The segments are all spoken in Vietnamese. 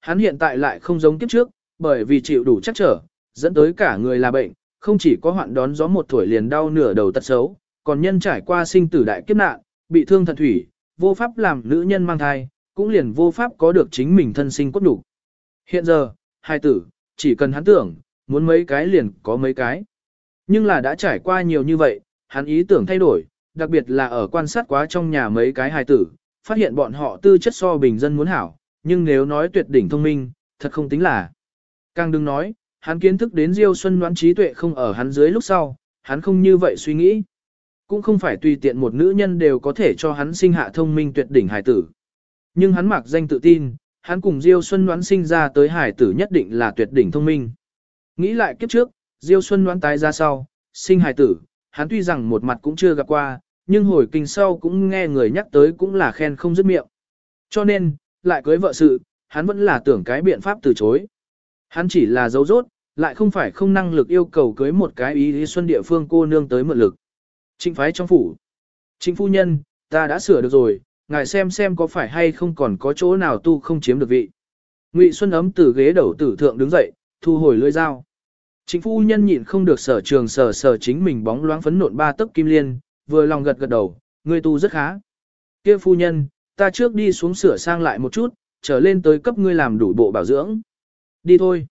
Hắn hiện tại lại không giống kiếp trước, bởi vì chịu đủ chắc trở, dẫn tới cả người là bệnh, không chỉ có hoạn đón gió một tuổi liền đau nửa đầu tật xấu, còn nhân trải qua sinh tử đại kiếp nạn, bị thương thận thủy, vô pháp làm nữ nhân mang thai, cũng liền vô pháp có được chính mình thân sinh cốt đủ. Hiện giờ, hai tử, chỉ cần hắn tưởng, muốn mấy cái liền có mấy cái. Nhưng là đã trải qua nhiều như vậy, hắn ý tưởng thay đổi, đặc biệt là ở quan sát quá trong nhà mấy cái hài tử, phát hiện bọn họ tư chất so bình dân muốn hảo, nhưng nếu nói tuyệt đỉnh thông minh, thật không tính là. Càng đừng nói, hắn kiến thức đến Diêu Xuân đoán trí tuệ không ở hắn dưới lúc sau, hắn không như vậy suy nghĩ. Cũng không phải tùy tiện một nữ nhân đều có thể cho hắn sinh hạ thông minh tuyệt đỉnh hải tử. Nhưng hắn mặc danh tự tin, hắn cùng Diêu Xuân đoán sinh ra tới hải tử nhất định là tuyệt đỉnh thông minh. Nghĩ lại kiếp trước, Diêu Xuân đoán tái ra sau, sinh hải tử, hắn tuy rằng một mặt cũng chưa gặp qua, nhưng hồi kinh sau cũng nghe người nhắc tới cũng là khen không dứt miệng. Cho nên, lại cưới vợ sự, hắn vẫn là tưởng cái biện pháp từ chối. Hắn chỉ là dấu rốt, lại không phải không năng lực yêu cầu cưới một cái ý lý xuân địa phương cô nương tới mượn lực. Trịnh phái trong phủ. Trịnh phu nhân, ta đã sửa được rồi, ngài xem xem có phải hay không còn có chỗ nào tu không chiếm được vị. Ngụy Xuân ấm từ ghế đầu tử thượng đứng dậy, thu hồi lưỡi dao. Chính phu nhân nhịn không được sở trường sở sở chính mình bóng loáng phấn nộn ba tấc kim liên, vừa lòng gật gật đầu, ngươi tu rất khá. Kia phu nhân, ta trước đi xuống sửa sang lại một chút, trở lên tới cấp ngươi làm đủ bộ bảo dưỡng. Đi thôi.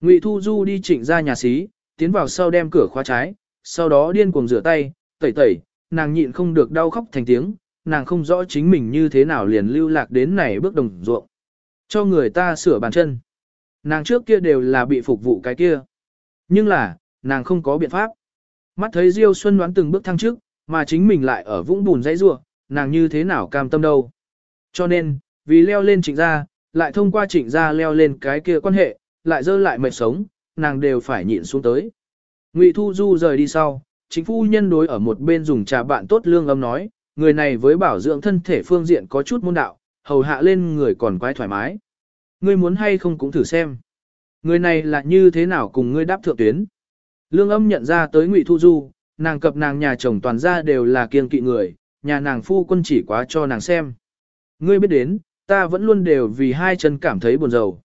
Ngụy Thu Du đi chỉnh ra nhà xí, tiến vào sau đem cửa khóa trái, sau đó điên cuồng rửa tay, tẩy tẩy, nàng nhịn không được đau khóc thành tiếng, nàng không rõ chính mình như thế nào liền lưu lạc đến này bước đồng ruộng. Cho người ta sửa bàn chân. Nàng trước kia đều là bị phục vụ cái kia. Nhưng là, nàng không có biện pháp. Mắt thấy Diêu Xuân đoán từng bước thăng trước, mà chính mình lại ở vũng bùn dãy rua, nàng như thế nào cam tâm đâu. Cho nên, vì leo lên trịnh gia, lại thông qua trịnh gia leo lên cái kia quan hệ, lại dơ lại mệt sống, nàng đều phải nhịn xuống tới. Ngụy Thu Du rời đi sau, chính phu nhân đối ở một bên dùng trà bạn tốt lương âm nói, người này với bảo dưỡng thân thể phương diện có chút môn đạo, hầu hạ lên người còn quái thoải mái. Ngươi muốn hay không cũng thử xem. Người này là như thế nào cùng ngươi đáp thượng tuyến. Lương âm nhận ra tới Ngụy Thu Du, nàng cập nàng nhà chồng toàn gia đều là kiêng kỵ người, nhà nàng phu quân chỉ quá cho nàng xem. Ngươi biết đến, ta vẫn luôn đều vì hai chân cảm thấy buồn rầu.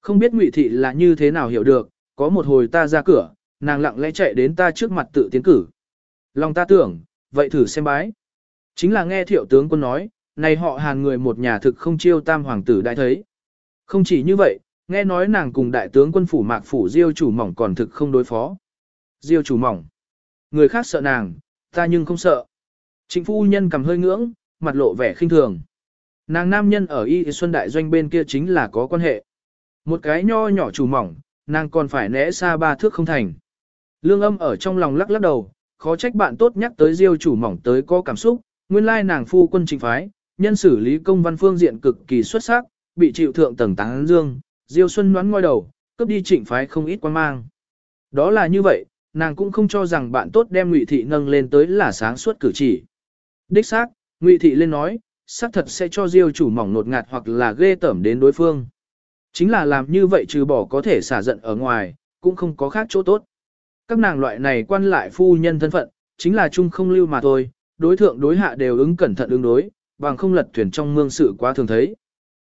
Không biết Ngụy Thị là như thế nào hiểu được, có một hồi ta ra cửa, nàng lặng lẽ chạy đến ta trước mặt tự tiến cử. Lòng ta tưởng, vậy thử xem bái. Chính là nghe thiệu tướng quân nói, này họ hàng người một nhà thực không chiêu tam hoàng tử đại thấy. Không chỉ như vậy, nghe nói nàng cùng đại tướng quân phủ mạc phủ diêu chủ mỏng còn thực không đối phó. Diêu chủ mỏng. Người khác sợ nàng, ta nhưng không sợ. Trịnh phu nhân cầm hơi ngưỡng, mặt lộ vẻ khinh thường. Nàng nam nhân ở Y Xuân Đại Doanh bên kia chính là có quan hệ. Một cái nho nhỏ chủ mỏng, nàng còn phải né xa ba thước không thành. Lương âm ở trong lòng lắc lắc đầu, khó trách bạn tốt nhắc tới diêu chủ mỏng tới có cảm xúc, nguyên lai nàng phu quân trình phái, nhân xử lý công văn phương diện cực kỳ xuất sắc, bị chịu thượng tầng táng dương, diêu xuân đoán ngoi đầu, cướp đi trịnh phái không ít quan mang. Đó là như vậy, nàng cũng không cho rằng bạn tốt đem ngụy thị nâng lên tới là sáng suốt cử chỉ. Đích xác, ngụy thị lên nói, xác thật sẽ cho diêu chủ mỏng nột ngạt hoặc là ghê tởm đến đối phương. Chính là làm như vậy trừ bỏ có thể xả giận ở ngoài, cũng không có khác chỗ tốt. Các nàng loại này quan lại phu nhân thân phận, chính là chung không lưu mà thôi, đối thượng đối hạ đều ứng cẩn thận ứng đối, bằng không lật thuyền trong mương sự quá thường thấy.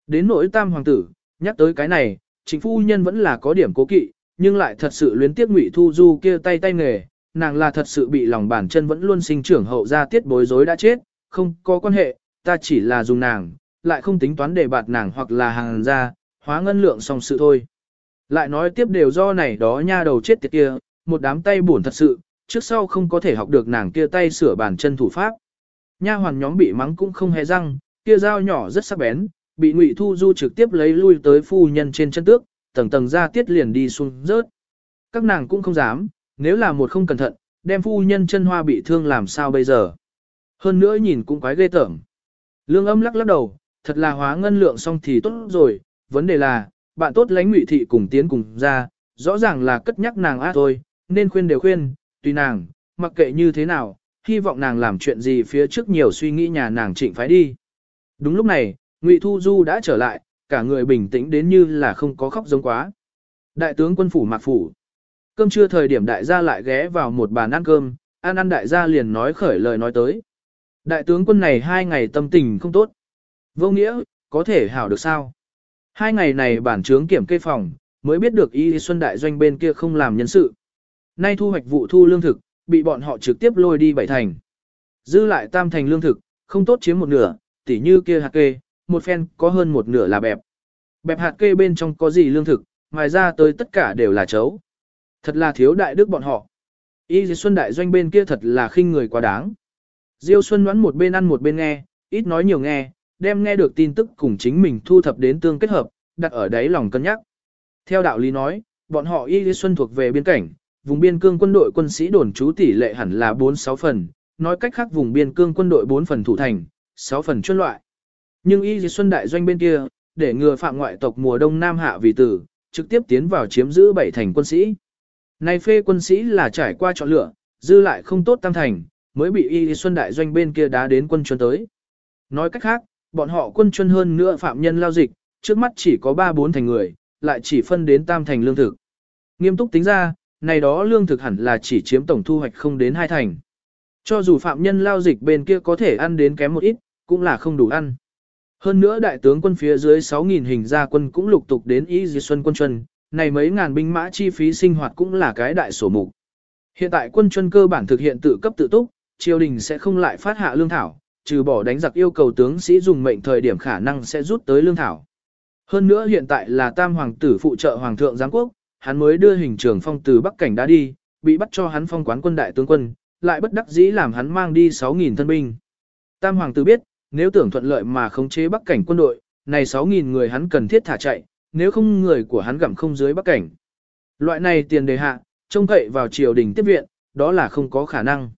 Đến nỗi tam hoàng tử, nhắc tới cái này, chính phu nhân vẫn là có điểm cố kỵ, nhưng lại thật sự luyến tiếc ngụy thu du kia tay tay nghề, nàng là thật sự bị lòng bản chân vẫn luôn sinh trưởng hậu ra tiết bối rối đã chết, không có quan hệ, ta chỉ là dùng nàng, lại không tính toán để bạt nàng hoặc là hàng ra, hóa ngân lượng xong sự thôi. Lại nói tiếp đều do này đó nha đầu chết tiệt kia, một đám tay buồn thật sự, trước sau không có thể học được nàng kia tay sửa bàn chân thủ pháp. Nha hoàn nhóm bị mắng cũng không hề răng, kia dao nhỏ rất sắc bén, bị Ngụy Thu Du trực tiếp lấy lui tới phu nhân trên chân tước, tầng tầng ra tiết liền đi xuống rớt. Các nàng cũng không dám, nếu là một không cẩn thận, đem phu nhân chân hoa bị thương làm sao bây giờ. Hơn nữa nhìn cũng quái ghê tởm. Lương âm lắc lắc đầu, thật là hóa ngân lượng xong thì tốt rồi, vấn đề là, bạn tốt lánh ngụy thị cùng tiến cùng ra, rõ ràng là cất nhắc nàng á thôi, nên khuyên đều khuyên, tùy nàng, mặc kệ như thế nào, hy vọng nàng làm chuyện gì phía trước nhiều suy nghĩ nhà nàng trịnh phái đi. Đúng lúc này, Ngụy Thu Du đã trở lại, cả người bình tĩnh đến như là không có khóc giống quá. Đại tướng quân phủ mạc phủ. Cơm trưa thời điểm đại gia lại ghé vào một bàn ăn cơm, ăn ăn đại gia liền nói khởi lời nói tới. Đại tướng quân này hai ngày tâm tình không tốt. Vô nghĩa, có thể hảo được sao? Hai ngày này bản trướng kiểm kê phòng, mới biết được Y Xuân Đại Doanh bên kia không làm nhân sự. Nay thu hoạch vụ thu lương thực, bị bọn họ trực tiếp lôi đi bảy thành. Dư lại tam thành lương thực, không tốt chiếm một nửa, tỉ như kia hạt kê, một phen có hơn một nửa là bẹp. Bẹp hạt kê bên trong có gì lương thực, ngoài ra tới tất cả đều là chấu. Thật là thiếu đại đức bọn họ. Y Xuân Đại Doanh bên kia thật là khinh người quá đáng. Diêu Xuân đoán một bên ăn một bên nghe, ít nói nhiều nghe, đem nghe được tin tức cùng chính mình thu thập đến tương kết hợp, đặt ở đáy lòng cân nhắc. Theo đạo lý nói, bọn họ Y Xuân thuộc về biên cảnh, vùng biên cương quân đội quân sĩ đồn trú tỷ lệ hẳn là 4-6 phần, nói cách khác vùng biên cương quân đội 4 phần thủ thành, 6 phần chuyên loại. Nhưng Y Xuân đại doanh bên kia, để ngừa phạm ngoại tộc mùa đông Nam Hạ vì tử, trực tiếp tiến vào chiếm giữ bảy thành quân sĩ. Này phê quân sĩ là trải qua chọn lựa, dư lại không tốt tam thành, mới bị Y Xuân đại doanh bên kia đá đến quân chuân tới. Nói cách khác, bọn họ quân chuân hơn nữa phạm nhân lao dịch, trước mắt chỉ có 3-4 thành người, lại chỉ phân đến tam thành lương thực. Nghiêm túc tính ra, này đó lương thực hẳn là chỉ chiếm tổng thu hoạch không đến hai thành. Cho dù phạm nhân lao dịch bên kia có thể ăn đến kém một ít, cũng là không đủ ăn. Hơn nữa đại tướng quân phía dưới 6.000 hình gia quân cũng lục tục đến Y Di Xuân quân chuân, này mấy ngàn binh mã chi phí sinh hoạt cũng là cái đại sổ mục. Hiện tại quân chuân cơ bản thực hiện tự cấp tự túc, triều đình sẽ không lại phát hạ lương thảo, trừ bỏ đánh giặc yêu cầu tướng sĩ dùng mệnh thời điểm khả năng sẽ rút tới lương thảo. Hơn nữa hiện tại là tam hoàng tử phụ trợ hoàng thượng giáng quốc, hắn mới đưa hình trường phong từ Bắc Cảnh đã đi, bị bắt cho hắn phong quán quân đại tướng quân, lại bất đắc dĩ làm hắn mang đi 6.000 thân binh. Tam hoàng tử biết, nếu tưởng thuận lợi mà khống chế Bắc Cảnh quân đội, này 6.000 người hắn cần thiết thả chạy, nếu không người của hắn gặm không dưới Bắc Cảnh. Loại này tiền đề hạ, trông cậy vào triều đình tiếp viện, đó là không có khả năng.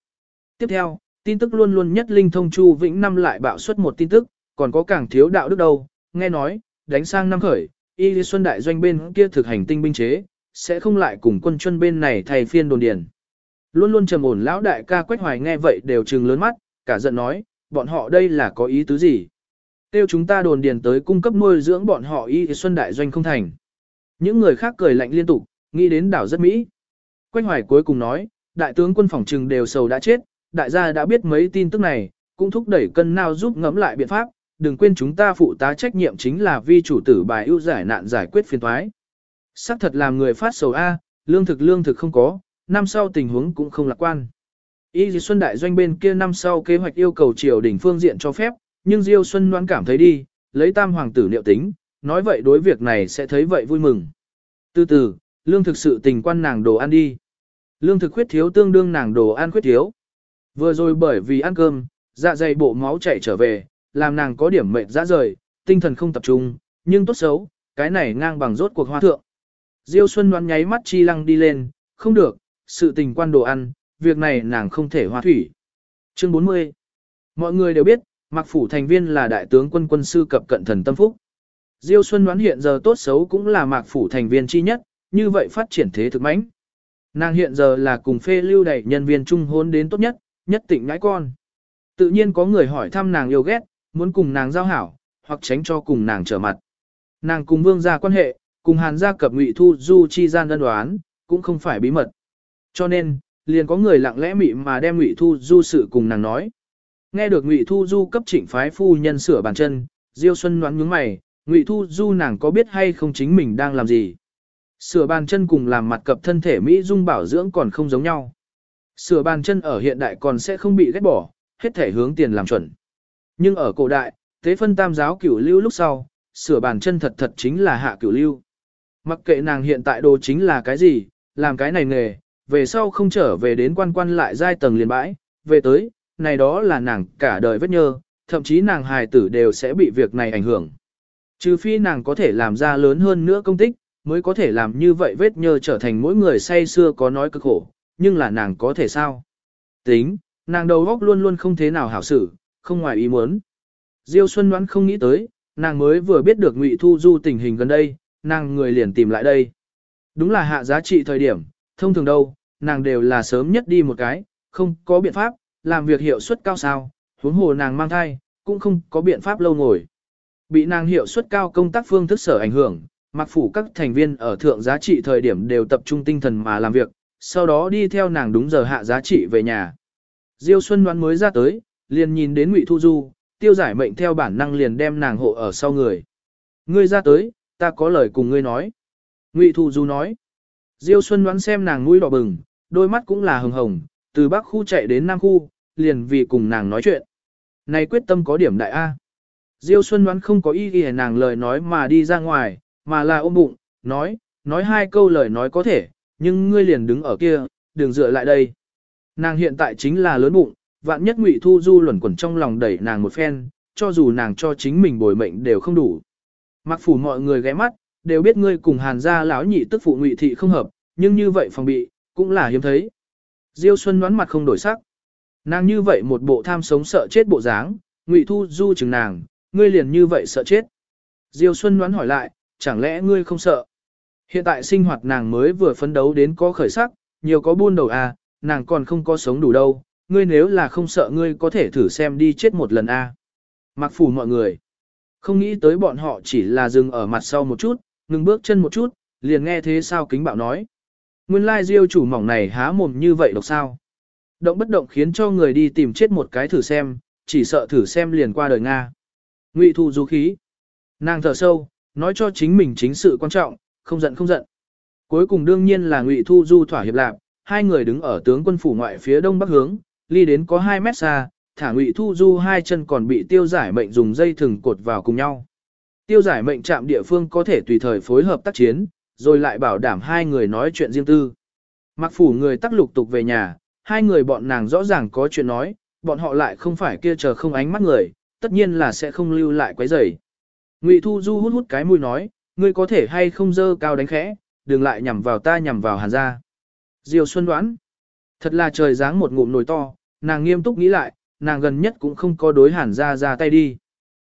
Tiếp theo, tin tức luôn luôn nhất linh thông chu vĩnh năm lại bạo xuất một tin tức, còn có càng thiếu đạo đức đâu, nghe nói, đánh sang năm khởi, Y Lý Xuân đại doanh bên kia thực hành tinh binh chế, sẽ không lại cùng quân chuân bên này thay phiên đồn điền. Luôn luôn trầm ổn lão đại ca Quách Hoài nghe vậy đều trừng lớn mắt, cả giận nói, bọn họ đây là có ý tứ gì? Tiêu chúng ta đồn điền tới cung cấp nuôi dưỡng bọn họ Y Lý Xuân đại doanh không thành. Những người khác cười lạnh liên tục, nghĩ đến đảo rất Mỹ. Quách Hoài cuối cùng nói, đại tướng quân phòng trừng đều sầu đã chết, đại gia đã biết mấy tin tức này, cũng thúc đẩy cân nào giúp ngẫm lại biện pháp, đừng quên chúng ta phụ tá trách nhiệm chính là vi chủ tử bài ưu giải nạn giải quyết phiền toái. Sắc thật làm người phát sầu A, lương thực lương thực không có, năm sau tình huống cũng không lạc quan. Y Di Xuân đại doanh bên kia năm sau kế hoạch yêu cầu triều đình phương diện cho phép, nhưng Diêu Xuân đoán cảm thấy đi, lấy tam hoàng tử liệu tính, nói vậy đối việc này sẽ thấy vậy vui mừng. Từ từ, lương thực sự tình quan nàng đồ ăn đi. Lương thực khuyết thiếu tương đương nàng đồ ăn khuyết thiếu. Vừa rồi bởi vì ăn cơm, dạ dày bộ máu chạy trở về, làm nàng có điểm mệt ra rời, tinh thần không tập trung, nhưng tốt xấu, cái này ngang bằng rốt cuộc hoa thượng. Diêu Xuân đoán nháy mắt chi lăng đi lên, không được, sự tình quan đồ ăn, việc này nàng không thể hoa thủy. Chương 40 Mọi người đều biết, Mạc Phủ thành viên là đại tướng quân quân sư cập cận thần tâm phúc. Diêu Xuân đoán hiện giờ tốt xấu cũng là Mạc Phủ thành viên chi nhất, như vậy phát triển thế thực mãnh. Nàng hiện giờ là cùng phê lưu đẩy nhân viên trung hôn đến tốt nhất, nhất tịnh ngãi con. Tự nhiên có người hỏi thăm nàng yêu ghét, muốn cùng nàng giao hảo, hoặc tránh cho cùng nàng trở mặt. Nàng cùng vương gia quan hệ, cùng hàn gia cập ngụy thu du chi gian đơn đoán, cũng không phải bí mật. Cho nên, liền có người lặng lẽ mị mà đem ngụy thu du sự cùng nàng nói. Nghe được ngụy thu du cấp chỉnh phái phu nhân sửa bàn chân, Diêu Xuân đoán nhướng mày, ngụy thu du nàng có biết hay không chính mình đang làm gì. Sửa bàn chân cùng làm mặt cập thân thể Mỹ dung bảo dưỡng còn không giống nhau. Sửa bàn chân ở hiện đại còn sẽ không bị ghét bỏ, hết thể hướng tiền làm chuẩn. Nhưng ở cổ đại, thế phân tam giáo cửu lưu lúc sau, sửa bàn chân thật thật chính là hạ cửu lưu. Mặc kệ nàng hiện tại đồ chính là cái gì, làm cái này nghề, về sau không trở về đến quan quan lại giai tầng liền bãi, về tới, này đó là nàng cả đời vết nhơ, thậm chí nàng hài tử đều sẽ bị việc này ảnh hưởng. Trừ phi nàng có thể làm ra lớn hơn nữa công tích, mới có thể làm như vậy vết nhơ trở thành mỗi người say xưa có nói cực khổ, nhưng là nàng có thể sao? Tính, nàng đầu óc luôn luôn không thế nào hảo xử, không ngoài ý muốn. Diêu Xuân đoán không nghĩ tới, nàng mới vừa biết được Ngụy Thu Du tình hình gần đây, nàng người liền tìm lại đây. Đúng là hạ giá trị thời điểm, thông thường đâu, nàng đều là sớm nhất đi một cái, không có biện pháp, làm việc hiệu suất cao sao, huống hồ nàng mang thai, cũng không có biện pháp lâu ngồi. Bị nàng hiệu suất cao công tác phương thức sở ảnh hưởng, mặc phủ các thành viên ở thượng giá trị thời điểm đều tập trung tinh thần mà làm việc, sau đó đi theo nàng đúng giờ hạ giá trị về nhà. Diêu Xuân đoán mới ra tới, liền nhìn đến Ngụy Thu Du, tiêu giải mệnh theo bản năng liền đem nàng hộ ở sau người. Ngươi ra tới, ta có lời cùng ngươi nói. Ngụy Thu Du nói. Diêu Xuân đoán xem nàng mũi đỏ bừng, đôi mắt cũng là hồng hồng, từ bắc khu chạy đến nam khu, liền vì cùng nàng nói chuyện. Này quyết tâm có điểm đại A. Diêu Xuân đoán không có ý nghĩa nàng lời nói mà đi ra ngoài, mà là ôm bụng, nói, nói hai câu lời nói có thể, nhưng ngươi liền đứng ở kia, đừng dựa lại đây. Nàng hiện tại chính là lớn bụng, vạn nhất Ngụy Thu Du luẩn quẩn trong lòng đẩy nàng một phen, cho dù nàng cho chính mình bồi mệnh đều không đủ. Mặc phủ mọi người ghé mắt, đều biết ngươi cùng Hàn gia lão nhị tức phụ Ngụy thị không hợp, nhưng như vậy phòng bị, cũng là hiếm thấy. Diêu Xuân đoán mặt không đổi sắc. Nàng như vậy một bộ tham sống sợ chết bộ dáng, Ngụy Thu Du chừng nàng, ngươi liền như vậy sợ chết. Diêu Xuân đoán hỏi lại, chẳng lẽ ngươi không sợ? Hiện tại sinh hoạt nàng mới vừa phấn đấu đến có khởi sắc, nhiều có buôn đầu à, nàng còn không có sống đủ đâu, ngươi nếu là không sợ ngươi có thể thử xem đi chết một lần a. À. Mặc phủ mọi người. Không nghĩ tới bọn họ chỉ là dừng ở mặt sau một chút, ngừng bước chân một chút, liền nghe thế sao kính bạo nói. Nguyên lai diêu chủ mỏng này há mồm như vậy độc sao. Động bất động khiến cho người đi tìm chết một cái thử xem, chỉ sợ thử xem liền qua đời Nga. Ngụy thu du khí. Nàng thở sâu, nói cho chính mình chính sự quan trọng, không giận không giận. Cuối cùng đương nhiên là Ngụy Thu Du thỏa hiệp lạc, hai người đứng ở tướng quân phủ ngoại phía đông bắc hướng, ly đến có 2 mét xa, thả Ngụy Thu Du hai chân còn bị tiêu giải mệnh dùng dây thừng cột vào cùng nhau. Tiêu giải mệnh chạm địa phương có thể tùy thời phối hợp tác chiến, rồi lại bảo đảm hai người nói chuyện riêng tư. Mặc phủ người tắc lục tục về nhà, hai người bọn nàng rõ ràng có chuyện nói, bọn họ lại không phải kia chờ không ánh mắt người, tất nhiên là sẽ không lưu lại quấy rầy. Ngụy Thu Du hút hút cái mũi nói, ngươi có thể hay không dơ cao đánh khẽ, đừng lại nhằm vào ta nhằm vào hàn gia. Diều Xuân đoán, thật là trời dáng một ngụm nồi to, nàng nghiêm túc nghĩ lại, nàng gần nhất cũng không có đối hàn gia ra tay đi.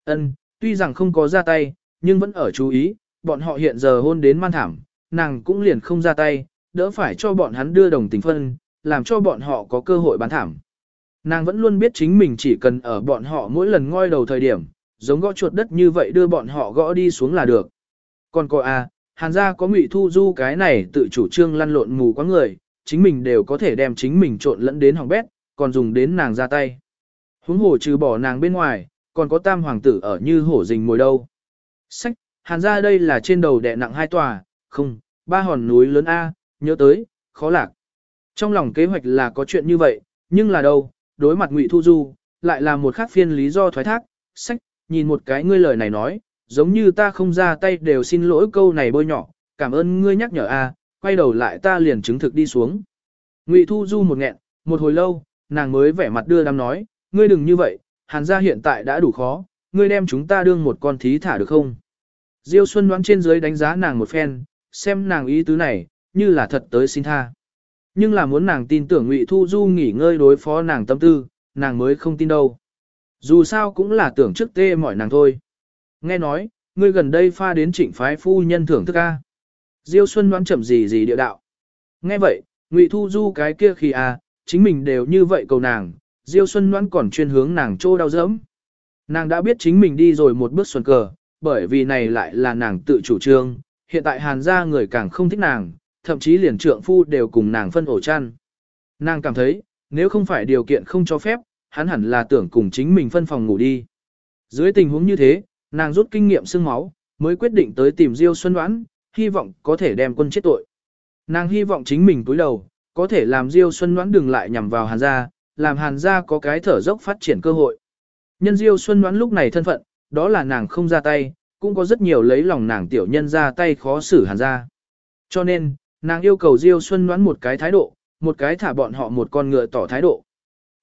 Ân, tuy rằng không có ra tay, nhưng vẫn ở chú ý, bọn họ hiện giờ hôn đến man thảm, nàng cũng liền không ra tay, đỡ phải cho bọn hắn đưa đồng tình phân, làm cho bọn họ có cơ hội bán thảm. Nàng vẫn luôn biết chính mình chỉ cần ở bọn họ mỗi lần ngoi đầu thời điểm, giống gõ chuột đất như vậy đưa bọn họ gõ đi xuống là được. Còn cô à, hàn gia có ngụy thu du cái này tự chủ trương lăn lộn mù quá người, chính mình đều có thể đem chính mình trộn lẫn đến hỏng bét, còn dùng đến nàng ra tay. Huống hồ trừ bỏ nàng bên ngoài, còn có tam hoàng tử ở như hổ rình ngồi đâu. Sách, hàn gia đây là trên đầu đè nặng hai tòa, không, ba hòn núi lớn A, nhớ tới, khó lạc. Trong lòng kế hoạch là có chuyện như vậy, nhưng là đâu, đối mặt ngụy thu du, lại là một khác phiên lý do thoái thác, sách, nhìn một cái ngươi lời này nói, giống như ta không ra tay đều xin lỗi câu này bôi nhỏ, cảm ơn ngươi nhắc nhở a, quay đầu lại ta liền chứng thực đi xuống. Ngụy Thu Du một nghẹn, một hồi lâu, nàng mới vẻ mặt đưa đám nói, ngươi đừng như vậy, hàn gia hiện tại đã đủ khó, ngươi đem chúng ta đương một con thí thả được không? Diêu Xuân đoán trên dưới đánh giá nàng một phen, xem nàng ý tứ này, như là thật tới xin tha. Nhưng là muốn nàng tin tưởng Ngụy Thu Du nghỉ ngơi đối phó nàng tâm tư, nàng mới không tin đâu. Dù sao cũng là tưởng trước tê mọi nàng thôi. Nghe nói, ngươi gần đây pha đến trịnh phái phu nhân thưởng thức A. Diêu Xuân đoán chậm gì gì địa đạo. Nghe vậy, Ngụy Thu Du cái kia khi A, chính mình đều như vậy cầu nàng, Diêu Xuân đoán còn chuyên hướng nàng trô đau dẫm. Nàng đã biết chính mình đi rồi một bước xuân cờ, bởi vì này lại là nàng tự chủ trương, hiện tại hàn gia người càng không thích nàng, thậm chí liền trượng phu đều cùng nàng phân ổ chăn. Nàng cảm thấy, nếu không phải điều kiện không cho phép, hắn hẳn là tưởng cùng chính mình phân phòng ngủ đi. Dưới tình huống như thế, nàng rút kinh nghiệm xương máu, mới quyết định tới tìm Diêu Xuân Đoán, hy vọng có thể đem quân chết tội. Nàng hy vọng chính mình túi đầu, có thể làm Diêu Xuân Đoán đừng lại nhằm vào Hàn gia, làm Hàn gia có cái thở dốc phát triển cơ hội. Nhân Diêu Xuân Đoán lúc này thân phận, đó là nàng không ra tay, cũng có rất nhiều lấy lòng nàng tiểu nhân ra tay khó xử Hàn gia. Cho nên, nàng yêu cầu Diêu Xuân Đoán một cái thái độ, một cái thả bọn họ một con ngựa tỏ thái độ.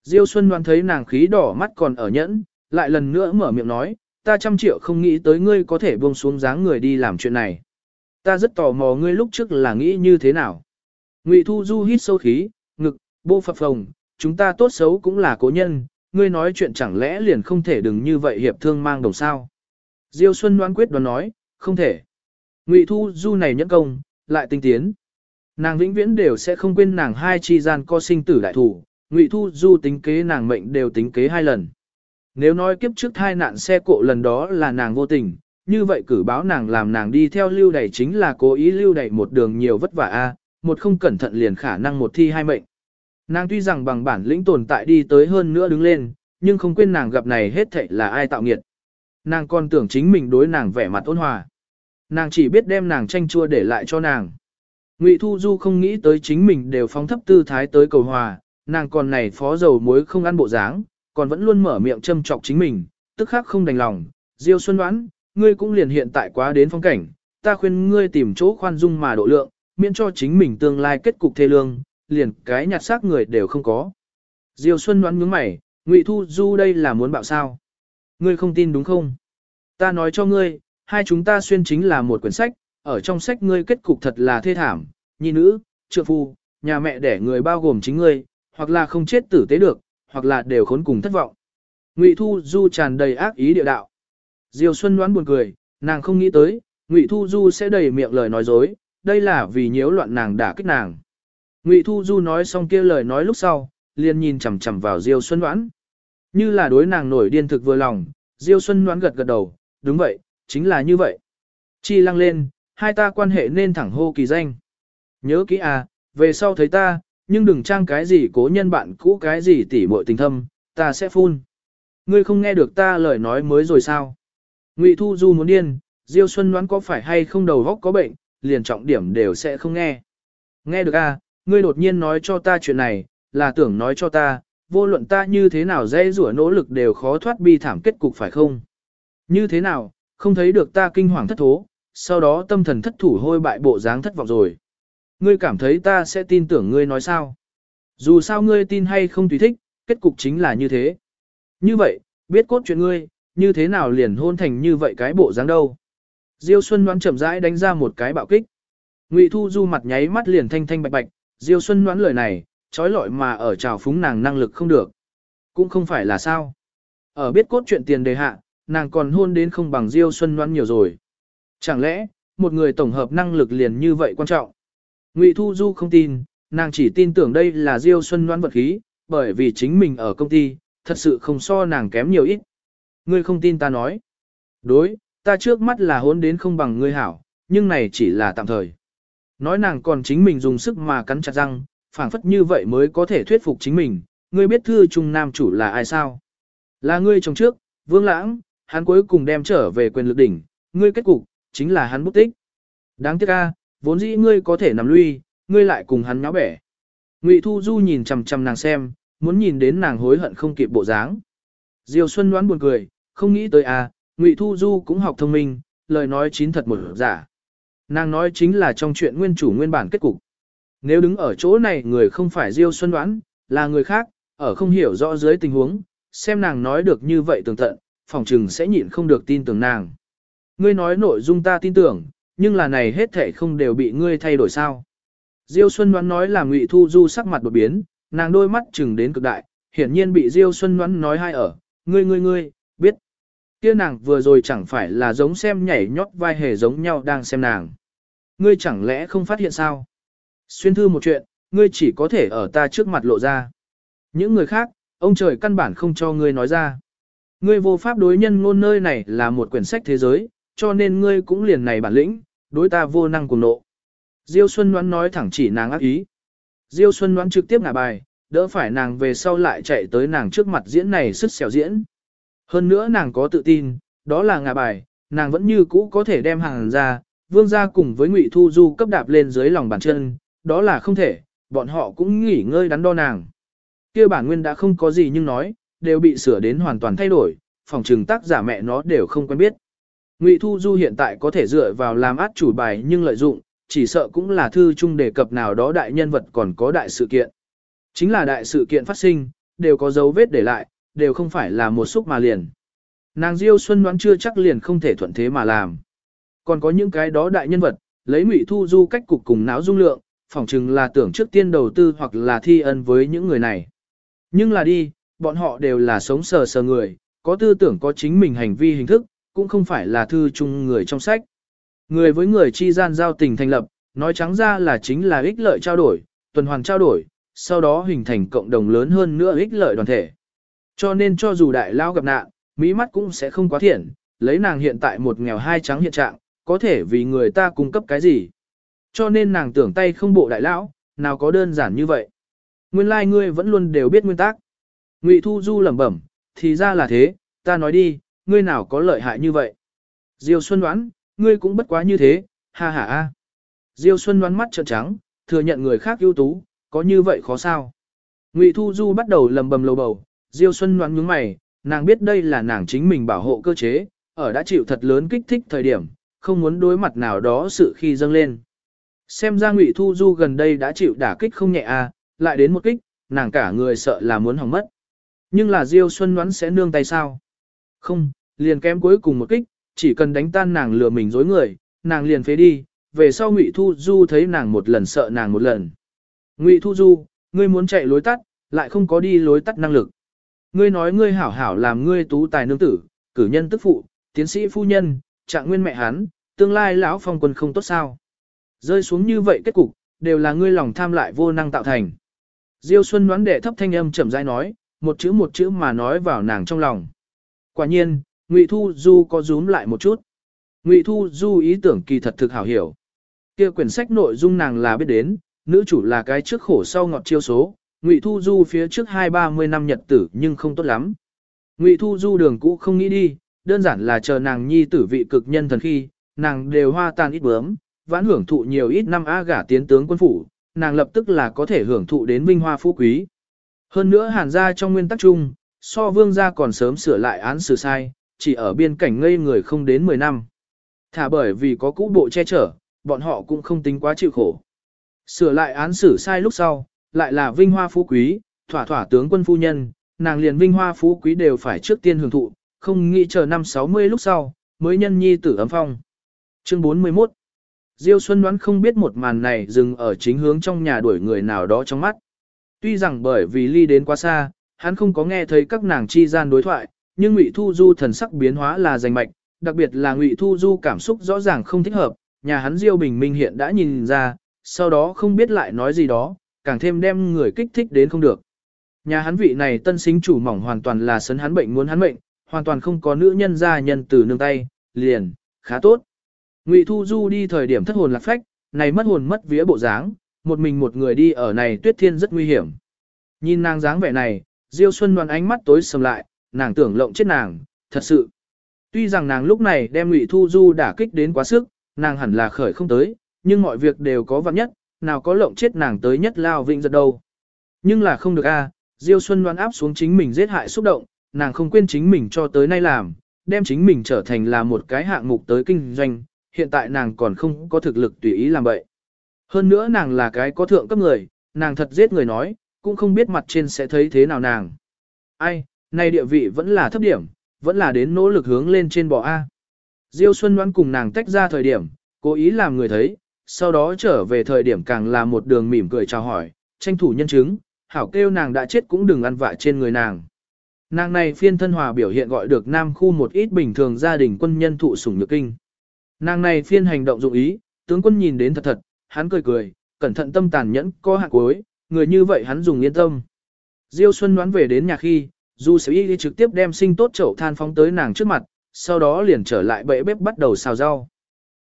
Diêu Xuân Đoán thấy nàng khí đỏ mắt còn ở nhẫn, lại lần nữa mở miệng nói, ta trăm triệu không nghĩ tới ngươi có thể buông xuống dáng người đi làm chuyện này. Ta rất tò mò ngươi lúc trước là nghĩ như thế nào. Ngụy Thu Du hít sâu khí, ngực, bô phập phồng, chúng ta tốt xấu cũng là cố nhân, ngươi nói chuyện chẳng lẽ liền không thể đừng như vậy hiệp thương mang đồng sao. Diêu Xuân đoán quyết đoán nói, không thể. Ngụy Thu Du này nhẫn công, lại tinh tiến. Nàng vĩnh viễn đều sẽ không quên nàng hai chi gian co sinh tử đại thủ, Ngụy Thu Du tính kế nàng mệnh đều tính kế hai lần. Nếu nói kiếp trước thai nạn xe cộ lần đó là nàng vô tình, như vậy cử báo nàng làm nàng đi theo lưu đẩy chính là cố ý lưu đẩy một đường nhiều vất vả a, một không cẩn thận liền khả năng một thi hai mệnh. Nàng tuy rằng bằng bản lĩnh tồn tại đi tới hơn nữa đứng lên, nhưng không quên nàng gặp này hết thảy là ai tạo nghiệt. Nàng còn tưởng chính mình đối nàng vẻ mặt ôn hòa. Nàng chỉ biết đem nàng tranh chua để lại cho nàng. Ngụy Thu Du không nghĩ tới chính mình đều phóng thấp tư thái tới cầu hòa, nàng còn này phó dầu muối không ăn bộ dáng, còn vẫn luôn mở miệng châm chọc chính mình, tức khắc không đành lòng. Diêu Xuân đoán, ngươi cũng liền hiện tại quá đến phong cảnh, ta khuyên ngươi tìm chỗ khoan dung mà độ lượng, miễn cho chính mình tương lai kết cục thê lương, liền cái nhặt xác người đều không có. Diêu Xuân đoán nhướng mày, Ngụy Thu Du đây là muốn bạo sao? Ngươi không tin đúng không? Ta nói cho ngươi, hai chúng ta xuyên chính là một quyển sách, ở trong sách ngươi kết cục thật là thê thảm, nhi nữ, trượng phu, nhà mẹ đẻ người bao gồm chính ngươi, hoặc là không chết tử tế được, hoặc là đều khốn cùng thất vọng. Ngụy Thu Du tràn đầy ác ý địa đạo. Diêu Xuân đoán buồn cười, nàng không nghĩ tới, Ngụy Thu Du sẽ đầy miệng lời nói dối, đây là vì nhiễu loạn nàng đả kích nàng. Ngụy Thu Du nói xong kia lời nói lúc sau, liền nhìn chằm chằm vào Diêu Xuân đoán. Như là đối nàng nổi điên thực vừa lòng, Diêu Xuân đoán gật gật đầu, đúng vậy, chính là như vậy. Chi lăng lên, hai ta quan hệ nên thẳng hô kỳ danh. Nhớ kỹ à, về sau thấy ta, nhưng đừng trang cái gì cố nhân bạn cũ cái gì tỉ muội tình thâm, ta sẽ phun. Ngươi không nghe được ta lời nói mới rồi sao? Ngụy Thu Du muốn điên, Diêu Xuân đoán có phải hay không đầu góc có bệnh, liền trọng điểm đều sẽ không nghe. Nghe được à, ngươi đột nhiên nói cho ta chuyện này, là tưởng nói cho ta, vô luận ta như thế nào dễ rủa nỗ lực đều khó thoát bi thảm kết cục phải không? Như thế nào, không thấy được ta kinh hoàng thất thố, sau đó tâm thần thất thủ hôi bại bộ dáng thất vọng rồi. Ngươi cảm thấy ta sẽ tin tưởng ngươi nói sao? Dù sao ngươi tin hay không tùy thích, kết cục chính là như thế. Như vậy, biết cốt chuyện ngươi, như thế nào liền hôn thành như vậy cái bộ dáng đâu? Diêu Xuân Ngoãn chậm rãi đánh ra một cái bạo kích. Ngụy Thu Du mặt nháy mắt liền thanh thanh bạch bạch, Diêu Xuân Ngoãn lời này, trói lọi mà ở trào phúng nàng năng lực không được. Cũng không phải là sao. Ở biết cốt chuyện tiền đề hạ, nàng còn hôn đến không bằng Diêu Xuân Ngoãn nhiều rồi. Chẳng lẽ, một người tổng hợp năng lực liền như vậy quan trọng? Ngụy Thu Du không tin, nàng chỉ tin tưởng đây là Diêu Xuân Loan vật khí, bởi vì chính mình ở công ty, thật sự không so nàng kém nhiều ít. Ngươi không tin ta nói. Đối, ta trước mắt là hốn đến không bằng ngươi hảo, nhưng này chỉ là tạm thời. Nói nàng còn chính mình dùng sức mà cắn chặt răng, phảng phất như vậy mới có thể thuyết phục chính mình, ngươi biết thư trung nam chủ là ai sao? Là ngươi chồng trước, Vương Lãng, hắn cuối cùng đem trở về quyền lực đỉnh, ngươi kết cục, chính là hắn bút tích. Đáng tiếc a, vốn dĩ ngươi có thể nằm lui, ngươi lại cùng hắn nháo bẻ. Ngụy Thu Du nhìn chằm chằm nàng xem, muốn nhìn đến nàng hối hận không kịp bộ dáng. Diêu Xuân đoán buồn cười, không nghĩ tới a, Ngụy Thu Du cũng học thông minh, lời nói chín thật một giả. Nàng nói chính là trong chuyện nguyên chủ nguyên bản kết cục. Nếu đứng ở chỗ này người không phải Diêu Xuân đoán, là người khác, ở không hiểu rõ dưới tình huống, xem nàng nói được như vậy tường tận, phòng trừng sẽ nhịn không được tin tưởng nàng. Ngươi nói nội dung ta tin tưởng, nhưng là này hết thể không đều bị ngươi thay đổi sao. Diêu Xuân đoán nói là Ngụy Thu Du sắc mặt đột biến, nàng đôi mắt chừng đến cực đại, hiển nhiên bị Diêu Xuân đoán nói hai ở, ngươi ngươi ngươi, biết. Kia nàng vừa rồi chẳng phải là giống xem nhảy nhót vai hề giống nhau đang xem nàng. Ngươi chẳng lẽ không phát hiện sao? Xuyên thư một chuyện, ngươi chỉ có thể ở ta trước mặt lộ ra. Những người khác, ông trời căn bản không cho ngươi nói ra. Ngươi vô pháp đối nhân ngôn nơi này là một quyển sách thế giới, cho nên ngươi cũng liền này bản lĩnh, đối ta vô năng cùng nộ. Diêu Xuân Ngoan nói thẳng chỉ nàng ác ý. Diêu Xuân Ngoan trực tiếp ngả bài, đỡ phải nàng về sau lại chạy tới nàng trước mặt diễn này sức xẻo diễn. Hơn nữa nàng có tự tin, đó là ngả bài, nàng vẫn như cũ có thể đem hàng ra, vương ra cùng với ngụy Thu Du cấp đạp lên dưới lòng bàn chân, đó là không thể, bọn họ cũng nghỉ ngơi đắn đo nàng. kia bản nguyên đã không có gì nhưng nói, đều bị sửa đến hoàn toàn thay đổi, phòng trừng tác giả mẹ nó đều không quen biết. Ngụy Thu Du hiện tại có thể dựa vào làm át chủ bài nhưng lợi dụng, chỉ sợ cũng là thư chung đề cập nào đó đại nhân vật còn có đại sự kiện. Chính là đại sự kiện phát sinh, đều có dấu vết để lại, đều không phải là một xúc mà liền. Nàng Diêu Xuân đoán chưa chắc liền không thể thuận thế mà làm. Còn có những cái đó đại nhân vật, lấy Ngụy Thu Du cách cục cùng não dung lượng, phỏng chừng là tưởng trước tiên đầu tư hoặc là thi ân với những người này. Nhưng là đi, bọn họ đều là sống sờ sờ người, có tư tưởng có chính mình hành vi hình thức, cũng không phải là thư chung người trong sách. Người với người chi gian giao tình thành lập, nói trắng ra là chính là ích lợi trao đổi, tuần hoàn trao đổi, sau đó hình thành cộng đồng lớn hơn nữa ích lợi đoàn thể. Cho nên cho dù đại lao gặp nạn, mỹ mắt cũng sẽ không quá thiện, lấy nàng hiện tại một nghèo hai trắng hiện trạng, có thể vì người ta cung cấp cái gì. Cho nên nàng tưởng tay không bộ đại lão, nào có đơn giản như vậy. Nguyên lai like ngươi vẫn luôn đều biết nguyên tắc. Ngụy Thu Du lẩm bẩm, thì ra là thế, ta nói đi, ngươi nào có lợi hại như vậy. Diêu Xuân đoán, ngươi cũng bất quá như thế, ha ha a. Diêu Xuân đoán mắt trợn trắng, thừa nhận người khác ưu tú, có như vậy khó sao? Ngụy Thu Du bắt đầu lầm bầm lầu bầu, Diêu Xuân đoán nhướng mày, nàng biết đây là nàng chính mình bảo hộ cơ chế, ở đã chịu thật lớn kích thích thời điểm, không muốn đối mặt nào đó sự khi dâng lên. Xem ra Ngụy Thu Du gần đây đã chịu đả kích không nhẹ à, lại đến một kích, nàng cả người sợ là muốn hỏng mất. Nhưng là Diêu Xuân đoán sẽ nương tay sao? Không, liền kém cuối cùng một kích, chỉ cần đánh tan nàng lừa mình dối người, nàng liền phế đi, về sau Ngụy Thu Du thấy nàng một lần sợ nàng một lần. Ngụy Thu Du, ngươi muốn chạy lối tắt, lại không có đi lối tắt năng lực. Ngươi nói ngươi hảo hảo làm ngươi tú tài nương tử, cử nhân tức phụ, tiến sĩ phu nhân, trạng nguyên mẹ hắn, tương lai lão phong quân không tốt sao. Rơi xuống như vậy kết cục, đều là ngươi lòng tham lại vô năng tạo thành. Diêu Xuân đoán đệ thấp thanh âm chậm rãi nói, một chữ một chữ mà nói vào nàng trong lòng. Quả nhiên, Ngụy Thu Du có rúm lại một chút. Ngụy Thu Du ý tưởng kỳ thật thực hảo hiểu. Kia quyển sách nội dung nàng là biết đến, nữ chủ là cái trước khổ sau ngọt chiêu số, Ngụy Thu Du phía trước hai ba mươi năm nhật tử nhưng không tốt lắm. Ngụy Thu Du đường cũ không nghĩ đi, đơn giản là chờ nàng nhi tử vị cực nhân thần khi, nàng đều hoa tan ít bướm, vãn hưởng thụ nhiều ít năm á gả tiến tướng quân phủ, nàng lập tức là có thể hưởng thụ đến vinh hoa phú quý. Hơn nữa hàn gia trong nguyên tắc chung, so vương gia còn sớm sửa lại án xử sai, chỉ ở biên cảnh ngây người không đến 10 năm. Thả bởi vì có cũ bộ che chở, bọn họ cũng không tính quá chịu khổ. Sửa lại án xử sai lúc sau, lại là vinh hoa phú quý, thỏa thỏa tướng quân phu nhân, nàng liền vinh hoa phú quý đều phải trước tiên hưởng thụ, không nghĩ chờ năm 60 lúc sau, mới nhân nhi tử ấm phong. Chương 41 Diêu Xuân đoán không biết một màn này dừng ở chính hướng trong nhà đuổi người nào đó trong mắt. Tuy rằng bởi vì ly đến quá xa, hắn không có nghe thấy các nàng chi gian đối thoại, nhưng Ngụy Thu Du thần sắc biến hóa là rành mạch, đặc biệt là Ngụy Thu Du cảm xúc rõ ràng không thích hợp, nhà hắn Diêu Bình Minh hiện đã nhìn ra, sau đó không biết lại nói gì đó, càng thêm đem người kích thích đến không được. Nhà hắn vị này tân sinh chủ mỏng hoàn toàn là sấn hắn bệnh muốn hắn bệnh, hoàn toàn không có nữ nhân gia nhân từ nương tay, liền, khá tốt. Ngụy Thu Du đi thời điểm thất hồn lạc phách, này mất hồn mất vía bộ dáng, một mình một người đi ở này tuyết thiên rất nguy hiểm. Nhìn nàng dáng vẻ này, Diêu Xuân Đoàn ánh mắt tối sầm lại, nàng tưởng lộng chết nàng, thật sự. Tuy rằng nàng lúc này đem Ngụy Thu Du đả kích đến quá sức, nàng hẳn là khởi không tới, nhưng mọi việc đều có vạn nhất, nào có lộng chết nàng tới nhất lao vĩnh giật đâu. Nhưng là không được a, à, Diêu Xuân Loan áp xuống chính mình giết hại xúc động, nàng không quên chính mình cho tới nay làm, đem chính mình trở thành là một cái hạng mục tới kinh doanh, hiện tại nàng còn không có thực lực tùy ý làm vậy. Hơn nữa nàng là cái có thượng cấp người, nàng thật giết người nói, cũng không biết mặt trên sẽ thấy thế nào nàng. Ai, này địa vị vẫn là thấp điểm, vẫn là đến nỗ lực hướng lên trên bò A. Diêu Xuân đoán cùng nàng tách ra thời điểm, cố ý làm người thấy, sau đó trở về thời điểm càng là một đường mỉm cười chào hỏi, tranh thủ nhân chứng, hảo kêu nàng đã chết cũng đừng ăn vạ trên người nàng. Nàng này phiên thân hòa biểu hiện gọi được nam khu một ít bình thường gia đình quân nhân thụ sủng nhược kinh. Nàng này phiên hành động dụng ý, tướng quân nhìn đến thật thật, hắn cười cười, cẩn thận tâm tàn nhẫn, có hạ cuối, người như vậy hắn dùng yên tâm. Diêu Xuân đoán về đến nhà khi, Du Sở Y trực tiếp đem sinh tốt chậu than phóng tới nàng trước mặt, sau đó liền trở lại bệ bếp bắt đầu xào rau.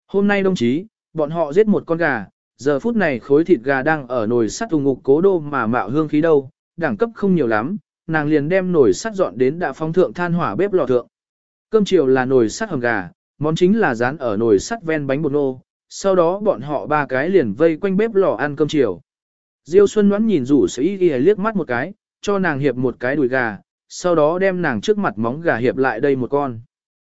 Hôm nay đồng chí, bọn họ giết một con gà, giờ phút này khối thịt gà đang ở nồi sắt ù ngục cố đô mà mạo hương khí đâu, đẳng cấp không nhiều lắm, nàng liền đem nồi sắt dọn đến đã phóng thượng than hỏa bếp lò thượng. Cơm chiều là nồi sắt hầm gà, món chính là rán ở nồi sắt ven bánh bột nô, sau đó bọn họ ba cái liền vây quanh bếp lò ăn cơm chiều. Diêu Xuân Ngoãn nhìn rủ sĩ y liếc mắt một cái, cho nàng hiệp một cái đùi gà, sau đó đem nàng trước mặt móng gà hiệp lại đây một con.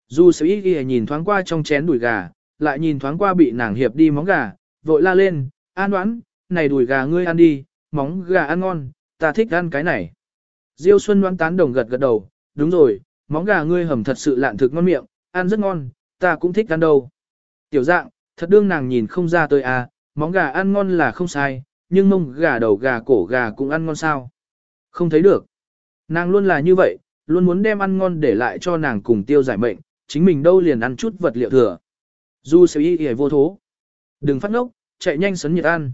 Dù sĩ y nhìn thoáng qua trong chén đùi gà, lại nhìn thoáng qua bị nàng hiệp đi móng gà, vội la lên, an đoán, này đùi gà ngươi ăn đi, móng gà ăn ngon, ta thích ăn cái này. Diêu Xuân đoán tán đồng gật gật đầu, đúng rồi, móng gà ngươi hầm thật sự lạn thực ngon miệng, ăn rất ngon, ta cũng thích ăn đâu. Tiểu dạng, thật đương nàng nhìn không ra tôi à, móng gà ăn ngon là không sai, nhưng mông gà đầu gà cổ gà cũng ăn ngon sao. Không thấy được. Nàng luôn là như vậy, luôn muốn đem ăn ngon để lại cho nàng cùng tiêu giải mệnh, chính mình đâu liền ăn chút vật liệu thừa. Du sẽ y y vô thố. Đừng phát ngốc, chạy nhanh sấn nhiệt ăn.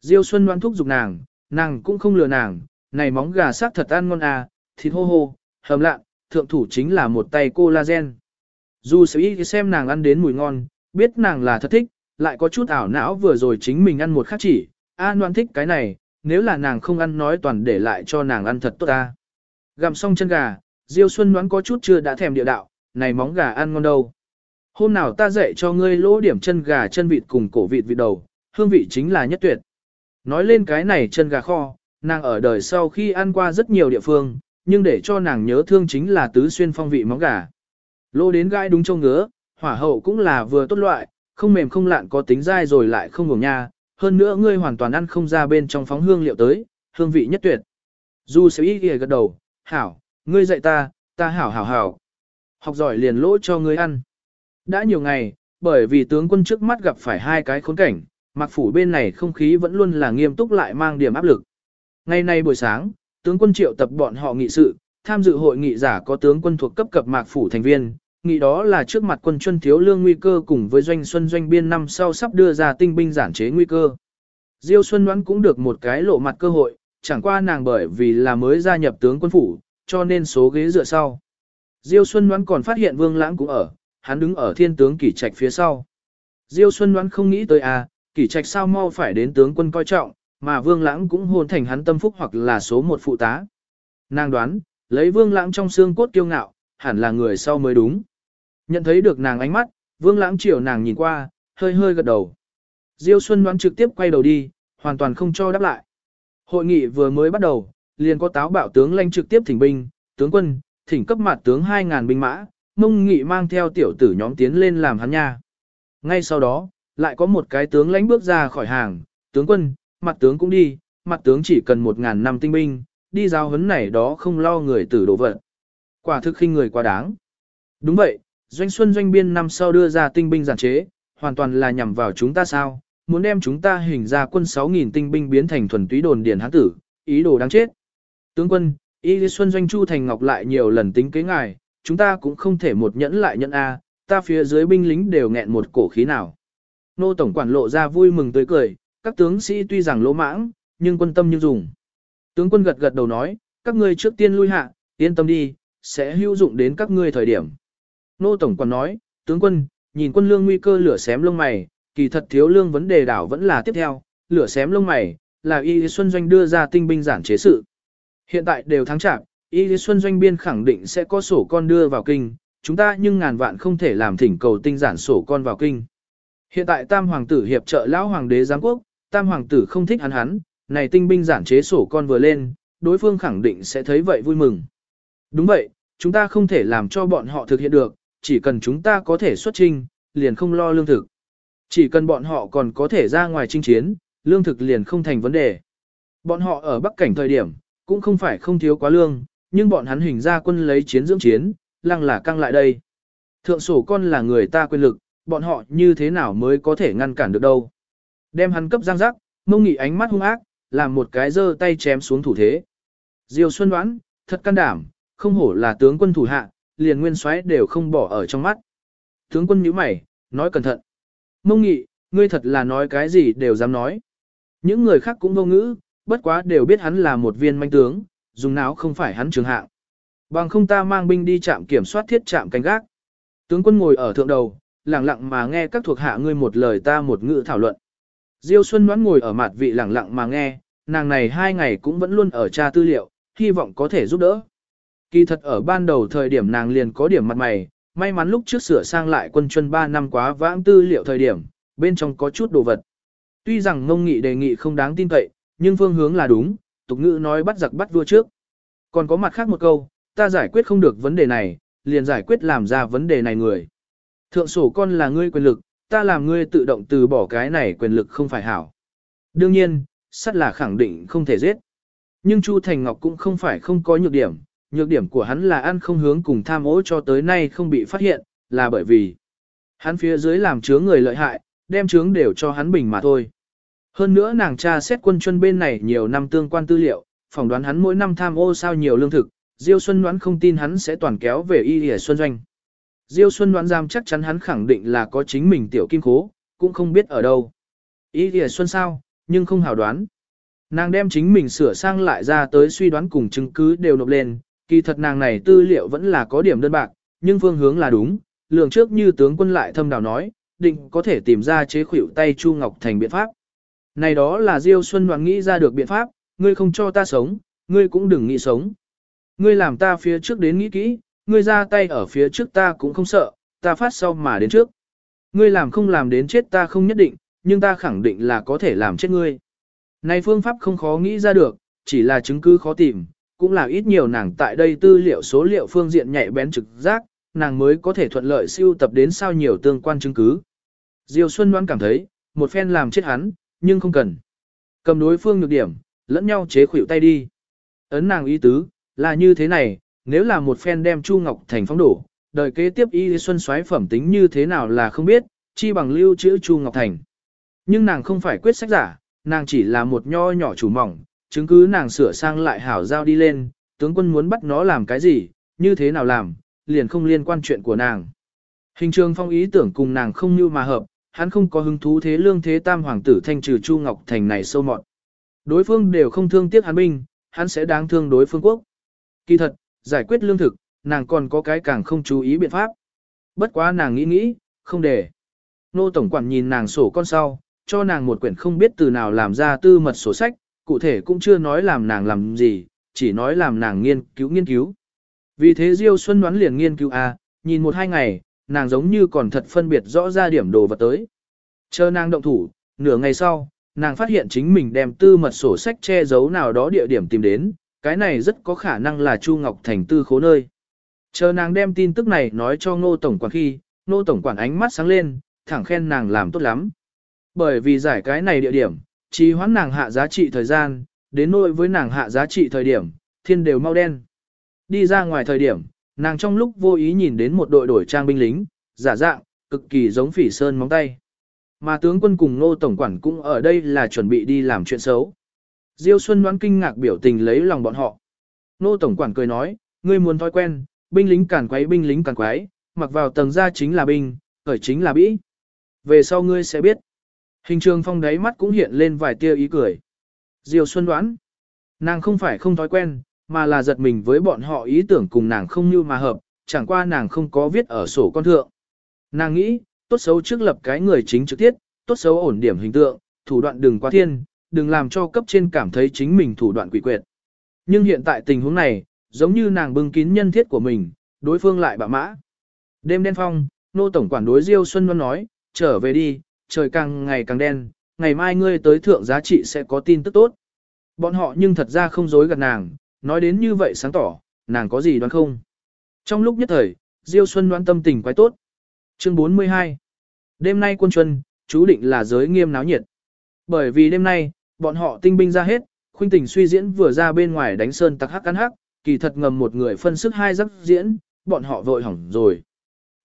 Diêu Xuân đoán thúc giục nàng, nàng cũng không lừa nàng, này móng gà sắc thật ăn ngon à, thịt hô hô, hầm lạ, thượng thủ chính là một tay collagen. Du sẽ y xem nàng ăn đến mùi ngon, biết nàng là thật thích, lại có chút ảo não vừa rồi chính mình ăn một khắc chỉ, A Loan thích cái này, nếu là nàng không ăn nói toàn để lại cho nàng ăn thật tốt ta. Gặm xong chân gà, Diêu Xuân đoán có chút chưa đã thèm địa đạo, này móng gà ăn ngon đâu. Hôm nào ta dạy cho ngươi lỗ điểm chân gà chân vịt cùng cổ vịt vịt đầu, hương vị chính là nhất tuyệt. Nói lên cái này chân gà kho, nàng ở đời sau khi ăn qua rất nhiều địa phương, nhưng để cho nàng nhớ thương chính là tứ xuyên phong vị móng gà. Lỗ đến gai đúng châu ngứa, hỏa hậu cũng là vừa tốt loại, không mềm không lạn có tính dai rồi lại không ngủ nha, hơn nữa ngươi hoàn toàn ăn không ra bên trong phóng hương liệu tới, hương vị nhất tuyệt. du sẽ ý gật đầu, hảo, ngươi dạy ta, ta hảo hảo hảo. Học giỏi liền lỗ cho ngươi ăn. Đã nhiều ngày, bởi vì tướng quân trước mắt gặp phải hai cái khốn cảnh, mặc phủ bên này không khí vẫn luôn là nghiêm túc lại mang điểm áp lực. Ngày nay buổi sáng, tướng quân triệu tập bọn họ nghị sự, tham dự hội nghị giả có tướng quân thuộc cấp cập mạc phủ thành viên, nghị đó là trước mặt quân chuân thiếu lương nguy cơ cùng với doanh xuân doanh biên năm sau sắp đưa ra tinh binh giản chế nguy cơ. Diêu Xuân đoán cũng được một cái lộ mặt cơ hội, chẳng qua nàng bởi vì là mới gia nhập tướng quân phủ, cho nên số ghế dựa sau. Diêu Xuân đoán còn phát hiện Vương Lãng cũng ở, hắn đứng ở thiên tướng kỷ trạch phía sau. Diêu Xuân đoán không nghĩ tới à, kỷ trạch sao mau phải đến tướng quân coi trọng, mà Vương Lãng cũng hôn thành hắn tâm phúc hoặc là số một phụ tá. Nàng đoán, lấy Vương Lãng trong xương cốt kiêu ngạo, hẳn là người sau mới đúng. Nhận thấy được nàng ánh mắt, Vương Lãng chiều nàng nhìn qua, hơi hơi gật đầu. Diêu Xuân đoán trực tiếp quay đầu đi, hoàn toàn không cho đáp lại. Hội nghị vừa mới bắt đầu, liền có táo bạo tướng lãnh trực tiếp thỉnh binh, tướng quân, thỉnh cấp mặt tướng 2.000 binh mã, mông nghị mang theo tiểu tử nhóm tiến lên làm hắn nha. Ngay sau đó, lại có một cái tướng lãnh bước ra khỏi hàng, tướng quân, mặt tướng cũng đi, mặt tướng chỉ cần 1.000 năm tinh binh, đi giao hấn này đó không lo người tử đổ vật. Quả thực khinh người quá đáng. Đúng vậy, doanh xuân doanh biên năm sau đưa ra tinh binh giản chế, hoàn toàn là nhằm vào chúng ta sao, muốn đem chúng ta hình ra quân 6.000 tinh binh biến thành thuần túy đồn điền hán tử, ý đồ đáng chết. Tướng quân, Y Xuân Doanh Chu Thành Ngọc lại nhiều lần tính kế ngài, chúng ta cũng không thể một nhẫn lại nhẫn A, ta phía dưới binh lính đều nghẹn một cổ khí nào. Nô Tổng quản lộ ra vui mừng tươi cười, các tướng sĩ tuy rằng lỗ mãng, nhưng quân tâm như dùng. Tướng quân gật gật đầu nói, các ngươi trước tiên lui hạ, yên tâm đi, sẽ hữu dụng đến các ngươi thời điểm. Nô Tổng còn nói, tướng quân, nhìn quân lương nguy cơ lửa xém lông mày, kỳ thật thiếu lương vấn đề đảo vẫn là tiếp theo, lửa xém lông mày, là Y Xuân Doanh đưa ra tinh binh giản chế sự. Hiện tại đều thắng chạm, Y Xuân Doanh biên khẳng định sẽ có sổ con đưa vào kinh, chúng ta nhưng ngàn vạn không thể làm thỉnh cầu tinh giản sổ con vào kinh. Hiện tại tam hoàng tử hiệp trợ lão hoàng đế giáng quốc, tam hoàng tử không thích hắn hắn, này tinh binh giản chế sổ con vừa lên, đối phương khẳng định sẽ thấy vậy vui mừng. Đúng vậy, chúng ta không thể làm cho bọn họ thực hiện được, chỉ cần chúng ta có thể xuất trinh, liền không lo lương thực. Chỉ cần bọn họ còn có thể ra ngoài chinh chiến, lương thực liền không thành vấn đề. Bọn họ ở Bắc Cảnh thời điểm, cũng không phải không thiếu quá lương, nhưng bọn hắn hình ra quân lấy chiến dưỡng chiến, lăng là căng lại đây. Thượng sổ con là người ta quyền lực, bọn họ như thế nào mới có thể ngăn cản được đâu. Đem hắn cấp giang giác, mông nghị ánh mắt hung ác, làm một cái giơ tay chém xuống thủ thế. Diêu Xuân đoán, thật can đảm, không hổ là tướng quân thủ hạ, liền nguyên soái đều không bỏ ở trong mắt. Tướng quân nhíu mày, nói cẩn thận. Mông nghị, ngươi thật là nói cái gì đều dám nói. Những người khác cũng vô ngữ, bất quá đều biết hắn là một viên manh tướng, dùng não không phải hắn trường hạng. Bằng không ta mang binh đi chạm kiểm soát thiết chạm canh gác. Tướng quân ngồi ở thượng đầu, lặng lặng mà nghe các thuộc hạ ngươi một lời ta một ngữ thảo luận. Diêu Xuân đoán ngồi ở mặt vị lặng lặng mà nghe, nàng này hai ngày cũng vẫn luôn ở tra tư liệu, hy vọng có thể giúp đỡ. Kỳ thật ở ban đầu thời điểm nàng liền có điểm mặt mày, may mắn lúc trước sửa sang lại quân chuân 3 năm quá vãng tư liệu thời điểm, bên trong có chút đồ vật. Tuy rằng ngông nghị đề nghị không đáng tin cậy, nhưng phương hướng là đúng, tục ngữ nói bắt giặc bắt vua trước. Còn có mặt khác một câu, ta giải quyết không được vấn đề này, liền giải quyết làm ra vấn đề này người. Thượng sổ con là ngươi quyền lực, ta làm ngươi tự động từ bỏ cái này quyền lực không phải hảo. Đương nhiên, sắt là khẳng định không thể giết. Nhưng Chu Thành Ngọc cũng không phải không có nhược điểm, nhược điểm của hắn là ăn không hướng cùng tham ô cho tới nay không bị phát hiện, là bởi vì hắn phía dưới làm chướng người lợi hại, đem chướng đều cho hắn bình mà thôi. Hơn nữa nàng cha xét quân chuân bên này nhiều năm tương quan tư liệu, phỏng đoán hắn mỗi năm tham ô sao nhiều lương thực, Diêu Xuân đoán không tin hắn sẽ toàn kéo về y hề xuân doanh. Diêu Xuân đoán giam chắc chắn hắn khẳng định là có chính mình tiểu kim Cố, cũng không biết ở đâu. Y hề xuân sao, nhưng không hào đoán. Nàng đem chính mình sửa sang lại ra tới suy đoán cùng chứng cứ đều nộp lên, kỳ thật nàng này tư liệu vẫn là có điểm đơn bạc, nhưng phương hướng là đúng, lường trước như tướng quân lại thâm đào nói, định có thể tìm ra chế khuỷu tay Chu Ngọc thành biện pháp. Này đó là Diêu Xuân Đoàn nghĩ ra được biện pháp, ngươi không cho ta sống, ngươi cũng đừng nghĩ sống. Ngươi làm ta phía trước đến nghĩ kỹ, ngươi ra tay ở phía trước ta cũng không sợ, ta phát sau mà đến trước. Ngươi làm không làm đến chết ta không nhất định, nhưng ta khẳng định là có thể làm chết ngươi. Này phương pháp không khó nghĩ ra được, chỉ là chứng cứ khó tìm, cũng là ít nhiều nàng tại đây tư liệu số liệu phương diện nhạy bén trực giác, nàng mới có thể thuận lợi siêu tập đến sao nhiều tương quan chứng cứ. Diêu Xuân đoán cảm thấy, một phen làm chết hắn, nhưng không cần. Cầm đối phương nhược điểm, lẫn nhau chế khuỷu tay đi. Ấn nàng ý tứ, là như thế này, nếu là một phen đem Chu Ngọc Thành phóng đổ, đời kế tiếp y xuân xoáy phẩm tính như thế nào là không biết, chi bằng lưu chữ Chu Ngọc Thành. Nhưng nàng không phải quyết sách giả, nàng chỉ là một nho nhỏ chủ mỏng, chứng cứ nàng sửa sang lại hảo giao đi lên, tướng quân muốn bắt nó làm cái gì, như thế nào làm, liền không liên quan chuyện của nàng. Hình trường phong ý tưởng cùng nàng không như mà hợp, hắn không có hứng thú thế lương thế tam hoàng tử thanh trừ Chu Ngọc Thành này sâu mọt. Đối phương đều không thương tiếc hắn binh, hắn sẽ đáng thương đối phương quốc. Kỳ thật, giải quyết lương thực, nàng còn có cái càng không chú ý biện pháp. Bất quá nàng nghĩ nghĩ, không để. Nô Tổng Quản nhìn nàng sổ con sau, cho nàng một quyển không biết từ nào làm ra tư mật sổ sách, cụ thể cũng chưa nói làm nàng làm gì, chỉ nói làm nàng nghiên cứu nghiên cứu. Vì thế Diêu Xuân đoán liền nghiên cứu a, à, nhìn một hai ngày, nàng giống như còn thật phân biệt rõ ra điểm đồ vật tới. Chờ nàng động thủ, nửa ngày sau, nàng phát hiện chính mình đem tư mật sổ sách che giấu nào đó địa điểm tìm đến, cái này rất có khả năng là Chu Ngọc Thành tư khố nơi. Chờ nàng đem tin tức này nói cho Ngô Tổng Quản khi, Ngô Tổng Quản ánh mắt sáng lên, thẳng khen nàng làm tốt lắm. Bởi vì giải cái này địa điểm, chỉ hoãn nàng hạ giá trị thời gian, đến nỗi với nàng hạ giá trị thời điểm, thiên đều mau đen. Đi ra ngoài thời điểm, nàng trong lúc vô ý nhìn đến một đội đổi trang binh lính, giả dạng, cực kỳ giống phỉ sơn móng tay. Mà tướng quân cùng nô tổng quản cũng ở đây là chuẩn bị đi làm chuyện xấu. Diêu Xuân đoán kinh ngạc biểu tình lấy lòng bọn họ. Nô tổng quản cười nói, ngươi muốn thói quen, binh lính càn quấy binh lính càn quấy, mặc vào tầng ra chính là binh, khởi chính là bĩ. Về sau ngươi sẽ biết. Hình trường phong đáy mắt cũng hiện lên vài tia ý cười. Diêu Xuân đoán, nàng không phải không thói quen, mà là giật mình với bọn họ ý tưởng cùng nàng không như mà hợp, chẳng qua nàng không có viết ở sổ con thượng. Nàng nghĩ, tốt xấu trước lập cái người chính trực tiết, tốt xấu ổn điểm hình tượng, thủ đoạn đừng quá thiên, đừng làm cho cấp trên cảm thấy chính mình thủ đoạn quỷ quyệt. Nhưng hiện tại tình huống này, giống như nàng bưng kín nhân thiết của mình, đối phương lại bạ mã. Đêm đen phong, nô tổng quản đối Diêu Xuân Loan nói, trở về đi, trời càng ngày càng đen, ngày mai ngươi tới thượng giá trị sẽ có tin tức tốt. Bọn họ nhưng thật ra không dối gạt nàng, nói đến như vậy sáng tỏ, nàng có gì đoán không? Trong lúc nhất thời, Diêu Xuân đoán tâm tình quái tốt. Chương 42 Đêm nay quân chuân, chú định là giới nghiêm náo nhiệt. Bởi vì đêm nay, bọn họ tinh binh ra hết, khuynh tình suy diễn vừa ra bên ngoài đánh sơn tặc hắc ăn hắc, kỳ thật ngầm một người phân sức hai giấc diễn, bọn họ vội hỏng rồi.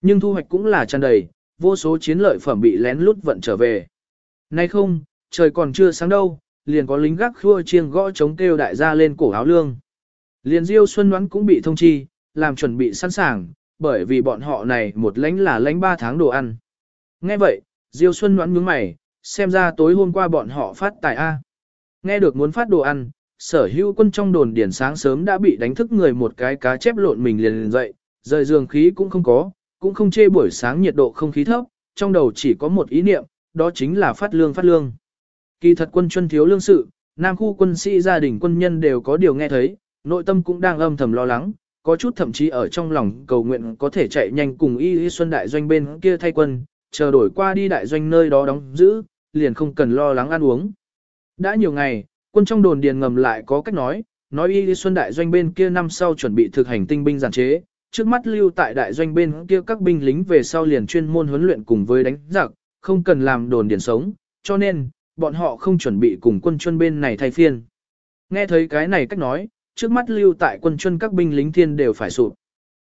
Nhưng thu hoạch cũng là tràn đầy, vô số chiến lợi phẩm bị lén lút vận trở về. Nay không, trời còn chưa sáng đâu, liền có lính gác khua chiêng gõ chống kêu đại gia lên cổ áo lương. Liền Diêu Xuân Ngoãn cũng bị thông chi, làm chuẩn bị sẵn sàng, bởi vì bọn họ này một lánh là lánh ba tháng đồ ăn. Nghe vậy, Diêu Xuân Ngoãn nhướng mày, xem ra tối hôm qua bọn họ phát tài A. Nghe được muốn phát đồ ăn, sở hữu quân trong đồn điển sáng sớm đã bị đánh thức người một cái cá chép lộn mình liền liền dậy, rời giường khí cũng không có, cũng không chê buổi sáng nhiệt độ không khí thấp, trong đầu chỉ có một ý niệm, đó chính là phát lương phát lương. Kỳ thật quân chuân thiếu lương sự, nam khu quân sĩ gia đình quân nhân đều có điều nghe thấy, nội tâm cũng đang âm thầm lo lắng, có chút thậm chí ở trong lòng cầu nguyện có thể chạy nhanh cùng y y xuân đại doanh bên kia thay quân, chờ đổi qua đi đại doanh nơi đó đóng giữ, liền không cần lo lắng ăn uống. Đã nhiều ngày, quân trong đồn điền ngầm lại có cách nói, nói y y xuân đại doanh bên kia năm sau chuẩn bị thực hành tinh binh giản chế, trước mắt lưu tại đại doanh bên kia các binh lính về sau liền chuyên môn huấn luyện cùng với đánh giặc, không cần làm đồn điền sống, cho nên, bọn họ không chuẩn bị cùng quân chuân bên này thay phiên. Nghe thấy cái này cách nói, trước mắt lưu tại quân chuân các binh lính thiên đều phải sụp.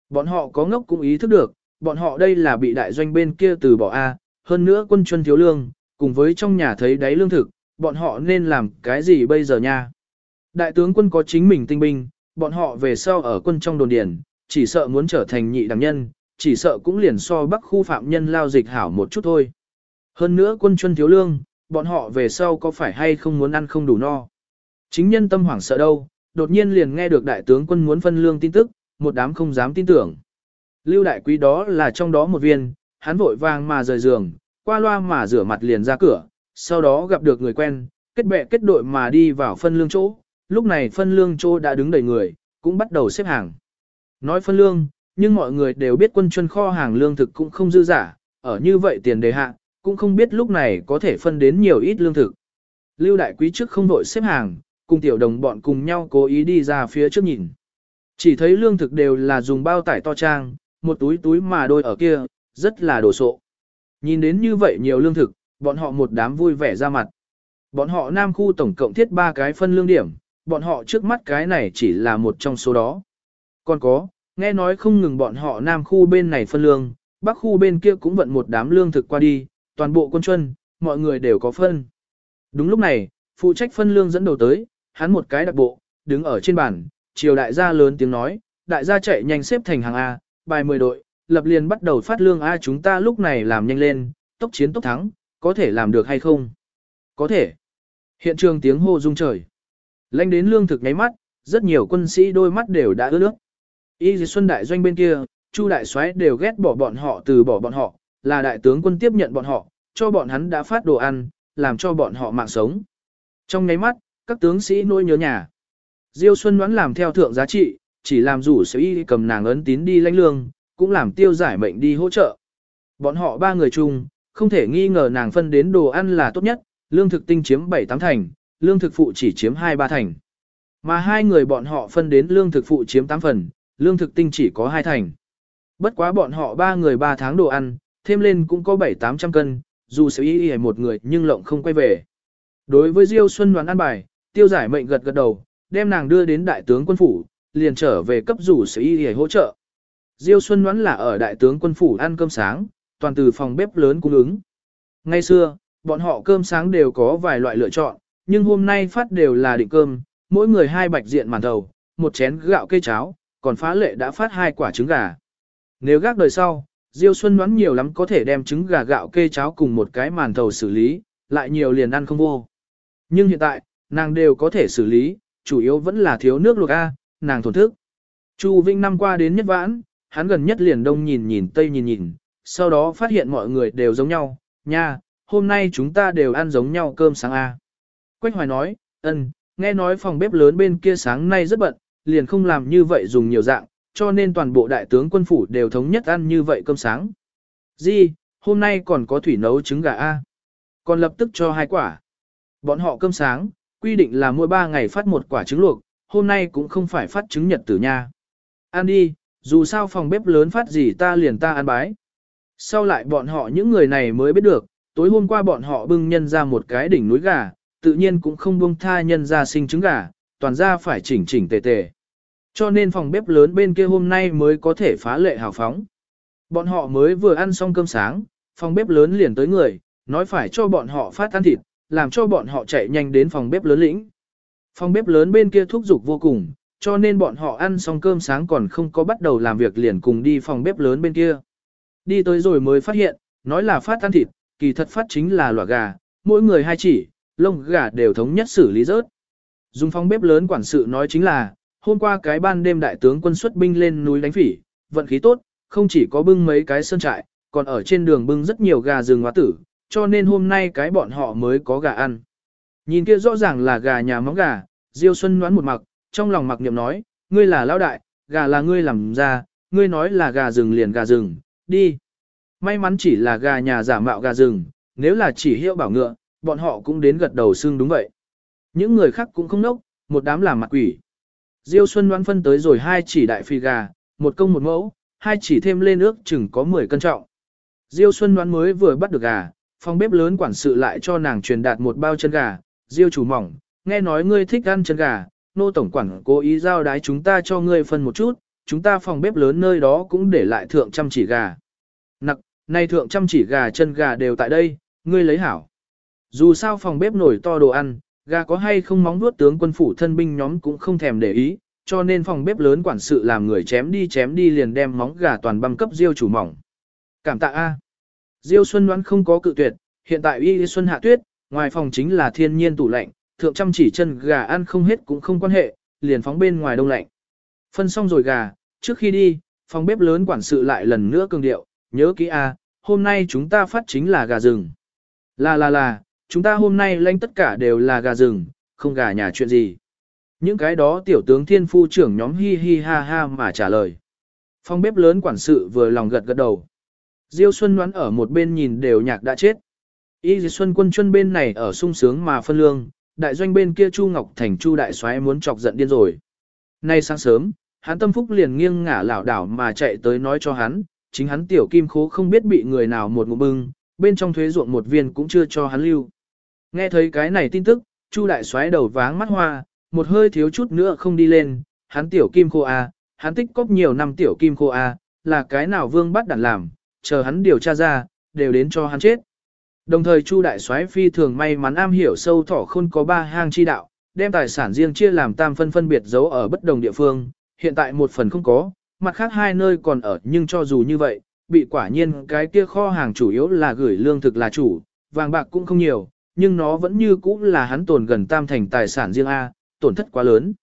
Bọn họ có ngốc cũng ý thức được, bọn họ đây là bị đại doanh bên kia từ bỏ A, hơn nữa quân chuân thiếu lương, cùng với trong nhà thấy đáy lương thực, bọn họ nên làm cái gì bây giờ nha. Đại tướng quân có chính mình tinh binh, bọn họ về sau ở quân trong đồn điển, chỉ sợ muốn trở thành nhị đẳng nhân, chỉ sợ cũng liền so bắc khu phạm nhân lao dịch hảo một chút thôi. Hơn nữa quân chuân thiếu lương, bọn họ về sau có phải hay không muốn ăn không đủ no. Chính nhân tâm hoảng sợ đâu, đột nhiên liền nghe được đại tướng quân muốn phân lương tin tức, một đám không dám tin tưởng. Lưu đại quý đó là trong đó một viên, hắn vội vàng mà rời giường, qua loa mà rửa mặt liền ra cửa, sau đó gặp được người quen, kết bè kết đội mà đi vào phân lương chỗ, lúc này phân lương chỗ đã đứng đầy người, cũng bắt đầu xếp hàng. Nói phân lương, nhưng mọi người đều biết quân chuân kho hàng lương thực cũng không dư giả, ở như vậy tiền đề hạ, cũng không biết lúc này có thể phân đến nhiều ít lương thực. Lưu đại quý trước không vội xếp hàng, cùng tiểu đồng bọn cùng nhau cố ý đi ra phía trước nhìn. Chỉ thấy lương thực đều là dùng bao tải to trang, một túi túi mà đôi ở kia, rất là đồ sộ. Nhìn đến như vậy nhiều lương thực, bọn họ một đám vui vẻ ra mặt. Bọn họ Nam khu tổng cộng thiết ba cái phân lương điểm, bọn họ trước mắt cái này chỉ là một trong số đó. Còn có, nghe nói không ngừng bọn họ Nam khu bên này phân lương, Bắc khu bên kia cũng vận một đám lương thực qua đi, toàn bộ quân chuân, mọi người đều có phân. Đúng lúc này, phụ trách phân lương dẫn đầu tới, hắn một cái đặc bộ, đứng ở trên bàn, chiều đại gia lớn tiếng nói, đại gia chạy nhanh xếp thành hàng A, bài 10 đội, lập liền bắt đầu phát lương A chúng ta lúc này làm nhanh lên, tốc chiến tốc thắng, có thể làm được hay không? Có thể. Hiện trường tiếng hô rung trời. Lanh đến lương thực nháy mắt, rất nhiều quân sĩ đôi mắt đều đã ướt nước. Y Xuân đại doanh bên kia, Chu đại soái đều ghét bỏ bọn họ từ bỏ bọn họ, là đại tướng quân tiếp nhận bọn họ, cho bọn hắn đã phát đồ ăn, làm cho bọn họ mạng sống. Trong nháy mắt, các tướng sĩ nỗi nhớ nhà. Diêu Xuân đoán làm theo thượng giá trị, chỉ làm rủ sở y cầm nàng ấn tín đi lãnh lương, cũng làm tiêu giải mệnh đi hỗ trợ. Bọn họ ba người chung, không thể nghi ngờ nàng phân đến đồ ăn là tốt nhất, lương thực tinh chiếm 7-8 thành, lương thực phụ chỉ chiếm 2-3 thành. Mà hai người bọn họ phân đến lương thực phụ chiếm 8 phần, lương thực tinh chỉ có hai thành. Bất quá bọn họ ba người ba tháng đồ ăn, thêm lên cũng có 7-800 cân, dù sẽ y y một người nhưng lộng không quay về. Đối với Diêu Xuân đoán ăn bài, tiêu giải mệnh gật gật đầu, đem nàng đưa đến đại tướng quân phủ, liền trở về cấp rủ sẽ y y hỗ trợ. Diêu Xuân đoán là ở đại tướng quân phủ ăn cơm sáng, toàn từ phòng bếp lớn cung ứng. Ngay xưa, bọn họ cơm sáng đều có vài loại lựa chọn, nhưng hôm nay phát đều là định cơm, mỗi người hai bạch diện màn thầu, một chén gạo cây cháo, còn phá lệ đã phát hai quả trứng gà. Nếu gác đời sau, Diêu Xuân đoán nhiều lắm có thể đem trứng gà gạo kê cháo cùng một cái màn thầu xử lý, lại nhiều liền ăn không vô. Nhưng hiện tại, nàng đều có thể xử lý, chủ yếu vẫn là thiếu nước luộc A, nàng thổn thức. Chu Vinh năm qua đến nhất vãn, hắn gần nhất liền đông nhìn nhìn tây nhìn nhìn, sau đó phát hiện mọi người đều giống nhau, nha, hôm nay chúng ta đều ăn giống nhau cơm sáng A. Quách Hoài nói, ơn, nghe nói phòng bếp lớn bên kia sáng nay rất bận, liền không làm như vậy dùng nhiều dạng, cho nên toàn bộ đại tướng quân phủ đều thống nhất ăn như vậy cơm sáng. Di, hôm nay còn có thủy nấu trứng gà A. Còn lập tức cho hai quả. Bọn họ cơm sáng, quy định là mỗi ba ngày phát một quả trứng luộc, hôm nay cũng không phải phát trứng nhật tử nha. Ăn đi, dù sao phòng bếp lớn phát gì ta liền ta ăn bái. Sau lại bọn họ những người này mới biết được, tối hôm qua bọn họ bưng nhân ra một cái đỉnh núi gà, tự nhiên cũng không buông tha nhân ra sinh trứng gà, toàn ra phải chỉnh chỉnh tề tề. Cho nên phòng bếp lớn bên kia hôm nay mới có thể phá lệ hào phóng. Bọn họ mới vừa ăn xong cơm sáng, phòng bếp lớn liền tới người, nói phải cho bọn họ phát ăn thịt, làm cho bọn họ chạy nhanh đến phòng bếp lớn lĩnh. Phòng bếp lớn bên kia thúc giục vô cùng, cho nên bọn họ ăn xong cơm sáng còn không có bắt đầu làm việc liền cùng đi phòng bếp lớn bên kia. Đi tới rồi mới phát hiện, nói là phát ăn thịt, kỳ thật phát chính là lòa gà, mỗi người hai chỉ, lông gà đều thống nhất xử lý rớt. Dùng phòng bếp lớn quản sự nói chính là, hôm qua cái ban đêm đại tướng quân xuất binh lên núi đánh phỉ, vận khí tốt, không chỉ có bưng mấy cái sơn trại, còn ở trên đường bưng rất nhiều gà rừng hóa tử, cho nên hôm nay cái bọn họ mới có gà ăn. Nhìn kia rõ ràng là gà nhà móng gà, Diêu Xuân đoán một mặc, trong lòng mặc niệm nói, ngươi là lão đại, gà là ngươi làm ra, ngươi nói là gà rừng liền gà rừng, đi. May mắn chỉ là gà nhà giả mạo gà rừng, nếu là chỉ hiệu bảo ngựa, bọn họ cũng đến gật đầu xương đúng vậy. Những người khác cũng không nốc, một đám làm mặt quỷ. Diêu Xuân đoán phân tới rồi hai chỉ đại phi gà, một công một mẫu, hai chỉ thêm lên ước chừng có 10 cân trọng. Diêu Xuân đoán mới vừa bắt được gà, phòng bếp lớn quản sự lại cho nàng truyền đạt một bao chân gà, Diêu chủ mỏng, nghe nói ngươi thích ăn chân gà, nô tổng quản cố ý giao đái chúng ta cho ngươi phân một chút, chúng ta phòng bếp lớn nơi đó cũng để lại thượng trăm chỉ gà. Nặc, nay thượng trăm chỉ gà chân gà đều tại đây, ngươi lấy hảo. Dù sao phòng bếp nổi to đồ ăn, gà có hay không móng vuốt tướng quân phủ thân binh nhóm cũng không thèm để ý, cho nên phòng bếp lớn quản sự làm người chém đi chém đi liền đem móng gà toàn băm cấp Diêu chủ mỏng. Cảm tạ A. Diêu Xuân đoán không có cự tuyệt, hiện tại y xuân hạ tuyết, ngoài phòng chính là thiên nhiên tủ lạnh, thượng chăm chỉ chân gà ăn không hết cũng không quan hệ, liền phóng bên ngoài đông lạnh. Phân xong rồi gà, trước khi đi, phòng bếp lớn quản sự lại lần nữa cường điệu, nhớ kỹ a, hôm nay chúng ta phát chính là gà rừng. Là là là, chúng ta hôm nay lanh tất cả đều là gà rừng, không gà nhà chuyện gì. Những cái đó tiểu tướng thiên phu trưởng nhóm hi hi ha ha mà trả lời. phong bếp lớn quản sự vừa lòng gật gật đầu. Diêu Xuân đoán ở một bên nhìn đều nhạc đã chết. Y diêu Xuân quân chuân bên này ở sung sướng mà phân lương, đại doanh bên kia Chu Ngọc Thành Chu đại soái muốn chọc giận điên rồi. Nay sáng sớm, hắn tâm phúc liền nghiêng ngả lảo đảo mà chạy tới nói cho hắn, chính hắn tiểu kim khố không biết bị người nào một ngụm bưng, bên trong thuế ruộng một viên cũng chưa cho hắn lưu. Nghe thấy cái này tin tức, Chu đại xoáy đầu váng mắt hoa, một hơi thiếu chút nữa không đi lên, hắn tiểu kim khô a, hắn tích cóp nhiều năm tiểu kim khô a, là cái nào vương bắt đản làm, chờ hắn điều tra ra, đều đến cho hắn chết. Đồng thời Chu đại soái phi thường may mắn am hiểu sâu thỏ khôn có ba hang chi đạo, đem tài sản riêng chia làm tam phân phân biệt giấu ở bất đồng địa phương, hiện tại một phần không có, mặt khác hai nơi còn ở nhưng cho dù như vậy, bị quả nhiên cái kia kho hàng chủ yếu là gửi lương thực là chủ, vàng bạc cũng không nhiều, nhưng nó vẫn như cũ là hắn tồn gần tam thành tài sản riêng A, tổn thất quá lớn.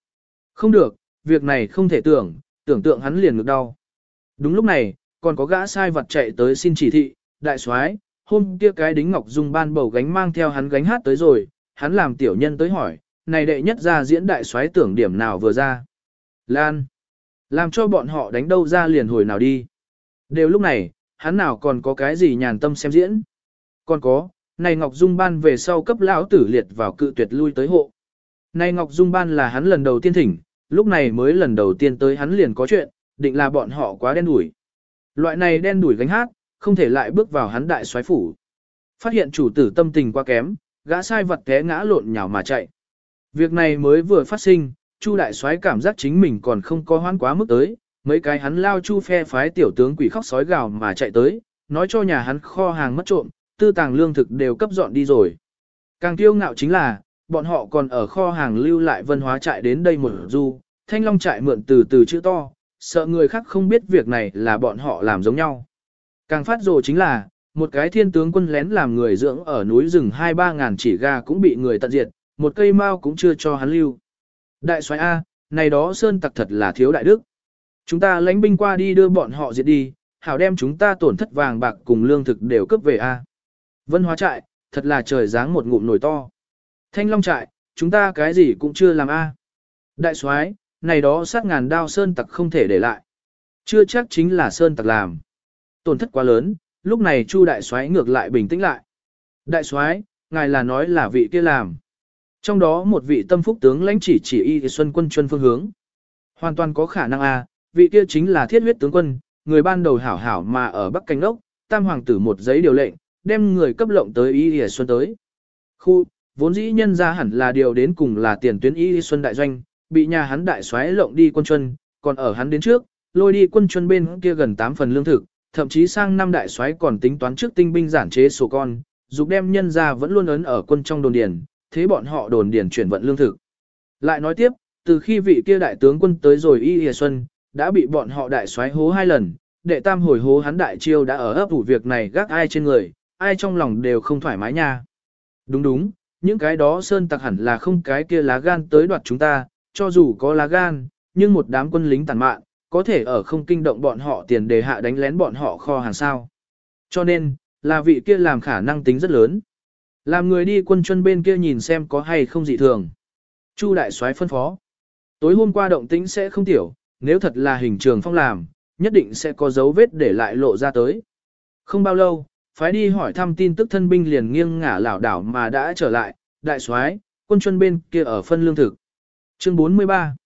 Không được, việc này không thể tưởng, tưởng tượng hắn liền ngực đau. Đúng lúc này, còn có gã sai vật chạy tới xin chỉ thị, đại soái, hôm kia cái đính ngọc dung ban bầu gánh mang theo hắn gánh hát tới rồi, hắn làm tiểu nhân tới hỏi, này đệ nhất ra diễn đại soái tưởng điểm nào vừa ra. Lan, làm cho bọn họ đánh đâu ra liền hồi nào đi. Đều lúc này, hắn nào còn có cái gì nhàn tâm xem diễn. Còn có, này Ngọc Dung Ban về sau cấp lão tử liệt vào cự tuyệt lui tới hộ. Này Ngọc Dung Ban là hắn lần đầu tiên thỉnh, lúc này mới lần đầu tiên tới hắn liền có chuyện, định là bọn họ quá đen đủi. Loại này đen đủi gánh hát, không thể lại bước vào hắn đại soái phủ. Phát hiện chủ tử tâm tình quá kém, gã sai vật té ngã lộn nhào mà chạy. Việc này mới vừa phát sinh, Chu đại soái cảm giác chính mình còn không có hoãn quá mức tới, mấy cái hắn lao chu phe phái tiểu tướng quỷ khóc sói gào mà chạy tới, nói cho nhà hắn kho hàng mất trộm, tư tàng lương thực đều cấp dọn đi rồi. Càng tiêu ngạo chính là, bọn họ còn ở kho hàng lưu lại văn hóa trại đến đây một du, thanh long trại mượn từ từ chữ to, sợ người khác không biết việc này là bọn họ làm giống nhau. Càng phát rồ chính là, một cái thiên tướng quân lén làm người dưỡng ở núi rừng hai ba ngàn chỉ gà cũng bị người tận diệt, một cây mao cũng chưa cho hắn lưu. Đại soái A, này đó sơn tặc thật là thiếu đại đức. Chúng ta lãnh binh qua đi đưa bọn họ diệt đi, hảo đem chúng ta tổn thất vàng bạc cùng lương thực đều cướp về A. Vân hóa trại, thật là trời dáng một ngụm nổi to. Thanh long trại, chúng ta cái gì cũng chưa làm A. Đại soái, này đó sát ngàn đao sơn tặc không thể để lại. Chưa chắc chính là sơn tặc làm. Tổn thất quá lớn, lúc này Chu đại soái ngược lại bình tĩnh lại. Đại soái, ngài là nói là vị kia làm. Trong đó một vị tâm phúc tướng lãnh chỉ chỉ y xuân quân chuân phương hướng. Hoàn toàn có khả năng a, vị kia chính là thiết huyết tướng quân, người ban đầu hảo hảo mà ở Bắc Canh Ốc, tam hoàng tử một giấy điều lệnh, đem người cấp lộng tới y xuân tới. Khu, vốn dĩ nhân ra hẳn là điều đến cùng là tiền tuyến y xuân đại doanh, bị nhà hắn đại xoáy lộng đi quân chuân, còn ở hắn đến trước, lôi đi quân chuân bên kia gần 8 phần lương thực, thậm chí sang năm đại xoáy còn tính toán trước tinh binh giản chế số con, dục đem nhân ra vẫn luôn ấn ở quân trong đồn điền, thế bọn họ đồn điền chuyển vận lương thực. Lại nói tiếp, từ khi vị kia đại tướng quân tới rồi Y Y Xuân, đã bị bọn họ đại xoáy hố hai lần, đệ tam hồi hố hắn đại chiêu đã ở ấp ủ việc này gác ai trên người, ai trong lòng đều không thoải mái nha. Đúng đúng, những cái đó sơn tặc hẳn là không cái kia lá gan tới đoạt chúng ta, cho dù có lá gan, nhưng một đám quân lính tàn mạn, có thể ở không kinh động bọn họ tiền đề hạ đánh lén bọn họ kho hàng sao. Cho nên, là vị kia làm khả năng tính rất lớn. Làm người đi quân chân bên kia nhìn xem có hay không dị thường. Chu đại soái phân phó. Tối hôm qua động tĩnh sẽ không tiểu, nếu thật là hình trường phong làm, nhất định sẽ có dấu vết để lại lộ ra tới. Không bao lâu, phái đi hỏi thăm tin tức thân binh liền nghiêng ngả lảo đảo mà đã trở lại, đại soái, quân chân bên kia ở phân lương thực. Chương 43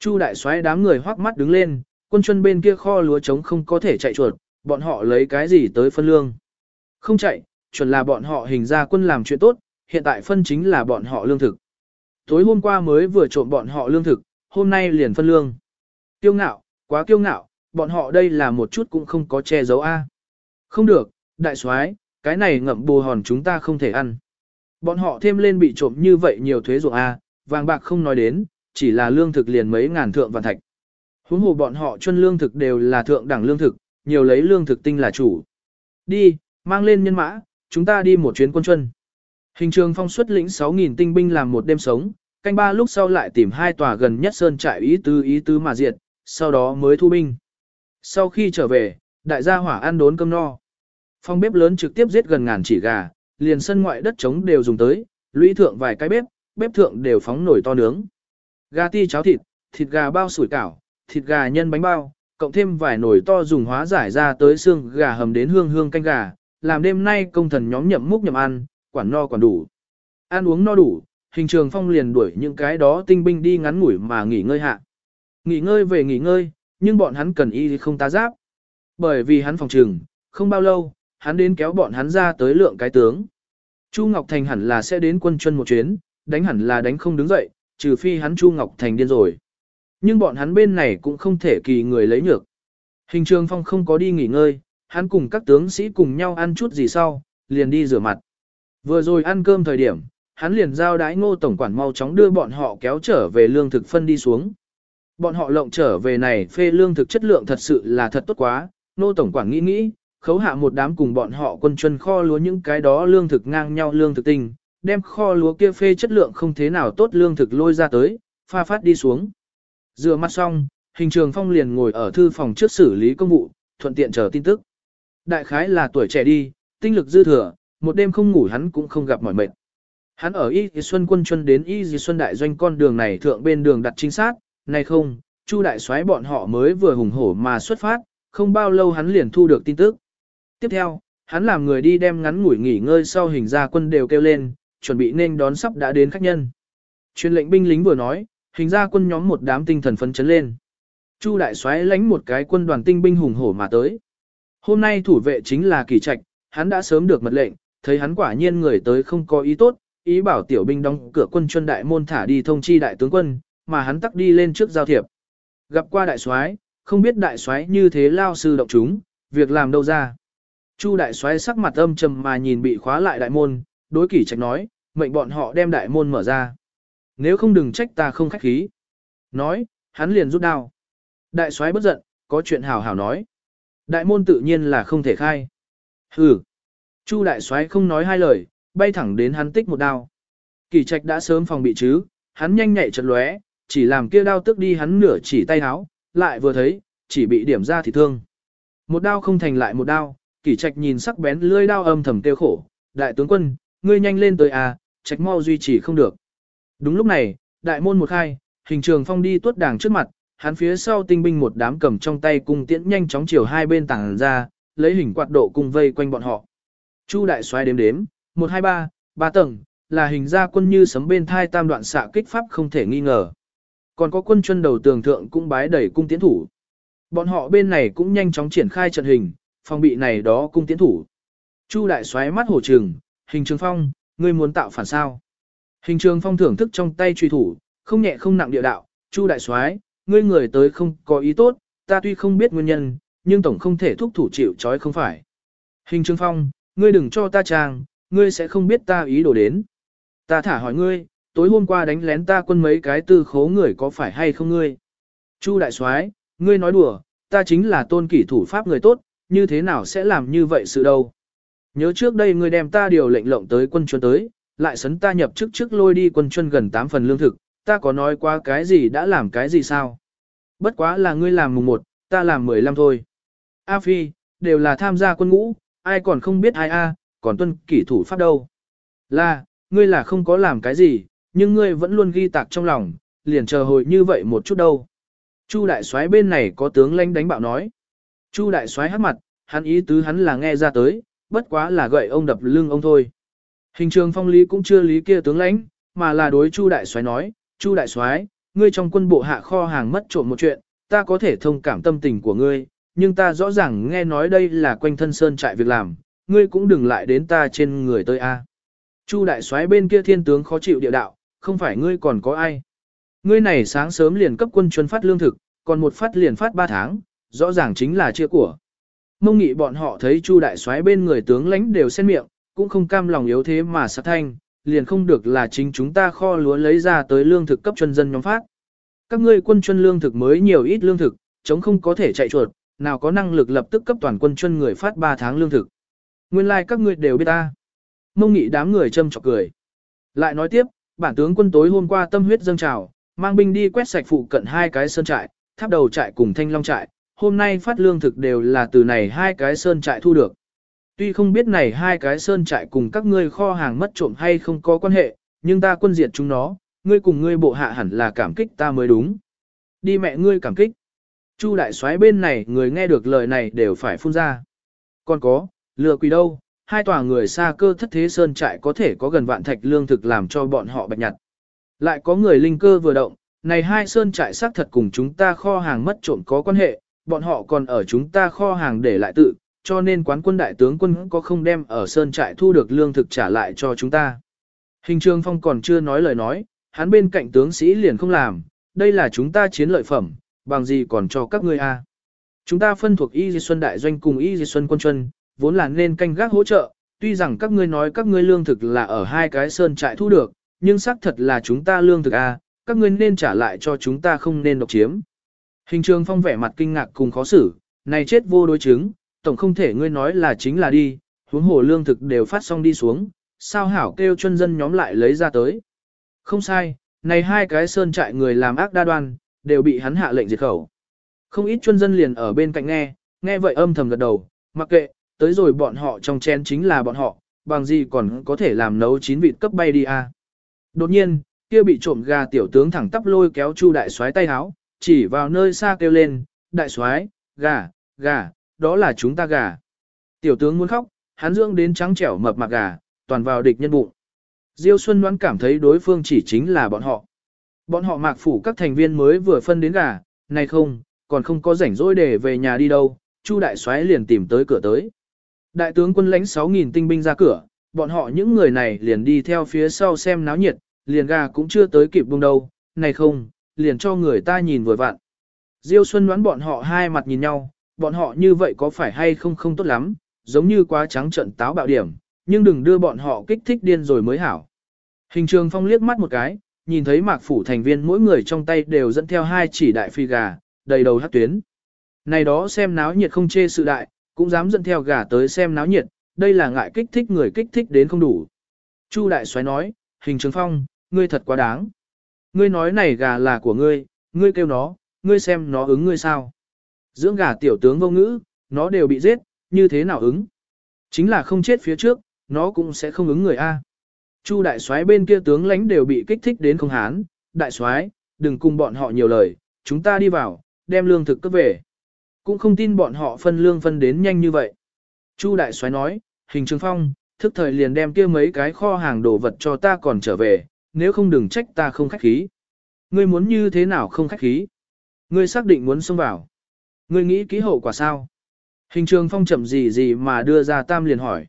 Chu đại soái đám người hoắc mắt đứng lên, quân chân bên kia kho lúa trống không có thể chạy chuột, bọn họ lấy cái gì tới phân lương. Không chạy, chuẩn là bọn họ hình ra quân làm chuyện tốt, hiện tại phân chính là bọn họ lương thực. Tối hôm qua mới vừa trộm bọn họ lương thực, hôm nay liền phân lương. Kiêu ngạo, quá kiêu ngạo, bọn họ đây là một chút cũng không có che giấu A. Không được, đại soái, cái này ngậm bù hòn chúng ta không thể ăn. Bọn họ thêm lên bị trộm như vậy nhiều thuế ruộng A, vàng bạc không nói đến, chỉ là lương thực liền mấy ngàn thượng vạn thạch. Huống hồ bọn họ chuyên lương thực đều là thượng đẳng lương thực, nhiều lấy lương thực tinh là chủ. Đi, mang lên nhân mã, chúng ta đi một chuyến quân chuân. Hình trường phong xuất lĩnh 6.000 tinh binh làm một đêm sống, canh ba lúc sau lại tìm hai tòa gần nhất sơn trại ý tứ ý tứ mà diệt, sau đó mới thu binh. Sau khi trở về, đại gia hỏa ăn đốn cơm no. Phong bếp lớn trực tiếp giết gần ngàn chỉ gà, liền sân ngoại đất trống đều dùng tới, lũy thượng vài cái bếp, bếp thượng đều phóng nổi to nướng. Gà ti cháo thịt, thịt gà bao sủi cảo, thịt gà nhân bánh bao, cộng thêm vài nồi to dùng hóa giải ra tới xương gà hầm đến hương hương canh gà, làm đêm nay công thần nhóm nhậm múc nhậm ăn, quản no quản đủ. Ăn uống no đủ, hình trường phong liền đuổi những cái đó tinh binh đi ngắn ngủi mà nghỉ ngơi hạ. Nghỉ ngơi về nghỉ ngơi, nhưng bọn hắn cần y không tá giáp. Bởi vì hắn phòng trường, không bao lâu, hắn đến kéo bọn hắn ra tới lượng cái tướng. Chu Ngọc Thành hẳn là sẽ đến quân chuân một chuyến, đánh hẳn là đánh không đứng dậy, trừ phi hắn Chu Ngọc Thành điên rồi. Nhưng bọn hắn bên này cũng không thể kỳ người lấy nhược. Hình trường phong không có đi nghỉ ngơi, hắn cùng các tướng sĩ cùng nhau ăn chút gì sau, liền đi rửa mặt. Vừa rồi ăn cơm thời điểm, hắn liền giao đái ngô tổng quản mau chóng đưa bọn họ kéo trở về lương thực phân đi xuống. Bọn họ lộng trở về này phê lương thực chất lượng thật sự là thật tốt quá, ngô tổng quản nghĩ nghĩ, khấu hạ một đám cùng bọn họ quân chuân kho lúa những cái đó lương thực ngang nhau lương thực tinh, đem kho lúa kia phê chất lượng không thế nào tốt lương thực lôi ra tới, pha phát đi xuống. Rửa mặt xong, hình trường phong liền ngồi ở thư phòng trước xử lý công vụ, thuận tiện chờ tin tức. Đại khái là tuổi trẻ đi, tinh lực dư thừa, một đêm không ngủ hắn cũng không gặp mỏi mệt. Hắn ở Y Xuân quân chuân đến Y Xuân đại doanh con đường này thượng bên đường đặt chính xác, này không, Chu đại soái bọn họ mới vừa hùng hổ mà xuất phát, không bao lâu hắn liền thu được tin tức. Tiếp theo, hắn làm người đi đem ngắn ngủi nghỉ ngơi sau hình ra quân đều kêu lên, chuẩn bị nên đón sắp đã đến khách nhân. Truyền lệnh binh lính vừa nói, hình ra quân nhóm một đám tinh thần phấn chấn lên. Chu đại soái lãnh một cái quân đoàn tinh binh hùng hổ mà tới. Hôm nay thủ vệ chính là kỳ trạch, hắn đã sớm được mật lệnh, thấy hắn quả nhiên người tới không có ý tốt, ý bảo tiểu binh đóng cửa quân chuân đại môn thả đi thông chi đại tướng quân, mà hắn tắc đi lên trước giao thiệp. Gặp qua đại soái, không biết đại soái như thế lao sư động chúng, việc làm đâu ra. Chu đại soái sắc mặt âm trầm mà nhìn bị khóa lại đại môn, đối kỷ trạch nói, mệnh bọn họ đem đại môn mở ra. Nếu không đừng trách ta không khách khí. Nói, hắn liền rút đao. Đại soái bất giận, có chuyện hảo hảo nói. Đại môn tự nhiên là không thể khai. Hừ. Chu đại soái không nói hai lời, bay thẳng đến hắn tích một đao. Kỳ trạch đã sớm phòng bị chứ, hắn nhanh nhạy chật lóe, chỉ làm kia đao tức đi hắn nửa chỉ tay áo, lại vừa thấy, chỉ bị điểm ra thì thương. Một đao không thành lại một đao, Kỷ trạch nhìn sắc bén lưỡi đao âm thầm tiêu khổ, đại tướng quân, ngươi nhanh lên tới à, trạch mau duy trì không được. Đúng lúc này, đại môn một khai, hình trường phong đi tuốt đảng trước mặt, hắn phía sau tinh binh một đám cầm trong tay cung tiễn nhanh chóng chiều hai bên tảng ra, lấy hình quạt độ cung vây quanh bọn họ. Chu đại xoay đếm đếm, 1 2 3, 3 tầng, là hình ra quân như sấm bên thai tam đoạn xạ kích pháp không thể nghi ngờ. Còn có quân chân đầu tường thượng cũng bái đẩy cung tiến thủ. Bọn họ bên này cũng nhanh chóng triển khai trận hình, phòng bị này đó cung tiến thủ. Chu đại xoáy mắt hổ trừng, hình trường phong, ngươi muốn tạo phản sao. Hình trường phong thưởng thức trong tay truy thủ, không nhẹ không nặng địa đạo, Chu đại soái, ngươi người tới không có ý tốt, ta tuy không biết nguyên nhân, nhưng tổng không thể thúc thủ chịu trói không phải. Hình trường phong, ngươi đừng cho ta trang, ngươi sẽ không biết ta ý đồ đến. Ta thả hỏi ngươi, tối hôm qua đánh lén ta quân mấy cái tư khố người có phải hay không ngươi? Chu đại soái, ngươi nói đùa, ta chính là tôn kỷ thủ pháp người tốt, như thế nào sẽ làm như vậy sự đâu? Nhớ trước đây ngươi đem ta điều lệnh lộng tới quân chuân tới, lại sấn ta nhập chức trước lôi đi quân chuân gần 8 phần lương thực, ta có nói qua cái gì đã làm cái gì sao? Bất quá là ngươi làm mùng 1, ta làm 15 thôi. A Phi, đều là tham gia quân ngũ, ai còn không biết ai a, còn tuân kỷ thủ pháp đâu. Là, ngươi là không có làm cái gì, nhưng ngươi vẫn luôn ghi tạc trong lòng, liền chờ hồi như vậy một chút đâu. Chu đại soái bên này có tướng lãnh đánh bạo nói. Chu đại soái hát mặt, hắn ý tứ hắn là nghe ra tới, bất quá là gậy ông đập lưng ông thôi. Hình trường phong lý cũng chưa lý kia tướng lãnh, mà là đối Chu đại soái nói, Chu đại soái, ngươi trong quân bộ hạ kho hàng mất trộm một chuyện, ta có thể thông cảm tâm tình của ngươi, nhưng ta rõ ràng nghe nói đây là quanh thân sơn trại việc làm, ngươi cũng đừng lại đến ta trên người tôi a. Chu đại soái bên kia thiên tướng khó chịu địa đạo, không phải ngươi còn có ai. Ngươi này sáng sớm liền cấp quân chuẩn phát lương thực, còn một phát liền phát ba tháng, rõ ràng chính là chia của. Mông nghị bọn họ thấy Chu đại soái bên người tướng lãnh đều sen miệng, cũng không cam lòng yếu thế mà sát thanh, liền không được là chính chúng ta kho lúa lấy ra tới lương thực cấp chân dân nhóm phát. Các ngươi quân chân lương thực mới nhiều ít lương thực, chống không có thể chạy chuột, nào có năng lực lập tức cấp toàn quân chân người phát 3 tháng lương thực. Nguyên lai like các ngươi đều biết ta. Mông nghị đám người châm chọc cười. Lại nói tiếp, bản tướng quân tối hôm qua tâm huyết dâng trào, mang binh đi quét sạch phụ cận hai cái sơn trại, tháp đầu trại cùng thanh long trại, hôm nay phát lương thực đều là từ này hai cái sơn trại thu được. Tuy không biết này hai cái sơn trại cùng các ngươi kho hàng mất trộm hay không có quan hệ, nhưng ta quân diệt chúng nó, ngươi cùng ngươi bộ hạ hẳn là cảm kích ta mới đúng. Đi mẹ ngươi cảm kích. Chu đại soái bên này người nghe được lời này đều phải phun ra. Còn có, lừa quỷ đâu, hai tòa người xa cơ thất thế sơn trại có thể có gần vạn thạch lương thực làm cho bọn họ bạch nhặt. Lại có người linh cơ vừa động, này hai sơn trại xác thật cùng chúng ta kho hàng mất trộm có quan hệ, bọn họ còn ở chúng ta kho hàng để lại tự, cho nên quán quân đại tướng quân có không đem ở sơn trại thu được lương thực trả lại cho chúng ta. Hình trường phong còn chưa nói lời nói, hắn bên cạnh tướng sĩ liền không làm, đây là chúng ta chiến lợi phẩm, bằng gì còn cho các ngươi a? Chúng ta phân thuộc Y Di Xuân Đại Doanh cùng Y Di Xuân Quân Chuân, vốn là nên canh gác hỗ trợ, tuy rằng các ngươi nói các ngươi lương thực là ở hai cái sơn trại thu được, nhưng xác thật là chúng ta lương thực a, các ngươi nên trả lại cho chúng ta không nên độc chiếm. Hình trường phong vẻ mặt kinh ngạc cùng khó xử, này chết vô đối chứng, tổng không thể ngươi nói là chính là đi, huống hồ lương thực đều phát xong đi xuống, sao hảo kêu chân dân nhóm lại lấy ra tới. Không sai, này hai cái sơn trại người làm ác đa đoan, đều bị hắn hạ lệnh diệt khẩu. Không ít chân dân liền ở bên cạnh nghe, nghe vậy âm thầm gật đầu, mặc kệ, tới rồi bọn họ trong chén chính là bọn họ, bằng gì còn có thể làm nấu chín vịt cấp bay đi à. Đột nhiên, kia bị trộm gà tiểu tướng thẳng tắp lôi kéo Chu đại soái tay háo, chỉ vào nơi xa kêu lên, đại soái, gà, gà, đó là chúng ta gà. Tiểu tướng muốn khóc, hắn dưỡng đến trắng trẻo mập mạp gà, toàn vào địch nhân bụng. Diêu Xuân ngoan cảm thấy đối phương chỉ chính là bọn họ. Bọn họ mạc phủ các thành viên mới vừa phân đến gà, này không, còn không có rảnh rỗi để về nhà đi đâu, Chu đại soái liền tìm tới cửa tới. Đại tướng quân lãnh 6.000 tinh binh ra cửa, bọn họ những người này liền đi theo phía sau xem náo nhiệt, liền gà cũng chưa tới kịp buông đâu, này không, liền cho người ta nhìn vừa vặn. Diêu Xuân đoán bọn họ hai mặt nhìn nhau, bọn họ như vậy có phải hay không không tốt lắm, giống như quá trắng trận táo bạo điểm, nhưng đừng đưa bọn họ kích thích điên rồi mới hảo. Hình trường phong liếc mắt một cái, nhìn thấy mạc phủ thành viên mỗi người trong tay đều dẫn theo hai chỉ đại phi gà, đầy đầu hát tuyến. Này đó xem náo nhiệt không chê sự đại, cũng dám dẫn theo gà tới xem náo nhiệt, đây là ngại kích thích người kích thích đến không đủ. Chu đại soái nói, hình trường phong, ngươi thật quá đáng. Ngươi nói này gà là của ngươi, ngươi kêu nó, ngươi xem nó ứng ngươi sao. Dưỡng gà tiểu tướng vô ngữ, nó đều bị giết, như thế nào ứng. Chính là không chết phía trước, nó cũng sẽ không ứng người A. Chu đại soái bên kia tướng lãnh đều bị kích thích đến không hán, đại soái, đừng cùng bọn họ nhiều lời, chúng ta đi vào, đem lương thực cấp về. Cũng không tin bọn họ phân lương phân đến nhanh như vậy. Chu đại soái nói, hình trường phong, thức thời liền đem kia mấy cái kho hàng đồ vật cho ta còn trở về, nếu không đừng trách ta không khách khí. Ngươi muốn như thế nào không khách khí? Ngươi xác định muốn xông vào. Ngươi nghĩ kỹ hậu quả sao? Hình trường phong chậm gì gì mà đưa ra tam liền hỏi.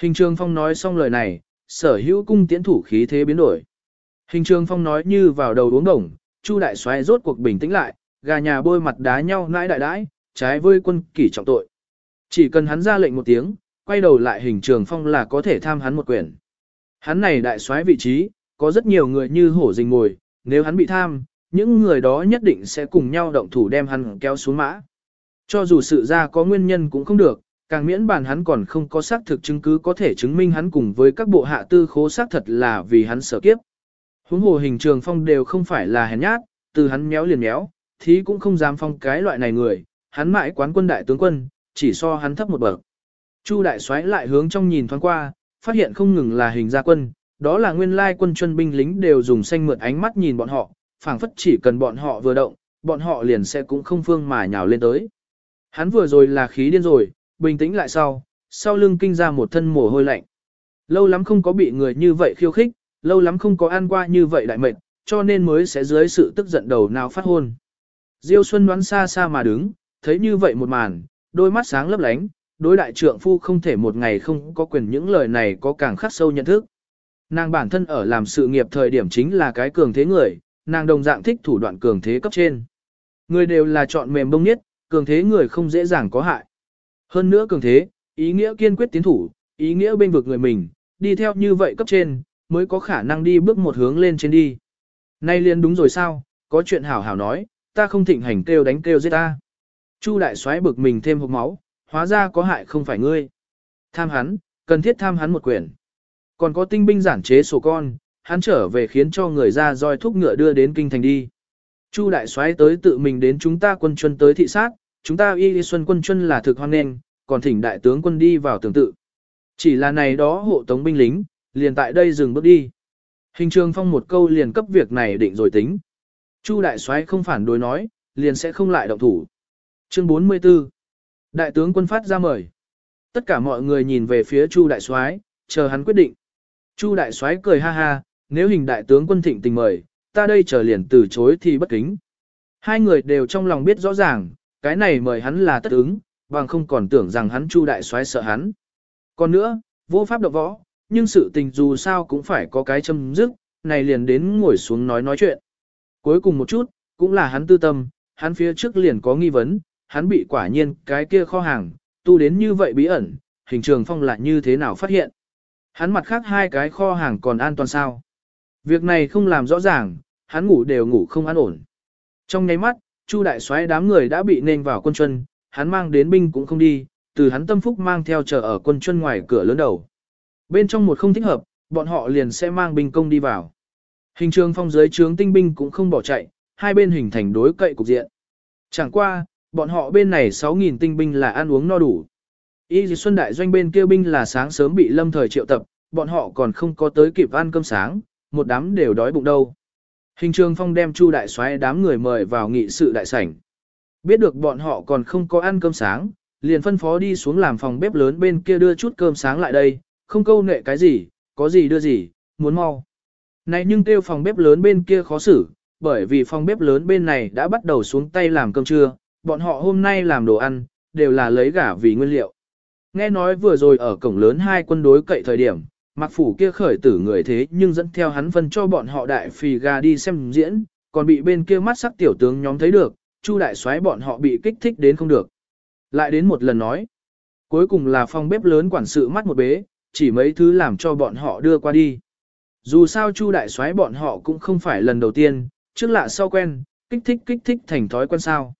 Hình trường phong nói xong lời này, sở hữu cung tiễn thủ khí thế biến đổi. Hình trường phong nói như vào đầu uống đồng, chu đại xoáy rốt cuộc bình tĩnh lại, gà nhà bôi mặt đá nhau nãi đại đãi, trái với quân kỷ trọng tội. Chỉ cần hắn ra lệnh một tiếng, quay đầu lại hình trường phong là có thể tham hắn một quyền, Hắn này đại soái vị trí, có rất nhiều người như hổ rình ngồi, nếu hắn bị tham, những người đó nhất định sẽ cùng nhau động thủ đem hắn kéo xuống mã. Cho dù sự ra có nguyên nhân cũng không được, càng miễn bàn hắn còn không có xác thực chứng cứ có thể chứng minh hắn cùng với các bộ hạ tư khố xác thật là vì hắn sợ kiếp. Huống hồ hình trường phong đều không phải là hèn nhát, từ hắn méo liền méo, thì cũng không dám phong cái loại này người, hắn mãi quán quân đại tướng quân, chỉ so hắn thấp một bậc. Chu đại soái lại hướng trong nhìn thoáng qua, phát hiện không ngừng là hình gia quân, đó là nguyên lai quân chuân binh lính đều dùng xanh mượt ánh mắt nhìn bọn họ, phảng phất chỉ cần bọn họ vừa động, bọn họ liền sẽ cũng không phương mà nhào lên tới. Hắn vừa rồi là khí điên rồi, bình tĩnh lại sau, sau lưng kinh ra một thân mồ hôi lạnh. Lâu lắm không có bị người như vậy khiêu khích, lâu lắm không có ăn qua như vậy đại mệt, cho nên mới sẽ dưới sự tức giận đầu nào phát hôn. Diêu Xuân đoán xa xa mà đứng, thấy như vậy một màn, đôi mắt sáng lấp lánh, đối đại trượng phu không thể một ngày không có quyền những lời này có càng khắc sâu nhận thức. Nàng bản thân ở làm sự nghiệp thời điểm chính là cái cường thế người, nàng đồng dạng thích thủ đoạn cường thế cấp trên. Người đều là chọn mềm bông nhất, cường thế người không dễ dàng có hại. Hơn nữa cường thế, ý nghĩa kiên quyết tiến thủ, ý nghĩa bên vực người mình, đi theo như vậy cấp trên, mới có khả năng đi bước một hướng lên trên đi. Nay liền đúng rồi sao, có chuyện hảo hảo nói, ta không thịnh hành kêu đánh kêu giết ta. Chu đại soái bực mình thêm hộp máu, hóa ra có hại không phải ngươi. Tham hắn, cần thiết tham hắn một quyển. Còn có tinh binh giản chế sổ con, hắn trở về khiến cho người ra roi thúc ngựa đưa đến kinh thành đi. Chu đại soái tới tự mình đến chúng ta quân chuân tới thị sát, chúng ta y xuân quân chuân là thực hoan nghênh, còn thỉnh đại tướng quân đi vào tương tự. Chỉ là này đó hộ tống binh lính, liền tại đây dừng bước đi. Hình trường phong một câu liền cấp việc này định rồi tính. Chu đại soái không phản đối nói, liền sẽ không lại động thủ. Chương 44 Đại tướng quân phát ra mời. Tất cả mọi người nhìn về phía Chu đại soái, chờ hắn quyết định. Chu đại soái cười ha ha, nếu hình đại tướng quân thịnh tình mời, ta đây chờ liền từ chối thì bất kính. Hai người đều trong lòng biết rõ ràng, cái này mời hắn là tất ứng, bằng không còn tưởng rằng hắn Chu đại soái sợ hắn. Còn nữa, vô pháp độc võ, nhưng sự tình dù sao cũng phải có cái châm dứt, này liền đến ngồi xuống nói nói chuyện. Cuối cùng một chút, cũng là hắn tư tâm, hắn phía trước liền có nghi vấn, hắn bị quả nhiên cái kia kho hàng, tu đến như vậy bí ẩn, hình trường phong lại như thế nào phát hiện. Hắn mặt khác hai cái kho hàng còn an toàn sao. Việc này không làm rõ ràng, hắn ngủ đều ngủ không an ổn. Trong nháy mắt, Chu đại soái đám người đã bị nên vào quân chuân, hắn mang đến binh cũng không đi, từ hắn tâm phúc mang theo chờ ở quân chuân ngoài cửa lớn đầu. Bên trong một không thích hợp, bọn họ liền sẽ mang binh công đi vào. Hình trường phong giới trướng tinh binh cũng không bỏ chạy, hai bên hình thành đối cậy cục diện. Chẳng qua, bọn họ bên này 6.000 tinh binh là ăn uống no đủ. Y dì Xuân Đại doanh bên kia binh là sáng sớm bị lâm thời triệu tập, bọn họ còn không có tới kịp ăn cơm sáng, một đám đều đói bụng đâu. Hình trường phong đem Chu đại soái đám người mời vào nghị sự đại sảnh. Biết được bọn họ còn không có ăn cơm sáng, liền phân phó đi xuống làm phòng bếp lớn bên kia đưa chút cơm sáng lại đây, không câu nệ cái gì, có gì đưa gì, muốn mau. Này nhưng kêu phòng bếp lớn bên kia khó xử, bởi vì phòng bếp lớn bên này đã bắt đầu xuống tay làm cơm trưa, bọn họ hôm nay làm đồ ăn, đều là lấy gà vì nguyên liệu. Nghe nói vừa rồi ở cổng lớn hai quân đối cậy thời điểm, mặc phủ kia khởi tử người thế nhưng dẫn theo hắn phân cho bọn họ đại phì gà đi xem diễn, còn bị bên kia mắt sắc tiểu tướng nhóm thấy được, chu đại soái bọn họ bị kích thích đến không được. Lại đến một lần nói, cuối cùng là phòng bếp lớn quản sự mắt một bế, chỉ mấy thứ làm cho bọn họ đưa qua đi. Dù sao chu đại soái bọn họ cũng không phải lần đầu tiên, trước lạ sau quen, kích thích kích thích thành thói quen sao.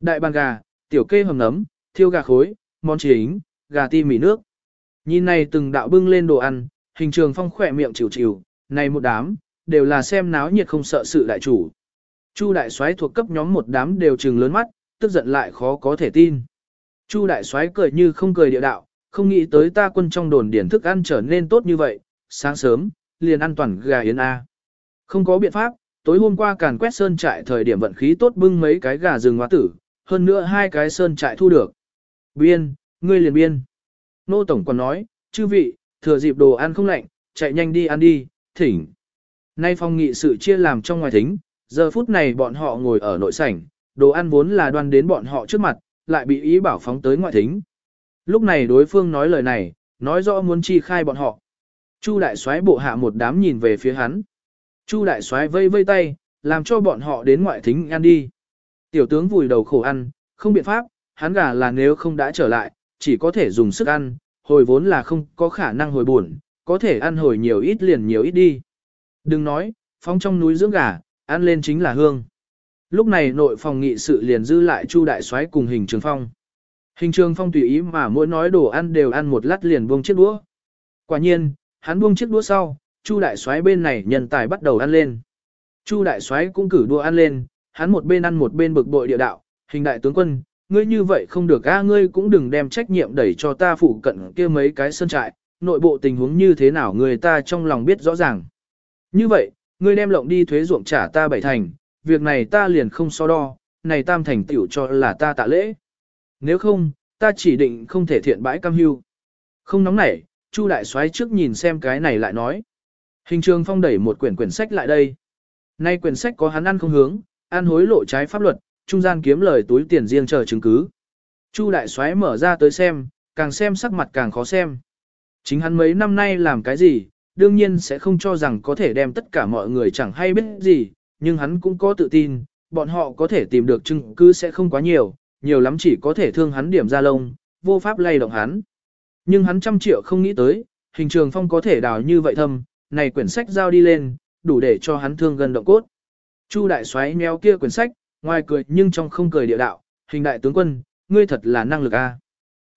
Đại bàn gà, tiểu kê hầm nấm, thiêu gà khối, món chính, gà ti mì nước. Nhìn này từng đạo bưng lên đồ ăn, hình trường phong khỏe miệng chịu chịu, này một đám, đều là xem náo nhiệt không sợ sự đại chủ. Chu đại soái thuộc cấp nhóm một đám đều trừng lớn mắt, tức giận lại khó có thể tin. Chu đại soái cười như không cười địa đạo, không nghĩ tới ta quân trong đồn điển thức ăn trở nên tốt như vậy, sáng sớm, liền ăn toàn gà yến A. Không có biện pháp, tối hôm qua càn quét sơn trại thời điểm vận khí tốt bưng mấy cái gà rừng hoa tử, hơn nữa hai cái sơn trại thu được. Biên, ngươi liền biên. Nô Tổng còn nói, chư vị, thừa dịp đồ ăn không lạnh, chạy nhanh đi ăn đi, thỉnh. Nay phong nghị sự chia làm trong ngoài thính, giờ phút này bọn họ ngồi ở nội sảnh, đồ ăn vốn là đoan đến bọn họ trước mặt, lại bị ý bảo phóng tới ngoại thính. Lúc này đối phương nói lời này, nói rõ muốn chi khai bọn họ. Chu đại soái bộ hạ một đám nhìn về phía hắn. Chu đại soái vây vây tay, làm cho bọn họ đến ngoại thính ăn đi. Tiểu tướng vùi đầu khổ ăn, không biện pháp, hắn gà là nếu không đã trở lại, chỉ có thể dùng sức ăn, hồi vốn là không có khả năng hồi buồn, có thể ăn hồi nhiều ít liền nhiều ít đi. Đừng nói, phong trong núi dưỡng gà, ăn lên chính là hương. Lúc này nội phòng nghị sự liền dư lại Chu đại soái cùng hình trường phong. Hình trường phong tùy ý mà mỗi nói đồ ăn đều ăn một lát liền buông chiếc đũa. Quả nhiên, hắn buông chiếc đũa sau, Chu đại soái bên này nhân tài bắt đầu ăn lên. Chu đại soái cũng cử đũa ăn lên, hắn một bên ăn một bên bực bội địa đạo, hình đại tướng quân, ngươi như vậy không được a ngươi cũng đừng đem trách nhiệm đẩy cho ta phụ cận kia mấy cái sân trại, nội bộ tình huống như thế nào người ta trong lòng biết rõ ràng. Như vậy, ngươi đem lộng đi thuế ruộng trả ta bảy thành, việc này ta liền không so đo, này tam thành tiểu cho là ta tạ lễ. Nếu không, ta chỉ định không thể thiện bãi cam hưu. Không nóng nảy, Chu đại soái trước nhìn xem cái này lại nói. Hình trường phong đẩy một quyển quyển sách lại đây. Nay quyển sách có hắn ăn không hướng, ăn hối lộ trái pháp luật, trung gian kiếm lời túi tiền riêng chờ chứng cứ. Chu đại soái mở ra tới xem, càng xem sắc mặt càng khó xem. Chính hắn mấy năm nay làm cái gì, đương nhiên sẽ không cho rằng có thể đem tất cả mọi người chẳng hay biết gì, nhưng hắn cũng có tự tin, bọn họ có thể tìm được chứng cứ sẽ không quá nhiều, nhiều lắm chỉ có thể thương hắn điểm ra lông, vô pháp lay động hắn. Nhưng hắn trăm triệu không nghĩ tới, hình trường phong có thể đào như vậy thâm, này quyển sách giao đi lên, đủ để cho hắn thương gần động cốt. Chu đại Soái nheo kia quyển sách, ngoài cười nhưng trong không cười địa đạo, hình đại tướng quân, ngươi thật là năng lực a.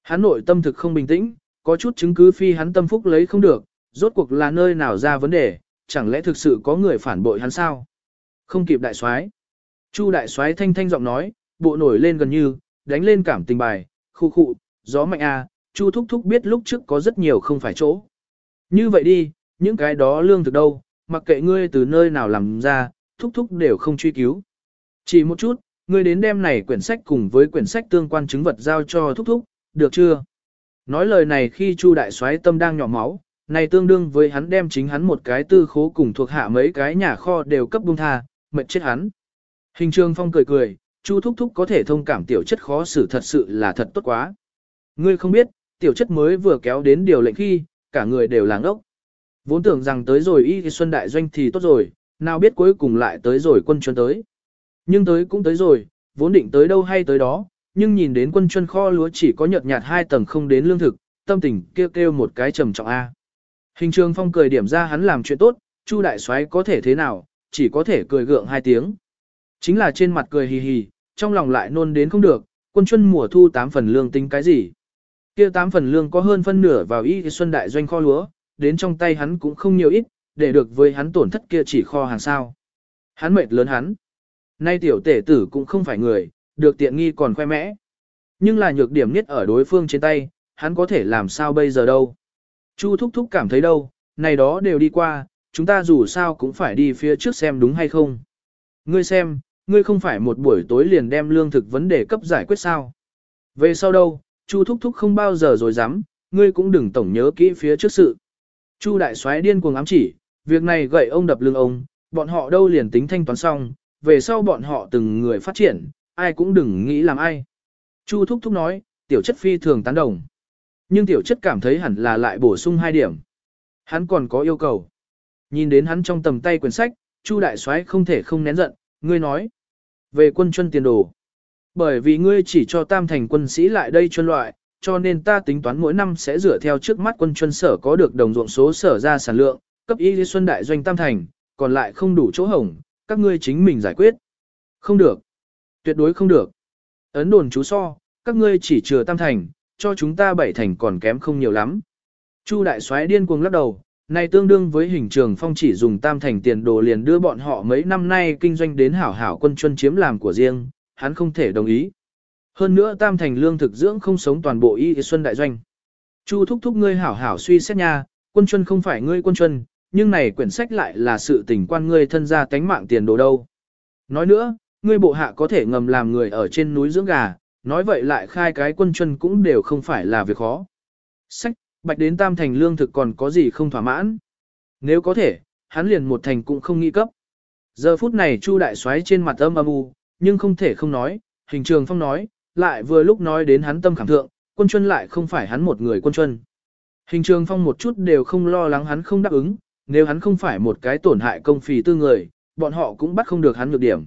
Hắn nội tâm thực không bình tĩnh, có chút chứng cứ phi hắn tâm phúc lấy không được, rốt cuộc là nơi nào ra vấn đề, chẳng lẽ thực sự có người phản bội hắn sao? Không kịp đại soái. Chu đại soái thanh thanh giọng nói, bộ nổi lên gần như, đánh lên cảm tình bài, khu khụ, gió mạnh a, Chu thúc thúc biết lúc trước có rất nhiều không phải chỗ. Như vậy đi, những cái đó lương thực đâu, mặc kệ ngươi từ nơi nào làm ra, thúc thúc đều không truy cứu. Chỉ một chút, ngươi đến đem này quyển sách cùng với quyển sách tương quan chứng vật giao cho thúc thúc, được chưa? Nói lời này khi Chu đại soái tâm đang nhỏ máu, này tương đương với hắn đem chính hắn một cái tư khố cùng thuộc hạ mấy cái nhà kho đều cấp buông tha, mệt chết hắn. Hình trường phong cười cười, Chu thúc thúc có thể thông cảm tiểu chất khó xử thật sự là thật tốt quá. Ngươi không biết, tiểu chất mới vừa kéo đến điều lệnh khi, cả người đều làng ốc. Vốn tưởng rằng tới rồi y xuân đại doanh thì tốt rồi, nào biết cuối cùng lại tới rồi quân chuân tới. Nhưng tới cũng tới rồi, vốn định tới đâu hay tới đó, nhưng nhìn đến quân chuân kho lúa chỉ có nhợt nhạt hai tầng không đến lương thực, tâm tình kêu kêu một cái trầm trọng A. Hình trường phong cười điểm ra hắn làm chuyện tốt, Chu đại soái có thể thế nào, chỉ có thể cười gượng hai tiếng. Chính là trên mặt cười hì hì, trong lòng lại nôn đến không được, quân chuân mùa thu tám phần lương tính cái gì. kia tám phần lương có hơn phân nửa vào y xuân đại doanh kho lúa, đến trong tay hắn cũng không nhiều ít, để được với hắn tổn thất kia chỉ kho hàng sao. Hắn mệt lớn hắn. Nay tiểu tể tử cũng không phải người, được tiện nghi còn khoe mẽ. Nhưng là nhược điểm nhất ở đối phương trên tay, hắn có thể làm sao bây giờ đâu. Chu thúc thúc cảm thấy đâu, này đó đều đi qua, chúng ta dù sao cũng phải đi phía trước xem đúng hay không. Ngươi xem, ngươi không phải một buổi tối liền đem lương thực vấn đề cấp giải quyết sao. Về sau đâu, Chu thúc thúc không bao giờ rồi dám, ngươi cũng đừng tổng nhớ kỹ phía trước sự. Chu đại soái điên cuồng ám chỉ, việc này gậy ông đập lưng ông, bọn họ đâu liền tính thanh toán xong, về sau bọn họ từng người phát triển, ai cũng đừng nghĩ làm ai. Chu thúc thúc nói, tiểu chất phi thường tán đồng. Nhưng tiểu chất cảm thấy hẳn là lại bổ sung hai điểm. Hắn còn có yêu cầu. Nhìn đến hắn trong tầm tay quyển sách, Chu đại soái không thể không nén giận, ngươi nói. Về quân chuân tiền đồ. Bởi vì ngươi chỉ cho tam thành quân sĩ lại đây chuân loại, cho nên ta tính toán mỗi năm sẽ dựa theo trước mắt quân chuân sở có được đồng ruộng số sở ra sản lượng, cấp y xuân đại doanh tam thành, còn lại không đủ chỗ hổng, các ngươi chính mình giải quyết. Không được. Tuyệt đối không được. Ấn đồn chú so, các ngươi chỉ chừa tam thành, cho chúng ta bảy thành còn kém không nhiều lắm. Chu đại soái điên cuồng lắc đầu, này tương đương với hình trường phong chỉ dùng tam thành tiền đồ liền đưa bọn họ mấy năm nay kinh doanh đến hảo hảo quân chuân chiếm làm của riêng, hắn không thể đồng ý. Hơn nữa tam thành lương thực dưỡng không sống toàn bộ y xuân đại doanh. Chu thúc thúc ngươi hảo hảo suy xét nha, quân chuân không phải ngươi quân chuân, nhưng này quyển sách lại là sự tình quan ngươi thân gia tánh mạng tiền đồ đâu. Nói nữa, ngươi bộ hạ có thể ngầm làm người ở trên núi dưỡng gà, nói vậy lại khai cái quân chân cũng đều không phải là việc khó. Sách, bạch đến tam thành lương thực còn có gì không thỏa mãn. Nếu có thể, hắn liền một thành cũng không nghi cấp. Giờ phút này Chu đại soái trên mặt âm âm u, nhưng không thể không nói, hình trường phong nói, lại vừa lúc nói đến hắn tâm cảm thượng, quân chuân lại không phải hắn một người quân chuân. Hình trường phong một chút đều không lo lắng hắn không đáp ứng, nếu hắn không phải một cái tổn hại công phì tư người, bọn họ cũng bắt không được hắn nhược điểm.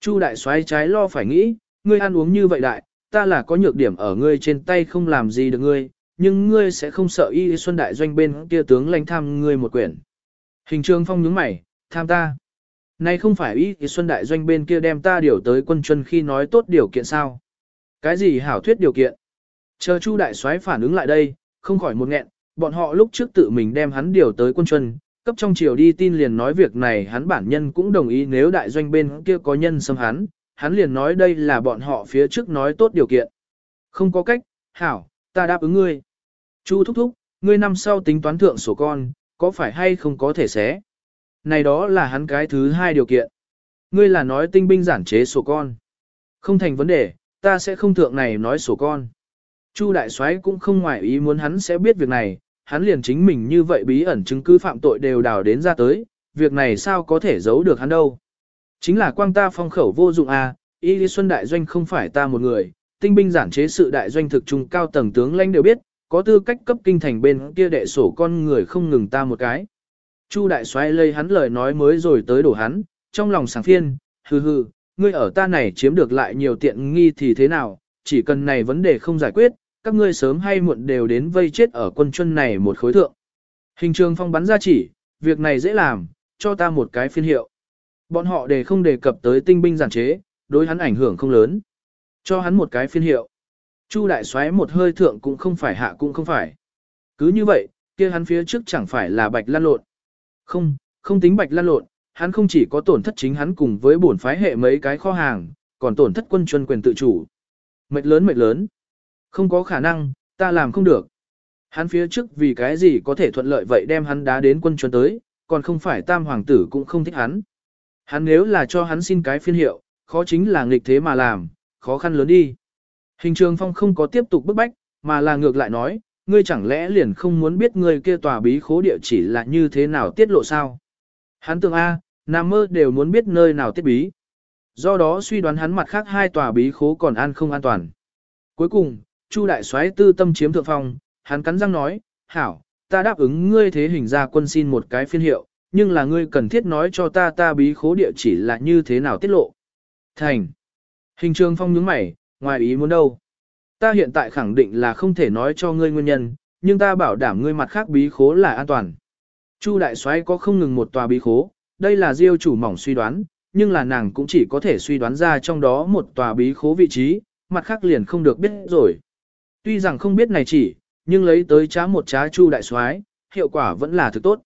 Chu đại soái trái lo phải nghĩ, ngươi ăn uống như vậy đại, ta là có nhược điểm ở ngươi trên tay không làm gì được ngươi, nhưng ngươi sẽ không sợ y xuân đại doanh bên kia tướng lãnh tham ngươi một quyển. Hình trường phong nhướng mày, tham ta. nay không phải y xuân đại doanh bên kia đem ta điều tới quân chuân khi nói tốt điều kiện sao. Cái gì hảo thuyết điều kiện? Chờ Chu đại soái phản ứng lại đây, không khỏi một nghẹn, bọn họ lúc trước tự mình đem hắn điều tới quân chuân, cấp trong chiều đi tin liền nói việc này hắn bản nhân cũng đồng ý nếu đại doanh bên kia có nhân xâm hắn, hắn liền nói đây là bọn họ phía trước nói tốt điều kiện. Không có cách, hảo, ta đáp ứng ngươi. Chu thúc thúc, ngươi năm sau tính toán thượng sổ con, có phải hay không có thể xé? Này đó là hắn cái thứ hai điều kiện. Ngươi là nói tinh binh giản chế sổ con. Không thành vấn đề, ta sẽ không thượng này nói sổ con. Chu đại soái cũng không ngoại ý muốn hắn sẽ biết việc này, hắn liền chính mình như vậy bí ẩn chứng cứ phạm tội đều đào đến ra tới, việc này sao có thể giấu được hắn đâu. Chính là quang ta phong khẩu vô dụng à, Y Lý Xuân đại doanh không phải ta một người, tinh binh giản chế sự đại doanh thực trung cao tầng tướng lãnh đều biết, có tư cách cấp kinh thành bên kia đệ sổ con người không ngừng ta một cái. Chu đại soái lây hắn lời nói mới rồi tới đổ hắn, trong lòng sáng phiên, hừ hừ, ngươi ở ta này chiếm được lại nhiều tiện nghi thì thế nào, chỉ cần này vấn đề không giải quyết, các ngươi sớm hay muộn đều đến vây chết ở quân chân này một khối thượng. Hình trường phong bắn ra chỉ, việc này dễ làm, cho ta một cái phiên hiệu. Bọn họ để không đề cập tới tinh binh giản chế, đối hắn ảnh hưởng không lớn. Cho hắn một cái phiên hiệu. Chu đại xoáy một hơi thượng cũng không phải hạ cũng không phải. Cứ như vậy, kia hắn phía trước chẳng phải là bạch lan lộn. Không, không tính bạch lan lộn, hắn không chỉ có tổn thất chính hắn cùng với bổn phái hệ mấy cái kho hàng, còn tổn thất quân chuân quyền tự chủ. Mệt lớn mệt lớn. Không có khả năng, ta làm không được. Hắn phía trước vì cái gì có thể thuận lợi vậy đem hắn đá đến quân chuẩn tới, còn không phải tam hoàng tử cũng không thích hắn. Hắn nếu là cho hắn xin cái phiên hiệu, khó chính là nghịch thế mà làm, khó khăn lớn đi. Hình trường phong không có tiếp tục bức bách, mà là ngược lại nói, ngươi chẳng lẽ liền không muốn biết ngươi kia tòa bí khố địa chỉ là như thế nào tiết lộ sao? Hắn tưởng A, nam mơ đều muốn biết nơi nào tiết bí. Do đó suy đoán hắn mặt khác hai tòa bí khố còn an không an toàn. Cuối cùng, Chu đại soái tư tâm chiếm thượng phong, hắn cắn răng nói, hảo, ta đáp ứng ngươi thế hình ra quân xin một cái phiên hiệu, nhưng là ngươi cần thiết nói cho ta ta bí khố địa chỉ là như thế nào tiết lộ. Thành. Hình trường phong nhướng mày, ngoài ý muốn đâu. Ta hiện tại khẳng định là không thể nói cho ngươi nguyên nhân, nhưng ta bảo đảm ngươi mặt khác bí khố là an toàn. Chu đại soái có không ngừng một tòa bí khố, đây là diêu chủ mỏng suy đoán, nhưng là nàng cũng chỉ có thể suy đoán ra trong đó một tòa bí khố vị trí, mặt khác liền không được biết rồi. Tuy rằng không biết này chỉ, nhưng lấy tới trá một trá chu đại soái, hiệu quả vẫn là thực tốt.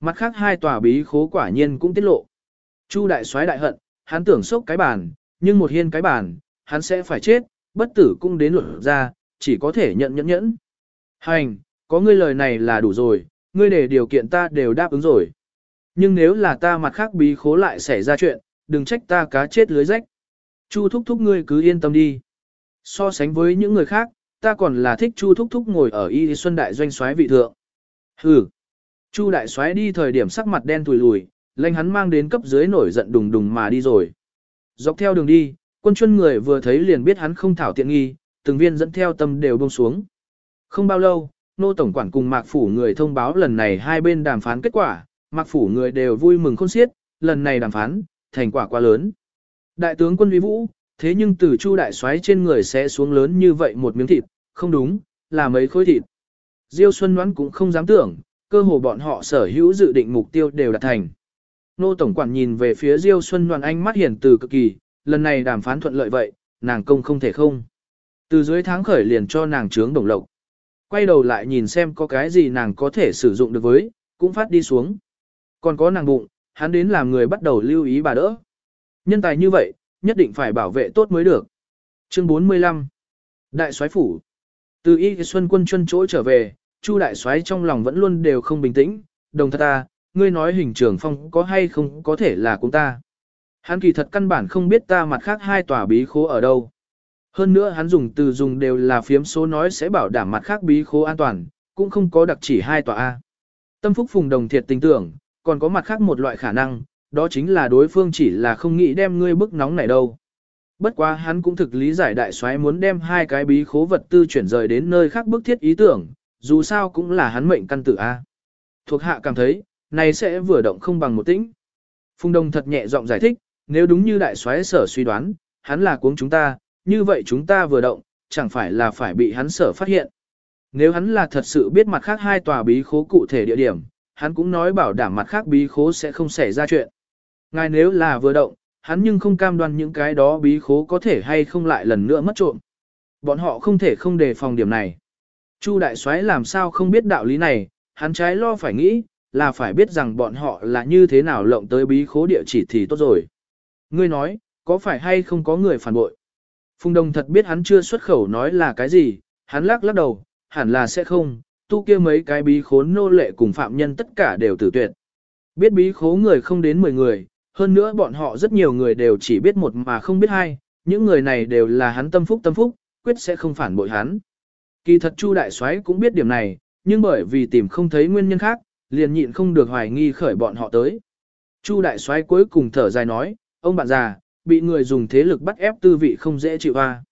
Mặt khác hai tòa bí khố quả nhiên cũng tiết lộ. Chu đại soái đại hận, hắn tưởng sốc cái bàn, nhưng một hiên cái bàn, hắn sẽ phải chết, bất tử cũng đến luật ra, chỉ có thể nhận nhẫn nhẫn. Hành, có ngươi lời này là đủ rồi, ngươi để điều kiện ta đều đáp ứng rồi. Nhưng nếu là ta mặt khác bí khố lại xảy ra chuyện, đừng trách ta cá chết lưới rách. Chu thúc thúc ngươi cứ yên tâm đi. So sánh với những người khác, ta còn là thích Chu thúc thúc ngồi ở Y Xuân Đại doanh soái vị thượng. Hừ. Chu đại soái đi thời điểm sắc mặt đen tùi lùi, lệnh hắn mang đến cấp dưới nổi giận đùng đùng mà đi rồi. Dọc theo đường đi, quân chuân người vừa thấy liền biết hắn không thảo tiện nghi, từng viên dẫn theo tâm đều buông xuống. Không bao lâu, nô tổng quản cùng mạc phủ người thông báo lần này hai bên đàm phán kết quả, mạc phủ người đều vui mừng khôn xiết, lần này đàm phán, thành quả quá lớn. Đại tướng quân Vĩ vũ, thế nhưng từ chu đại soái trên người sẽ xuống lớn như vậy một miếng thịt, không đúng, là mấy khối thịt. Diêu Xuân đoán cũng không dám tưởng, cơ hồ bọn họ sở hữu dự định mục tiêu đều đạt thành. Nô Tổng Quản nhìn về phía Diêu Xuân Đoàn Anh mắt hiển từ cực kỳ, lần này đàm phán thuận lợi vậy, nàng công không thể không. Từ dưới tháng khởi liền cho nàng trướng đồng lộc. Quay đầu lại nhìn xem có cái gì nàng có thể sử dụng được với, cũng phát đi xuống. Còn có nàng bụng, hắn đến làm người bắt đầu lưu ý bà đỡ. Nhân tài như vậy, nhất định phải bảo vệ tốt mới được. Chương 45 Đại soái phủ Từ Y Xuân quân chân chỗ trở về, Chu đại soái trong lòng vẫn luôn đều không bình tĩnh, đồng thật ta, ngươi nói hình trường phong có hay không có thể là cũng ta. Hắn kỳ thật căn bản không biết ta mặt khác hai tòa bí khố ở đâu. Hơn nữa hắn dùng từ dùng đều là phiếm số nói sẽ bảo đảm mặt khác bí khố an toàn, cũng không có đặc chỉ hai tòa A. Tâm phúc phùng đồng thiệt tình tưởng, còn có mặt khác một loại khả năng, đó chính là đối phương chỉ là không nghĩ đem ngươi bức nóng này đâu. Bất quá hắn cũng thực lý giải đại soái muốn đem hai cái bí khố vật tư chuyển rời đến nơi khác bức thiết ý tưởng, dù sao cũng là hắn mệnh căn tử A. Thuộc hạ cảm thấy, này sẽ vừa động không bằng một tĩnh. Phùng Đông thật nhẹ giọng giải thích, nếu đúng như đại soái sở suy đoán, hắn là cuống chúng ta, như vậy chúng ta vừa động, chẳng phải là phải bị hắn sở phát hiện. Nếu hắn là thật sự biết mặt khác hai tòa bí khố cụ thể địa điểm, hắn cũng nói bảo đảm mặt khác bí khố sẽ không xảy ra chuyện. Ngài nếu là vừa động, hắn nhưng không cam đoan những cái đó bí khố có thể hay không lại lần nữa mất trộm. Bọn họ không thể không đề phòng điểm này. Chu đại soái làm sao không biết đạo lý này, hắn trái lo phải nghĩ, là phải biết rằng bọn họ là như thế nào lộng tới bí khố địa chỉ thì tốt rồi. Ngươi nói, có phải hay không có người phản bội? Phùng Đông thật biết hắn chưa xuất khẩu nói là cái gì, hắn lắc lắc đầu, hẳn là sẽ không, tu kia mấy cái bí khốn nô lệ cùng phạm nhân tất cả đều tử tuyệt. Biết bí khố người không đến 10 người, hơn nữa bọn họ rất nhiều người đều chỉ biết một mà không biết hai, những người này đều là hắn tâm phúc tâm phúc, quyết sẽ không phản bội hắn. Kỳ thật Chu Đại Soái cũng biết điểm này, nhưng bởi vì tìm không thấy nguyên nhân khác, liền nhịn không được hoài nghi khởi bọn họ tới. Chu Đại Soái cuối cùng thở dài nói, ông bạn già, bị người dùng thế lực bắt ép tư vị không dễ chịu a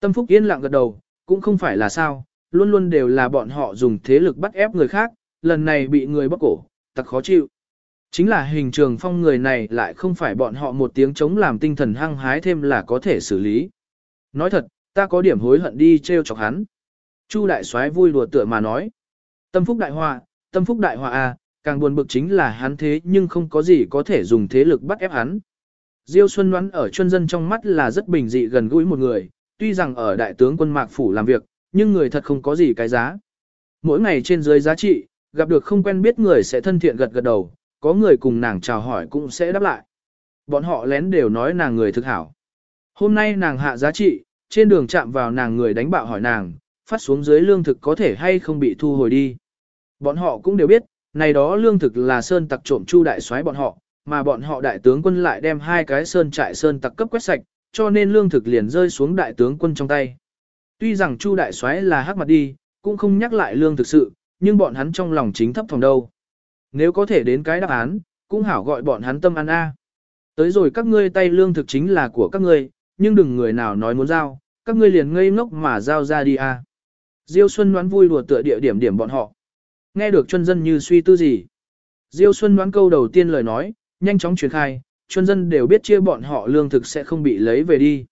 Tâm Phúc yên lặng gật đầu, cũng không phải là sao, luôn luôn đều là bọn họ dùng thế lực bắt ép người khác, lần này bị người bóc cổ, thật khó chịu. Chính là hình trường phong người này lại không phải bọn họ một tiếng chống làm tinh thần hăng hái thêm là có thể xử lý. Nói thật, ta có điểm hối hận đi treo chọc hắn. Chu đại soái vui đùa tựa mà nói. Tâm phúc đại họa, tâm phúc đại họa à, càng buồn bực chính là hắn thế nhưng không có gì có thể dùng thế lực bắt ép hắn. Diêu Xuân đoán ở chuyên dân trong mắt là rất bình dị gần gũi một người, tuy rằng ở đại tướng quân Mạc Phủ làm việc, nhưng người thật không có gì cái giá. Mỗi ngày trên dưới giá trị, gặp được không quen biết người sẽ thân thiện gật gật đầu, có người cùng nàng chào hỏi cũng sẽ đáp lại. Bọn họ lén đều nói nàng người thực hảo. Hôm nay nàng hạ giá trị, trên đường chạm vào nàng người đánh bạo hỏi nàng, phát xuống dưới lương thực có thể hay không bị thu hồi đi. Bọn họ cũng đều biết, này đó lương thực là sơn tặc trộm chu đại soái bọn họ, mà bọn họ đại tướng quân lại đem hai cái sơn trại sơn tặc cấp quét sạch, cho nên lương thực liền rơi xuống đại tướng quân trong tay. Tuy rằng Chu đại soái là hắc mặt đi, cũng không nhắc lại lương thực sự, nhưng bọn hắn trong lòng chính thấp phòng đâu. Nếu có thể đến cái đáp án, cũng hảo gọi bọn hắn tâm ăn a. Tới rồi các ngươi tay lương thực chính là của các ngươi, nhưng đừng người nào nói muốn giao, các ngươi liền ngây ngốc mà giao ra đi a. Diêu Xuân đoán vui đùa tựa địa điểm điểm bọn họ. Nghe được chân dân như suy tư gì. Diêu Xuân đoán câu đầu tiên lời nói, nhanh chóng truyền khai, chân dân đều biết chia bọn họ lương thực sẽ không bị lấy về đi.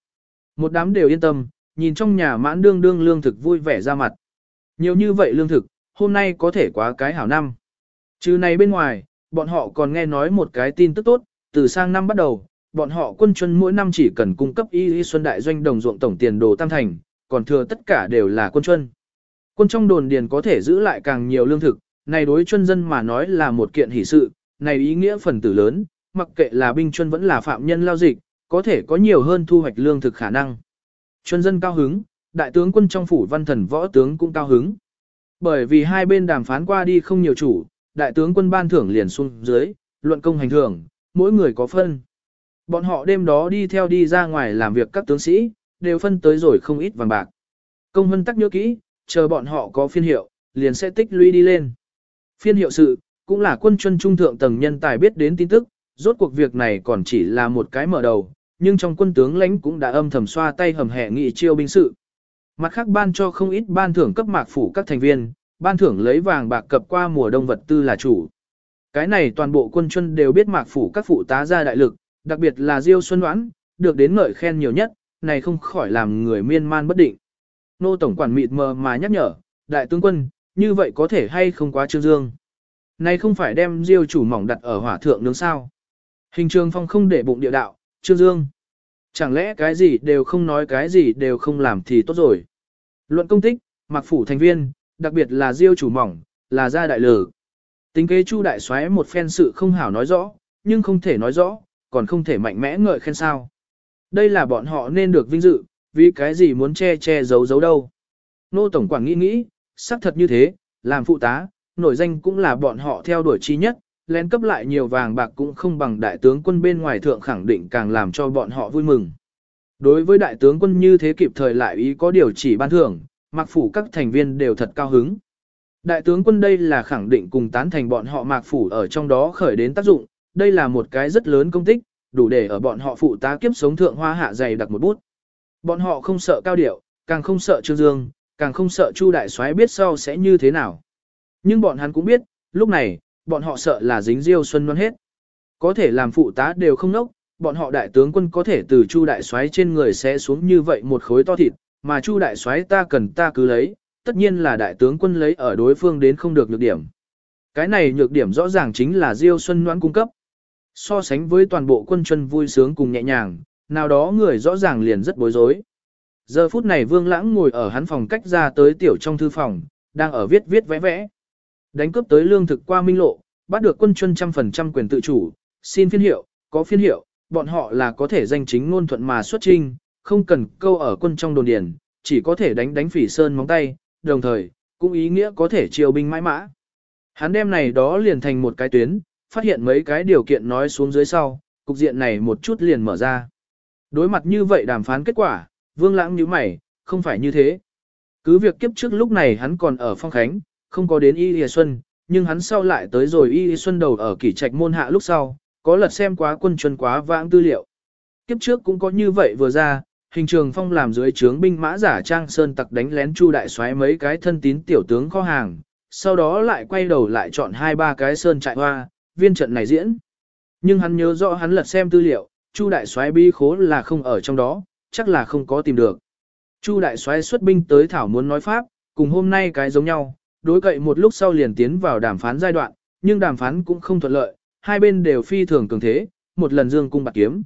Một đám đều yên tâm, nhìn trong nhà mãn đương đương lương thực vui vẻ ra mặt. Nhiều như vậy lương thực, hôm nay có thể quá cái hảo năm. Chứ này bên ngoài, bọn họ còn nghe nói một cái tin tức tốt, từ sang năm bắt đầu, bọn họ quân chuân mỗi năm chỉ cần cung cấp y y xuân đại doanh đồng ruộng tổng tiền đồ tam thành, còn thừa tất cả đều là quân chuân. Quân trong đồn điền có thể giữ lại càng nhiều lương thực, này đối chuân dân mà nói là một kiện hỷ sự, này ý nghĩa phần tử lớn, mặc kệ là binh chuân vẫn là phạm nhân lao dịch, có thể có nhiều hơn thu hoạch lương thực khả năng. Chuân dân cao hứng, đại tướng quân trong phủ văn thần võ tướng cũng cao hứng. Bởi vì hai bên đàm phán qua đi không nhiều chủ, đại tướng quân ban thưởng liền xuống dưới, luận công hành thưởng, mỗi người có phân. Bọn họ đêm đó đi theo đi ra ngoài làm việc các tướng sĩ, đều phân tới rồi không ít vàng bạc. Công hân tắc nhớ kỹ, chờ bọn họ có phiên hiệu, liền sẽ tích lũy đi lên. Phiên hiệu sự, cũng là quân chuân trung thượng tầng nhân tài biết đến tin tức, rốt cuộc việc này còn chỉ là một cái mở đầu, nhưng trong quân tướng lãnh cũng đã âm thầm xoa tay hầm hẹ nghị chiêu binh sự. Mặt khác ban cho không ít ban thưởng cấp mạc phủ các thành viên, ban thưởng lấy vàng bạc cập qua mùa đông vật tư là chủ. Cái này toàn bộ quân chuân đều biết mạc phủ các phụ tá ra đại lực, đặc biệt là Diêu Xuân Đoán, được đến ngợi khen nhiều nhất, này không khỏi làm người miên man bất định. Nô Tổng quản mịt mờ mà nhắc nhở, đại tướng quân, như vậy có thể hay không quá trương dương. Này không phải đem Diêu chủ mỏng đặt ở hỏa thượng nướng sao. Hình trường phong không để bụng địa đạo, trương dương. Chẳng lẽ cái gì đều không nói cái gì đều không làm thì tốt rồi. Luận công tích, mặc phủ thành viên, đặc biệt là Diêu chủ mỏng, là gia đại lử. Tính kế Chu đại soái một phen sự không hảo nói rõ, nhưng không thể nói rõ, còn không thể mạnh mẽ ngợi khen sao. Đây là bọn họ nên được vinh dự, vì cái gì muốn che che giấu giấu đâu. Nô Tổng Quản nghĩ nghĩ, xác thật như thế, làm phụ tá, nổi danh cũng là bọn họ theo đuổi chi nhất, lén cấp lại nhiều vàng bạc cũng không bằng đại tướng quân bên ngoài thượng khẳng định càng làm cho bọn họ vui mừng. Đối với đại tướng quân như thế kịp thời lại ý có điều chỉ ban thưởng, mạc phủ các thành viên đều thật cao hứng. Đại tướng quân đây là khẳng định cùng tán thành bọn họ mạc phủ ở trong đó khởi đến tác dụng, đây là một cái rất lớn công tích, đủ để ở bọn họ phụ tá kiếp sống thượng hoa hạ dày đặt một bút. Bọn họ không sợ cao điệu, càng không sợ Trương Dương, càng không sợ Chu đại soái biết sau sẽ như thế nào. Nhưng bọn hắn cũng biết, lúc này, bọn họ sợ là dính Diêu Xuân non hết. Có thể làm phụ tá đều không nốc, bọn họ đại tướng quân có thể từ Chu đại soái trên người sẽ xuống như vậy một khối to thịt, mà Chu đại soái ta cần ta cứ lấy, tất nhiên là đại tướng quân lấy ở đối phương đến không được nhược điểm. Cái này nhược điểm rõ ràng chính là Diêu Xuân Noãn cung cấp. So sánh với toàn bộ quân chân vui sướng cùng nhẹ nhàng, nào đó người rõ ràng liền rất bối rối. Giờ phút này Vương Lãng ngồi ở hắn phòng cách ra tới tiểu trong thư phòng, đang ở viết viết vẽ vẽ. Đánh cướp tới lương thực qua minh lộ, bắt được quân chân trăm phần trăm quyền tự chủ, xin phiên hiệu, có phiên hiệu, bọn họ là có thể danh chính ngôn thuận mà xuất trinh, không cần câu ở quân trong đồn điền, chỉ có thể đánh đánh phỉ sơn móng tay, đồng thời, cũng ý nghĩa có thể chiêu binh mãi mã. Hắn đem này đó liền thành một cái tuyến, phát hiện mấy cái điều kiện nói xuống dưới sau, cục diện này một chút liền mở ra. Đối mặt như vậy đàm phán kết quả, vương lãng như mày, không phải như thế. Cứ việc kiếp trước lúc này hắn còn ở phong khánh, không có đến Y Y Xuân, nhưng hắn sau lại tới rồi Y Y Xuân đầu ở kỷ trạch môn hạ lúc sau, có lật xem quá quân chuân quá vãng tư liệu. Kiếp trước cũng có như vậy vừa ra, hình trường phong làm dưới trướng binh mã giả trang sơn tặc đánh lén chu đại soái mấy cái thân tín tiểu tướng kho hàng, sau đó lại quay đầu lại chọn hai ba cái sơn trại hoa, viên trận này diễn. Nhưng hắn nhớ rõ hắn lật xem tư liệu, chu đại soái bi khố là không ở trong đó, chắc là không có tìm được. Chu đại soái xuất binh tới thảo muốn nói pháp, cùng hôm nay cái giống nhau, đối cậy một lúc sau liền tiến vào đàm phán giai đoạn, nhưng đàm phán cũng không thuận lợi, hai bên đều phi thường cường thế, một lần dương cung bạc kiếm.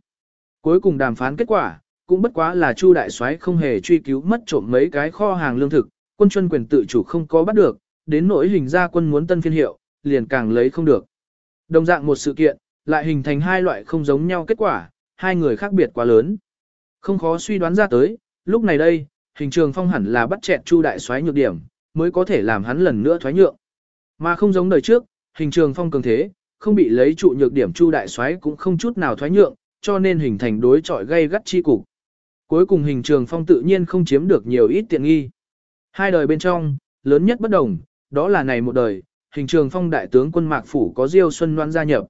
Cuối cùng đàm phán kết quả, cũng bất quá là Chu đại soái không hề truy cứu mất trộm mấy cái kho hàng lương thực, quân chuyên quyền tự chủ không có bắt được, đến nỗi hình ra quân muốn tân phiên hiệu, liền càng lấy không được. Đồng dạng một sự kiện, lại hình thành hai loại không giống nhau kết quả, hai người khác biệt quá lớn. Không khó suy đoán ra tới, lúc này đây, hình trường phong hẳn là bắt chẹt Chu đại soái nhược điểm, mới có thể làm hắn lần nữa thoái nhượng. Mà không giống đời trước, hình trường phong cường thế, không bị lấy trụ nhược điểm Chu đại soái cũng không chút nào thoái nhượng, cho nên hình thành đối chọi gây gắt chi cục. Cuối cùng hình trường phong tự nhiên không chiếm được nhiều ít tiện nghi. Hai đời bên trong, lớn nhất bất đồng, đó là này một đời, hình trường phong đại tướng quân Mạc Phủ có Diêu Xuân Loan gia nhập.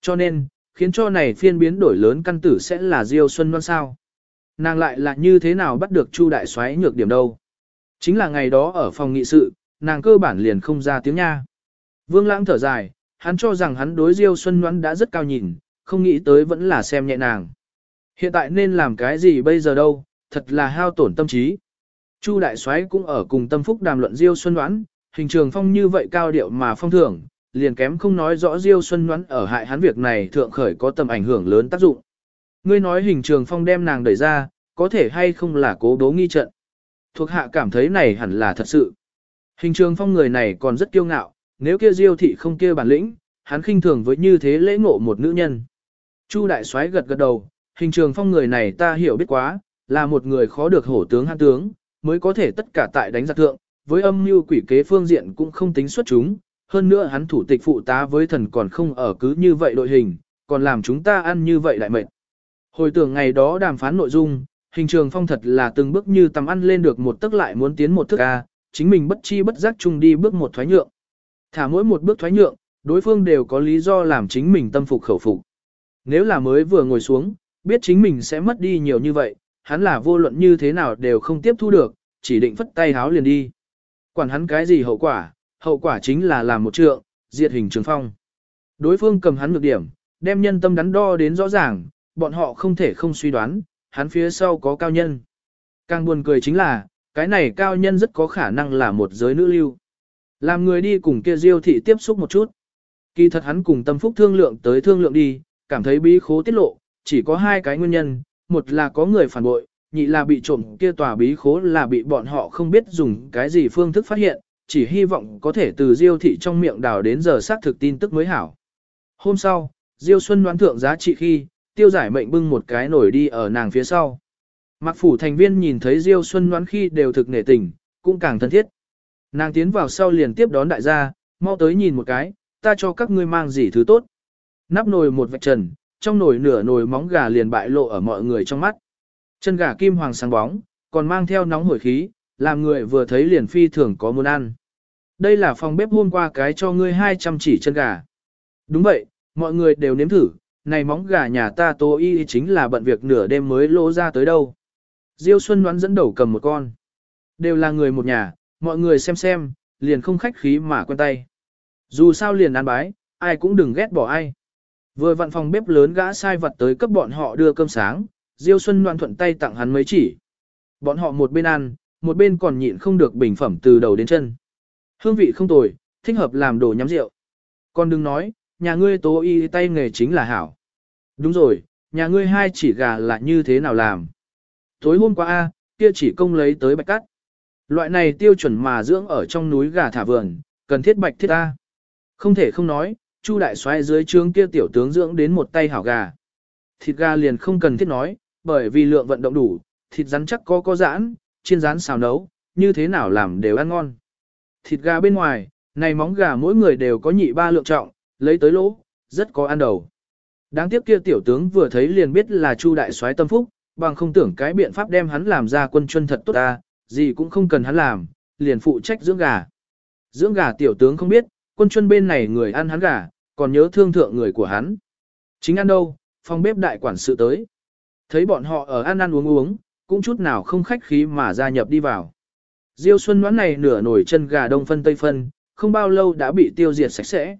Cho nên, khiến cho này phiên biến đổi lớn căn tử sẽ là Diêu Xuân Loan sao. Nàng lại là như thế nào bắt được Chu đại soái nhược điểm đâu. Chính là ngày đó ở phòng nghị sự, nàng cơ bản liền không ra tiếng nha. Vương Lãng thở dài, hắn cho rằng hắn đối Diêu Xuân Loan đã rất cao nhìn, không nghĩ tới vẫn là xem nhẹ nàng. Hiện tại nên làm cái gì bây giờ đâu, thật là hao tổn tâm trí. Chu đại soái cũng ở cùng tâm phúc đàm luận Diêu Xuân Đoán, hình trường phong như vậy cao điệu mà phong thưởng, liền kém không nói rõ Diêu Xuân Đoán ở hại hắn việc này thượng khởi có tầm ảnh hưởng lớn tác dụng. Ngươi nói hình trường phong đem nàng đẩy ra, có thể hay không là cố đố nghi trận. Thuộc hạ cảm thấy này hẳn là thật sự. Hình trường phong người này còn rất kiêu ngạo, nếu kia Diêu thị không kia bản lĩnh, hắn khinh thường với như thế lễ ngộ một nữ nhân. Chu đại soái gật gật đầu, hình trường phong người này ta hiểu biết quá, là một người khó được hổ tướng han tướng, mới có thể tất cả tại đánh giặc thượng, với âm mưu quỷ kế phương diện cũng không tính xuất chúng, hơn nữa hắn thủ tịch phụ tá với thần còn không ở cứ như vậy đội hình, còn làm chúng ta ăn như vậy lại mệt. Hồi tưởng ngày đó đàm phán nội dung, hình trường phong thật là từng bước như tầm ăn lên được một tức lại muốn tiến một thức A, chính mình bất chi bất giác chung đi bước một thoái nhượng. Thả mỗi một bước thoái nhượng, đối phương đều có lý do làm chính mình tâm phục khẩu phục. Nếu là mới vừa ngồi xuống, biết chính mình sẽ mất đi nhiều như vậy, hắn là vô luận như thế nào đều không tiếp thu được, chỉ định phất tay háo liền đi. Quản hắn cái gì hậu quả, hậu quả chính là làm một trượng, diệt hình trường phong. Đối phương cầm hắn ngược điểm, đem nhân tâm đắn đo đến rõ ràng, bọn họ không thể không suy đoán, hắn phía sau có cao nhân. Càng buồn cười chính là, cái này cao nhân rất có khả năng là một giới nữ lưu. Làm người đi cùng kia diêu thị tiếp xúc một chút. Kỳ thật hắn cùng tâm phúc thương lượng tới thương lượng đi, cảm thấy bí khố tiết lộ, chỉ có hai cái nguyên nhân, một là có người phản bội, nhị là bị trộm kia tòa bí khố là bị bọn họ không biết dùng cái gì phương thức phát hiện, chỉ hy vọng có thể từ Diêu thị trong miệng đào đến giờ xác thực tin tức mới hảo. Hôm sau, Diêu Xuân đoán thượng giá trị khi, tiêu giải mệnh bưng một cái nổi đi ở nàng phía sau. Mặc phủ thành viên nhìn thấy Diêu Xuân đoán khi đều thực nể tình, cũng càng thân thiết. Nàng tiến vào sau liền tiếp đón đại gia, mau tới nhìn một cái, ta cho các ngươi mang gì thứ tốt. Nắp nồi một vạch trần, trong nồi nửa nồi móng gà liền bại lộ ở mọi người trong mắt. Chân gà kim hoàng sáng bóng, còn mang theo nóng hổi khí, làm người vừa thấy liền phi thường có muốn ăn. Đây là phòng bếp hôm qua cái cho ngươi 200 chỉ chân gà. Đúng vậy, mọi người đều nếm thử, này móng gà nhà ta tô y chính là bận việc nửa đêm mới lô ra tới đâu. Diêu Xuân đoán dẫn đầu cầm một con. Đều là người một nhà, mọi người xem xem, liền không khách khí mà quen tay. Dù sao liền ăn bái, ai cũng đừng ghét bỏ ai. Vừa vặn phòng bếp lớn gã sai vật tới cấp bọn họ đưa cơm sáng, Diêu Xuân Loan thuận tay tặng hắn mấy chỉ. Bọn họ một bên ăn, một bên còn nhịn không được bình phẩm từ đầu đến chân. Hương vị không tồi, thích hợp làm đồ nhắm rượu. Còn đừng nói, nhà ngươi tố y tay nghề chính là hảo. Đúng rồi, nhà ngươi hai chỉ gà là như thế nào làm? Tối hôm qua a, kia chỉ công lấy tới bạch cắt. Loại này tiêu chuẩn mà dưỡng ở trong núi gà thả vườn, cần thiết bạch thiết a. Không thể không nói, Chu đại soái dưới trướng kia tiểu tướng dưỡng đến một tay hảo gà. Thịt gà liền không cần thiết nói, bởi vì lượng vận động đủ, thịt rắn chắc có có giãn, chiên rán xào nấu, như thế nào làm đều ăn ngon. Thịt gà bên ngoài, này móng gà mỗi người đều có nhị ba lượng trọng, lấy tới lỗ, rất có ăn đầu. Đáng tiếc kia tiểu tướng vừa thấy liền biết là Chu đại soái tâm phúc, bằng không tưởng cái biện pháp đem hắn làm ra quân chuân thật tốt ta, gì cũng không cần hắn làm, liền phụ trách dưỡng gà. Dưỡng gà tiểu tướng không biết, quân chuân bên này người ăn hắn gà, còn nhớ thương thượng người của hắn. Chính ăn đâu, phòng bếp đại quản sự tới. Thấy bọn họ ở ăn ăn uống uống, cũng chút nào không khách khí mà gia nhập đi vào. Diêu Xuân nón này nửa nổi chân gà đông phân tây phân, không bao lâu đã bị tiêu diệt sạch sẽ.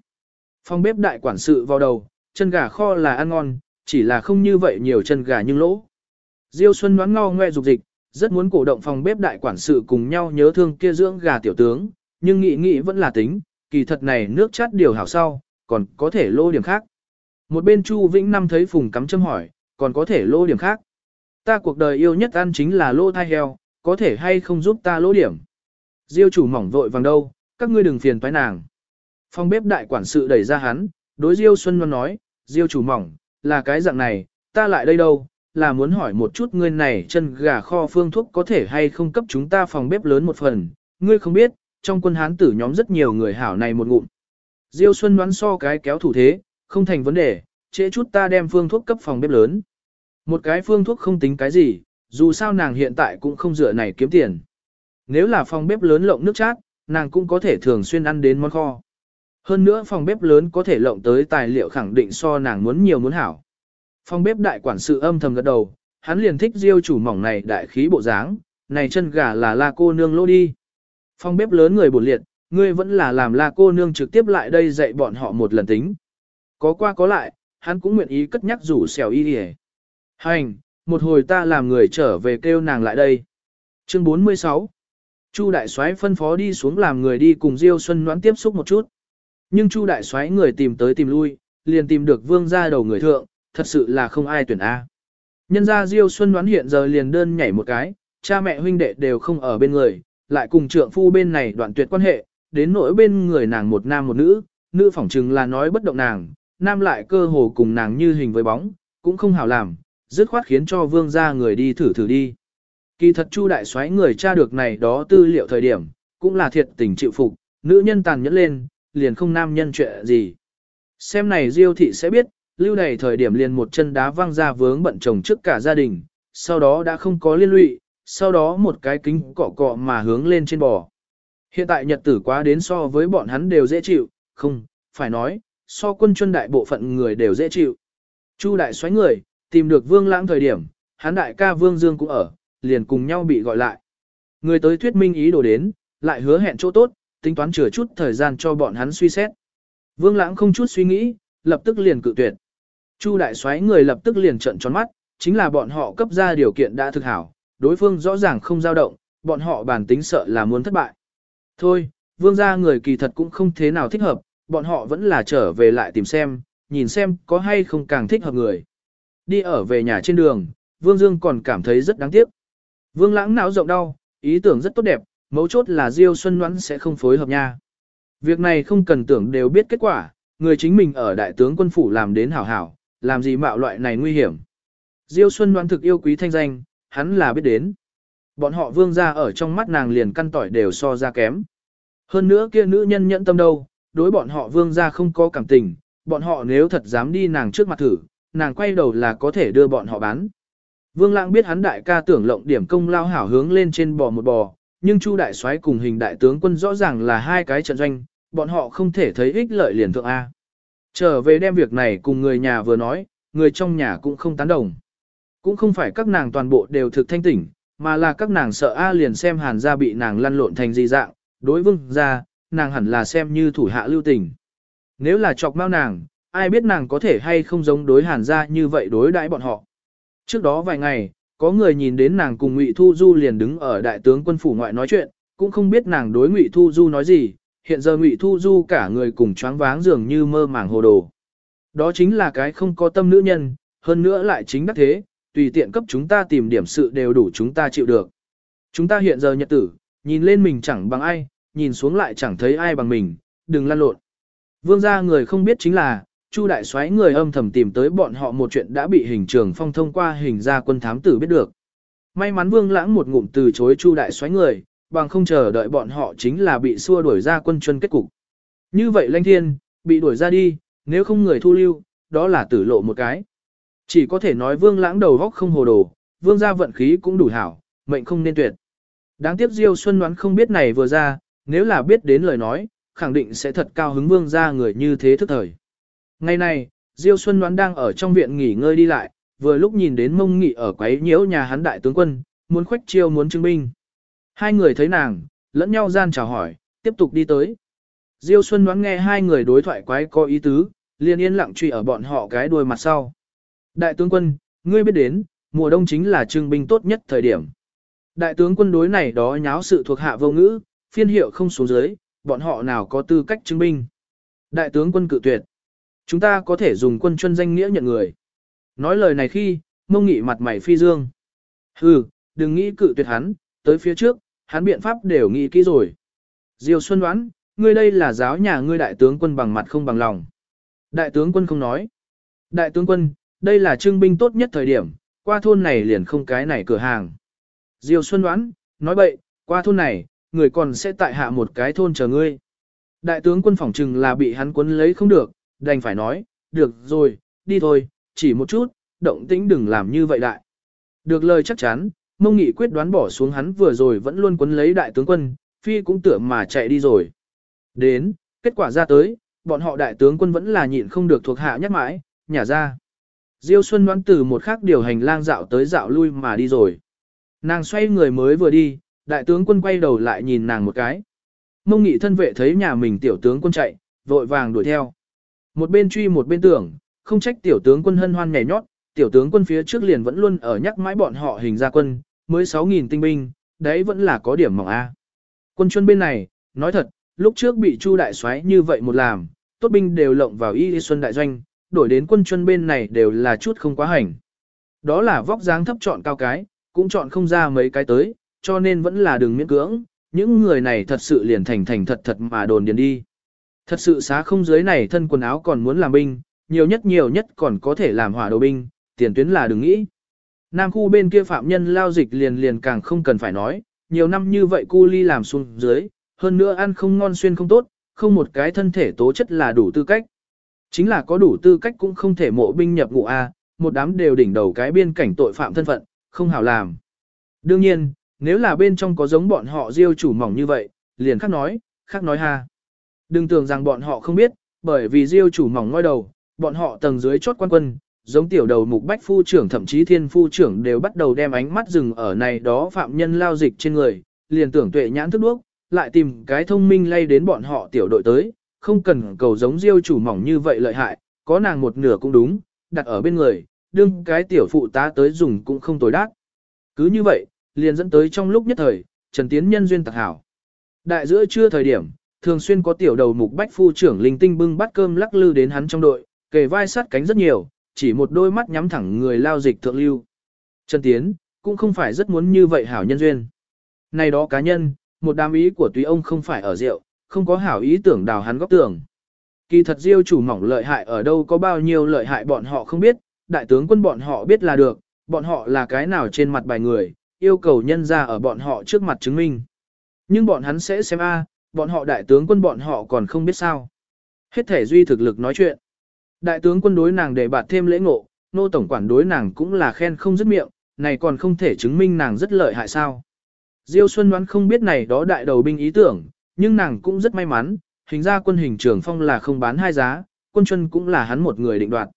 Phòng bếp đại quản sự vào đầu, chân gà kho là ăn ngon, chỉ là không như vậy nhiều chân gà nhưng lỗ. Diêu Xuân nón ngo ngoe dục dịch, rất muốn cổ động phòng bếp đại quản sự cùng nhau nhớ thương kia dưỡng gà tiểu tướng, nhưng nghĩ nghĩ vẫn là tính, kỳ thật này nước chát điều hảo sau, còn có thể lô điểm khác. Một bên Chu Vĩnh Năm thấy Phùng cắm châm hỏi, còn có thể lô điểm khác. Ta cuộc đời yêu nhất ăn chính là lô thai heo, có thể hay không giúp ta lô điểm. Diêu chủ mỏng vội vàng đâu, các ngươi đừng phiền toái nàng. Phong bếp đại quản sự đẩy ra hắn, đối Diêu Xuân Loan nói, Diêu chủ mỏng, là cái dạng này, ta lại đây đâu, là muốn hỏi một chút ngươi này chân gà kho phương thuốc có thể hay không cấp chúng ta phòng bếp lớn một phần, ngươi không biết, trong quân hán tử nhóm rất nhiều người hảo này một ngụm. Diêu Xuân đoán so cái kéo thủ thế, không thành vấn đề, trễ chút ta đem phương thuốc cấp phòng bếp lớn. Một cái phương thuốc không tính cái gì, dù sao nàng hiện tại cũng không dựa này kiếm tiền. Nếu là phòng bếp lớn lộng nước chát, nàng cũng có thể thường xuyên ăn đến món kho. Hơn nữa phòng bếp lớn có thể lộng tới tài liệu khẳng định so nàng muốn nhiều muốn hảo. Phòng bếp đại quản sự âm thầm gật đầu, hắn liền thích diêu chủ mỏng này đại khí bộ dáng, này chân gà là la cô nương lô đi. Phòng bếp lớn người buồn liệt, ngươi vẫn là làm la cô nương trực tiếp lại đây dạy bọn họ một lần tính. Có qua có lại, hắn cũng nguyện ý cất nhắc rủ xèo y đi Hành, một hồi ta làm người trở về kêu nàng lại đây. Chương 46 Chu đại soái phân phó đi xuống làm người đi cùng Diêu Xuân Noãn tiếp xúc một chút. Nhưng Chu đại soái người tìm tới tìm lui, liền tìm được vương gia đầu người thượng, thật sự là không ai tuyển A. Nhân ra Diêu Xuân Noãn hiện giờ liền đơn nhảy một cái, cha mẹ huynh đệ đều không ở bên người, lại cùng trượng phu bên này đoạn tuyệt quan hệ, đến nỗi bên người nàng một nam một nữ, nữ phỏng chừng là nói bất động nàng, nam lại cơ hồ cùng nàng như hình với bóng, cũng không hảo làm, dứt khoát khiến cho vương gia người đi thử thử đi. Kỳ thật Chu đại soái người tra được này đó tư liệu thời điểm, cũng là thiệt tình chịu phục, nữ nhân tàn nhẫn lên, liền không nam nhân chuyện gì. Xem này Diêu thị sẽ biết, lưu này thời điểm liền một chân đá văng ra vướng bận chồng trước cả gia đình, sau đó đã không có liên lụy, sau đó một cái kính cọ cọ mà hướng lên trên bò. Hiện tại nhật tử quá đến so với bọn hắn đều dễ chịu, không, phải nói, so quân chuân đại bộ phận người đều dễ chịu. Chu đại xoáy người, tìm được vương lãng thời điểm, hắn đại ca vương dương cũng ở, liền cùng nhau bị gọi lại. Người tới thuyết minh ý đồ đến, lại hứa hẹn chỗ tốt, tính toán chừa chút thời gian cho bọn hắn suy xét. Vương lãng không chút suy nghĩ, lập tức liền cự tuyệt. Chu đại soái người lập tức liền trận tròn mắt, chính là bọn họ cấp ra điều kiện đã thực hảo, đối phương rõ ràng không dao động, bọn họ bản tính sợ là muốn thất bại. Thôi, vương gia người kỳ thật cũng không thế nào thích hợp, bọn họ vẫn là trở về lại tìm xem, nhìn xem có hay không càng thích hợp người. Đi ở về nhà trên đường, Vương Dương còn cảm thấy rất đáng tiếc. Vương lãng não rộng đau, ý tưởng rất tốt đẹp, mấu chốt là Diêu Xuân Ngoãn sẽ không phối hợp nha. Việc này không cần tưởng đều biết kết quả, người chính mình ở đại tướng quân phủ làm đến hảo hảo, làm gì mạo loại này nguy hiểm. Diêu Xuân Ngoãn thực yêu quý thanh danh, hắn là biết đến. Bọn họ vương ra ở trong mắt nàng liền căn tỏi đều so ra kém. Hơn nữa kia nữ nhân nhẫn tâm đâu, đối bọn họ vương ra không có cảm tình, bọn họ nếu thật dám đi nàng trước mặt thử, nàng quay đầu là có thể đưa bọn họ bán. Vương Lãng biết hắn đại ca tưởng lộng điểm công lao hảo hướng lên trên bò một bò, nhưng Chu đại soái cùng hình đại tướng quân rõ ràng là hai cái trận doanh, bọn họ không thể thấy ích lợi liền thượng A. Trở về đem việc này cùng người nhà vừa nói, người trong nhà cũng không tán đồng. Cũng không phải các nàng toàn bộ đều thực thanh tỉnh, mà là các nàng sợ A liền xem hàn gia bị nàng lăn lộn thành gì dạng, đối vương ra, nàng hẳn là xem như thủ hạ lưu tình. Nếu là chọc mau nàng, ai biết nàng có thể hay không giống đối hàn gia như vậy đối đãi bọn họ. Trước đó vài ngày, có người nhìn đến nàng cùng Ngụy Thu Du liền đứng ở đại tướng quân phủ ngoại nói chuyện, cũng không biết nàng đối Ngụy Thu Du nói gì, hiện giờ Ngụy Thu Du cả người cùng choáng váng dường như mơ màng hồ đồ. Đó chính là cái không có tâm nữ nhân, hơn nữa lại chính đắc thế, tùy tiện cấp chúng ta tìm điểm sự đều đủ chúng ta chịu được. Chúng ta hiện giờ nhật tử, nhìn lên mình chẳng bằng ai, nhìn xuống lại chẳng thấy ai bằng mình, đừng lăn lộn. Vương gia người không biết chính là, Chu đại soái người âm thầm tìm tới bọn họ một chuyện đã bị hình trường phong thông qua hình gia quân thám tử biết được. May mắn Vương Lãng một ngụm từ chối Chu đại soái người, bằng không chờ đợi bọn họ chính là bị xua đuổi ra quân chân kết cục. Như vậy Lanh Thiên, bị đuổi ra đi, nếu không người thu lưu, đó là tử lộ một cái. Chỉ có thể nói Vương Lãng đầu góc không hồ đồ, Vương gia vận khí cũng đủ hảo, mệnh không nên tuyệt. Đáng tiếc Diêu Xuân đoán không biết này vừa ra, nếu là biết đến lời nói, khẳng định sẽ thật cao hứng Vương gia người như thế thức thời. Ngày này, Diêu Xuân đoán đang ở trong viện nghỉ ngơi đi lại, vừa lúc nhìn đến mông nghị ở quấy nhiễu nhà hắn đại tướng quân, muốn khoách chiêu muốn chứng binh. Hai người thấy nàng, lẫn nhau gian chào hỏi, tiếp tục đi tới. Diêu Xuân đoán nghe hai người đối thoại quái có ý tứ, liền yên lặng truy ở bọn họ cái đuôi mặt sau. Đại tướng quân, ngươi biết đến, mùa đông chính là trưng binh tốt nhất thời điểm. Đại tướng quân đối này đó nháo sự thuộc hạ vô ngữ, phiên hiệu không xuống dưới, bọn họ nào có tư cách chứng binh. Đại tướng quân cự tuyệt. Chúng ta có thể dùng quân chuân danh nghĩa nhận người. Nói lời này khi, mông nghị mặt mày phi dương. Hừ, đừng nghĩ cự tuyệt hắn, tới phía trước, hắn biện pháp đều nghĩ kỹ rồi. Diêu Xuân đoán, ngươi đây là giáo nhà ngươi đại tướng quân bằng mặt không bằng lòng. Đại tướng quân không nói. Đại tướng quân, đây là trưng binh tốt nhất thời điểm, qua thôn này liền không cái này cửa hàng. Diêu Xuân đoán, nói bậy, qua thôn này, người còn sẽ tại hạ một cái thôn chờ ngươi. Đại tướng quân phỏng trừng là bị hắn cuốn lấy không được, đành phải nói, được rồi, đi thôi, chỉ một chút, động tĩnh đừng làm như vậy đại. Được lời chắc chắn, mông nghị quyết đoán bỏ xuống hắn vừa rồi vẫn luôn quấn lấy đại tướng quân, phi cũng tưởng mà chạy đi rồi. Đến, kết quả ra tới, bọn họ đại tướng quân vẫn là nhịn không được thuộc hạ nhắc mãi, nhả ra. Diêu Xuân đoán từ một khắc điều hành lang dạo tới dạo lui mà đi rồi. Nàng xoay người mới vừa đi, đại tướng quân quay đầu lại nhìn nàng một cái. Mông nghị thân vệ thấy nhà mình tiểu tướng quân chạy, vội vàng đuổi theo. Một bên truy một bên tưởng, không trách tiểu tướng quân hân hoan nhảy nhót, tiểu tướng quân phía trước liền vẫn luôn ở nhắc mãi bọn họ hình ra quân, mới 6.000 tinh binh, đấy vẫn là có điểm mỏng A. Quân chuân bên này, nói thật, lúc trước bị Chu đại soái như vậy một làm, tốt binh đều lộng vào y xuân đại doanh, đổi đến quân chuân bên này đều là chút không quá hành. Đó là vóc dáng thấp chọn cao cái, cũng chọn không ra mấy cái tới, cho nên vẫn là đường miễn cưỡng, những người này thật sự liền thành thành thật thật mà đồn điền đi. Thật sự xá không dưới này thân quần áo còn muốn làm binh, nhiều nhất nhiều nhất còn có thể làm hỏa đồ binh, tiền tuyến là đừng nghĩ. Nam khu bên kia phạm nhân lao dịch liền liền càng không cần phải nói, nhiều năm như vậy cu ly làm xuống dưới, hơn nữa ăn không ngon xuyên không tốt, không một cái thân thể tố chất là đủ tư cách. Chính là có đủ tư cách cũng không thể mộ binh nhập ngũ A, một đám đều đỉnh đầu cái biên cảnh tội phạm thân phận, không hảo làm. Đương nhiên, nếu là bên trong có giống bọn họ diêu chủ mỏng như vậy, liền khác nói, khác nói ha. Đừng tưởng rằng bọn họ không biết, bởi vì diêu chủ mỏng ngoi đầu, bọn họ tầng dưới chốt quan quân, giống tiểu đầu mục bách phu trưởng thậm chí thiên phu trưởng đều bắt đầu đem ánh mắt dừng ở này đó phạm nhân lao dịch trên người, liền tưởng tuệ nhãn thức đuốc, lại tìm cái thông minh lay đến bọn họ tiểu đội tới, không cần cầu giống diêu chủ mỏng như vậy lợi hại, có nàng một nửa cũng đúng, đặt ở bên người, đương cái tiểu phụ tá tới dùng cũng không tối đắc Cứ như vậy, liền dẫn tới trong lúc nhất thời, Trần Tiến nhân duyên tặc hảo. Đại giữa trưa thời điểm, thường xuyên có tiểu đầu mục bách phu trưởng linh tinh bưng bát cơm lắc lư đến hắn trong đội, kề vai sát cánh rất nhiều, chỉ một đôi mắt nhắm thẳng người lao dịch thượng lưu. Trần Tiến, cũng không phải rất muốn như vậy hảo nhân duyên. Này đó cá nhân, một đám ý của tùy ông không phải ở rượu, không có hảo ý tưởng đào hắn góc tường Kỳ thật diêu chủ mỏng lợi hại ở đâu có bao nhiêu lợi hại bọn họ không biết, đại tướng quân bọn họ biết là được, bọn họ là cái nào trên mặt bài người, yêu cầu nhân ra ở bọn họ trước mặt chứng minh. Nhưng bọn hắn sẽ xem a, bọn họ đại tướng quân bọn họ còn không biết sao. Hết thể duy thực lực nói chuyện. Đại tướng quân đối nàng để bạt thêm lễ ngộ, nô tổng quản đối nàng cũng là khen không dứt miệng, này còn không thể chứng minh nàng rất lợi hại sao. Diêu Xuân đoán không biết này đó đại đầu binh ý tưởng, nhưng nàng cũng rất may mắn, hình ra quân hình trưởng phong là không bán hai giá, quân chân cũng là hắn một người định đoạt.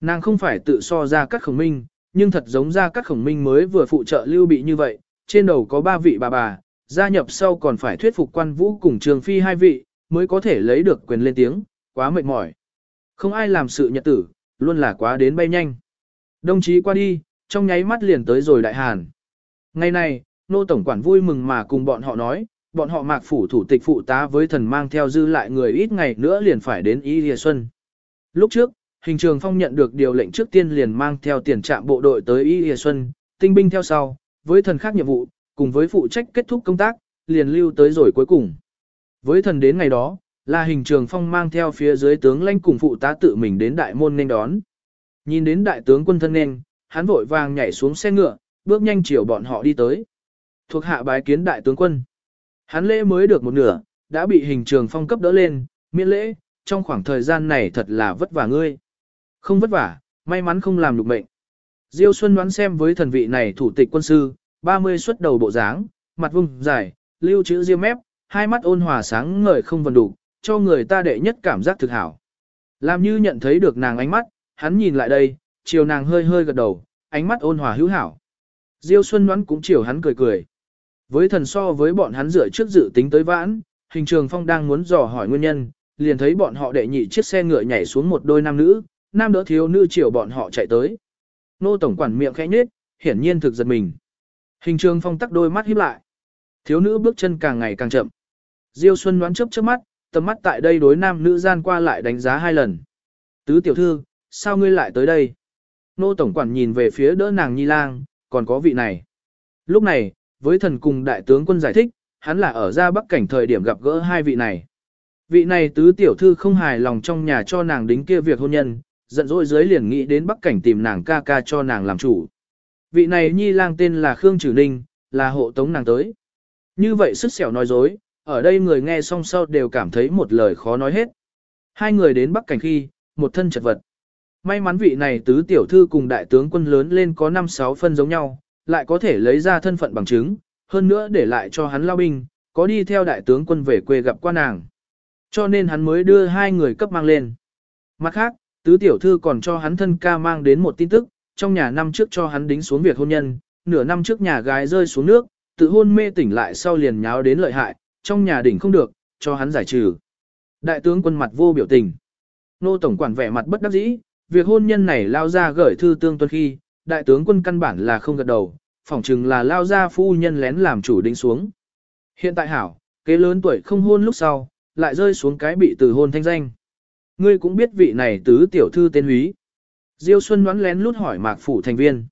Nàng không phải tự so ra các khổng minh, nhưng thật giống ra các khổng minh mới vừa phụ trợ lưu bị như vậy, trên đầu có ba vị bà bà, gia nhập sau còn phải thuyết phục quan vũ cùng trường phi hai vị, mới có thể lấy được quyền lên tiếng, quá mệt mỏi. Không ai làm sự nhật tử, luôn là quá đến bay nhanh. Đồng chí qua đi, trong nháy mắt liền tới rồi đại hàn. Ngày này, nô tổng quản vui mừng mà cùng bọn họ nói, bọn họ mạc phủ thủ tịch phụ tá với thần mang theo dư lại người ít ngày nữa liền phải đến Y Lìa Xuân. Lúc trước, hình trường phong nhận được điều lệnh trước tiên liền mang theo tiền trạm bộ đội tới Y Lìa Xuân, tinh binh theo sau, với thần khác nhiệm vụ, cùng với phụ trách kết thúc công tác, liền lưu tới rồi cuối cùng. Với thần đến ngày đó, là hình trường phong mang theo phía dưới tướng lãnh cùng phụ tá tự mình đến đại môn nên đón. Nhìn đến đại tướng quân thân nên, hắn vội vàng nhảy xuống xe ngựa, bước nhanh chiều bọn họ đi tới. Thuộc hạ bái kiến đại tướng quân. Hắn lễ mới được một nửa, đã bị hình trường phong cấp đỡ lên, miễn lễ, trong khoảng thời gian này thật là vất vả ngươi. Không vất vả, may mắn không làm được mệnh. Diêu Xuân đoán xem với thần vị này thủ tịch quân sư, 30 xuất đầu bộ dáng, mặt vùng dài, lưu chữ diêu mép, hai mắt ôn hòa sáng ngời không vần đủ, cho người ta đệ nhất cảm giác thực hảo. Làm như nhận thấy được nàng ánh mắt, hắn nhìn lại đây, chiều nàng hơi hơi gật đầu, ánh mắt ôn hòa hữu hảo. Diêu Xuân đoán cũng chiều hắn cười cười. Với thần so với bọn hắn rửa trước dự tính tới vãn, hình trường phong đang muốn dò hỏi nguyên nhân, liền thấy bọn họ đệ nhị chiếc xe ngựa nhảy xuống một đôi nam nữ, nam đỡ thiếu nữ chiều bọn họ chạy tới. Nô tổng quản miệng khẽ nhếch, hiển nhiên thực giật mình. Hình trường phong tắc đôi mắt híp lại. Thiếu nữ bước chân càng ngày càng chậm. Diêu Xuân đoán chớp chớp mắt, tầm mắt tại đây đối nam nữ gian qua lại đánh giá hai lần. Tứ tiểu thư, sao ngươi lại tới đây? Nô tổng quản nhìn về phía đỡ nàng nhi lang, còn có vị này. Lúc này, với thần cùng đại tướng quân giải thích, hắn là ở ra bắc cảnh thời điểm gặp gỡ hai vị này. Vị này tứ tiểu thư không hài lòng trong nhà cho nàng đính kia việc hôn nhân, giận dỗi dưới liền nghĩ đến bắc cảnh tìm nàng ca ca cho nàng làm chủ. Vị này nhi lang tên là Khương Trử Ninh, là hộ tống nàng tới. Như vậy sức sẹo nói dối, ở đây người nghe xong sau đều cảm thấy một lời khó nói hết. Hai người đến bắc cảnh khi, một thân chật vật. May mắn vị này tứ tiểu thư cùng đại tướng quân lớn lên có 5-6 phân giống nhau, lại có thể lấy ra thân phận bằng chứng, hơn nữa để lại cho hắn lao binh, có đi theo đại tướng quân về quê gặp qua nàng. Cho nên hắn mới đưa hai người cấp mang lên. Mặt khác, tứ tiểu thư còn cho hắn thân ca mang đến một tin tức, trong nhà năm trước cho hắn đính xuống việc hôn nhân, nửa năm trước nhà gái rơi xuống nước, tự hôn mê tỉnh lại sau liền nháo đến lợi hại, trong nhà đỉnh không được, cho hắn giải trừ. Đại tướng quân mặt vô biểu tình. Nô tổng quản vẻ mặt bất đắc dĩ, việc hôn nhân này lao ra gửi thư tương tuân khi, đại tướng quân căn bản là không gật đầu, phỏng chừng là lao ra phu nhân lén làm chủ đính xuống. Hiện tại hảo, kế lớn tuổi không hôn lúc sau, lại rơi xuống cái bị từ hôn thanh danh. Ngươi cũng biết vị này tứ tiểu thư tên húy. Diêu Xuân đoán lén lút hỏi mạc phủ thành viên.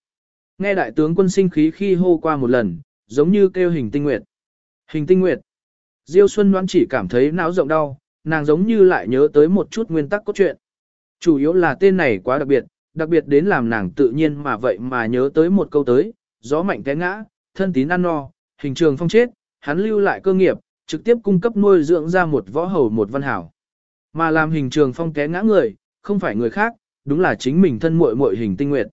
Nghe đại tướng quân sinh khí khi hô qua một lần, giống như kêu hình tinh nguyệt. Hình tinh nguyệt. Diêu Xuân đoán chỉ cảm thấy não rộng đau, nàng giống như lại nhớ tới một chút nguyên tắc cốt truyện. Chủ yếu là tên này quá đặc biệt, đặc biệt đến làm nàng tự nhiên mà vậy mà nhớ tới một câu tới, gió mạnh té ngã, thân tín ăn no, hình trường phong chết, hắn lưu lại cơ nghiệp, trực tiếp cung cấp nuôi dưỡng ra một võ hầu một văn hảo. Mà làm hình trường phong té ngã người, không phải người khác, đúng là chính mình thân muội muội hình tinh nguyệt.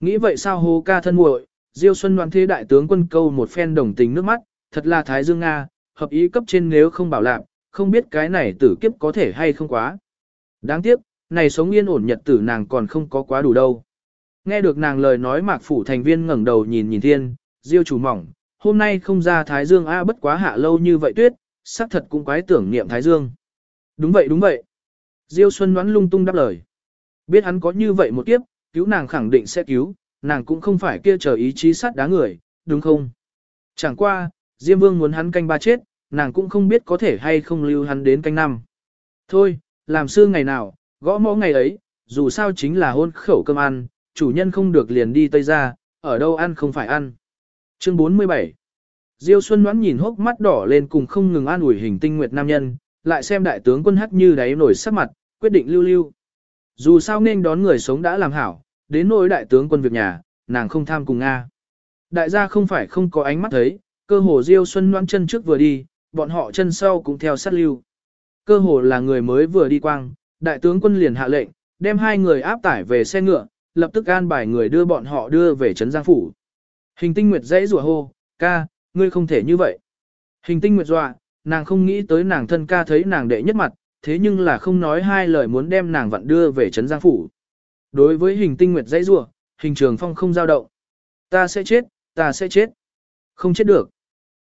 Nghĩ vậy sao hô ca thân muội, Diêu Xuân đoán thế đại tướng quân câu một phen đồng tình nước mắt, thật là Thái Dương Nga, hợp ý cấp trên nếu không bảo lạc, không biết cái này tử kiếp có thể hay không quá. Đáng tiếc, này sống yên ổn nhật tử nàng còn không có quá đủ đâu. Nghe được nàng lời nói mạc phủ thành viên ngẩng đầu nhìn nhìn thiên, diêu chủ mỏng, hôm nay không ra Thái Dương A bất quá hạ lâu như vậy tuyết, xác thật cũng quái tưởng niệm Thái Dương. Đúng vậy đúng vậy. Diêu Xuân đoán lung tung đáp lời. Biết hắn có như vậy một kiếp, cứu nàng khẳng định sẽ cứu, nàng cũng không phải kia chờ ý chí sát đá người, đúng không? Chẳng qua, Diêm Vương muốn hắn canh ba chết, nàng cũng không biết có thể hay không lưu hắn đến canh năm. Thôi, làm sư ngày nào, gõ mõ ngày ấy, dù sao chính là hôn khẩu cơm ăn, chủ nhân không được liền đi Tây ra, ở đâu ăn không phải ăn. Chương 47 Diêu Xuân Ngoãn nhìn hốc mắt đỏ lên cùng không ngừng an ủi hình tinh nguyệt nam nhân, lại xem đại tướng quân hắt như đáy nổi sắc mặt, quyết định lưu lưu. Dù sao nên đón người sống đã làm hảo, đến nỗi đại tướng quân việc nhà, nàng không tham cùng Nga. Đại gia không phải không có ánh mắt thấy, cơ hồ Diêu Xuân Ngoãn chân trước vừa đi, bọn họ chân sau cũng theo sát lưu. Cơ hồ là người mới vừa đi quang, đại tướng quân liền hạ lệnh, đem hai người áp tải về xe ngựa, lập tức an bài người đưa bọn họ đưa về trấn Giang Phủ. Hình tinh nguyệt dãy rủa hô, ca, ngươi không thể như vậy. Hình tinh nguyệt dọa, nàng không nghĩ tới nàng thân ca thấy nàng đệ nhất mặt, thế nhưng là không nói hai lời muốn đem nàng vặn đưa về trấn Giang Phủ. Đối với hình tinh nguyệt dãy rủa, hình trường phong không giao động. Ta sẽ chết, ta sẽ chết. Không chết được.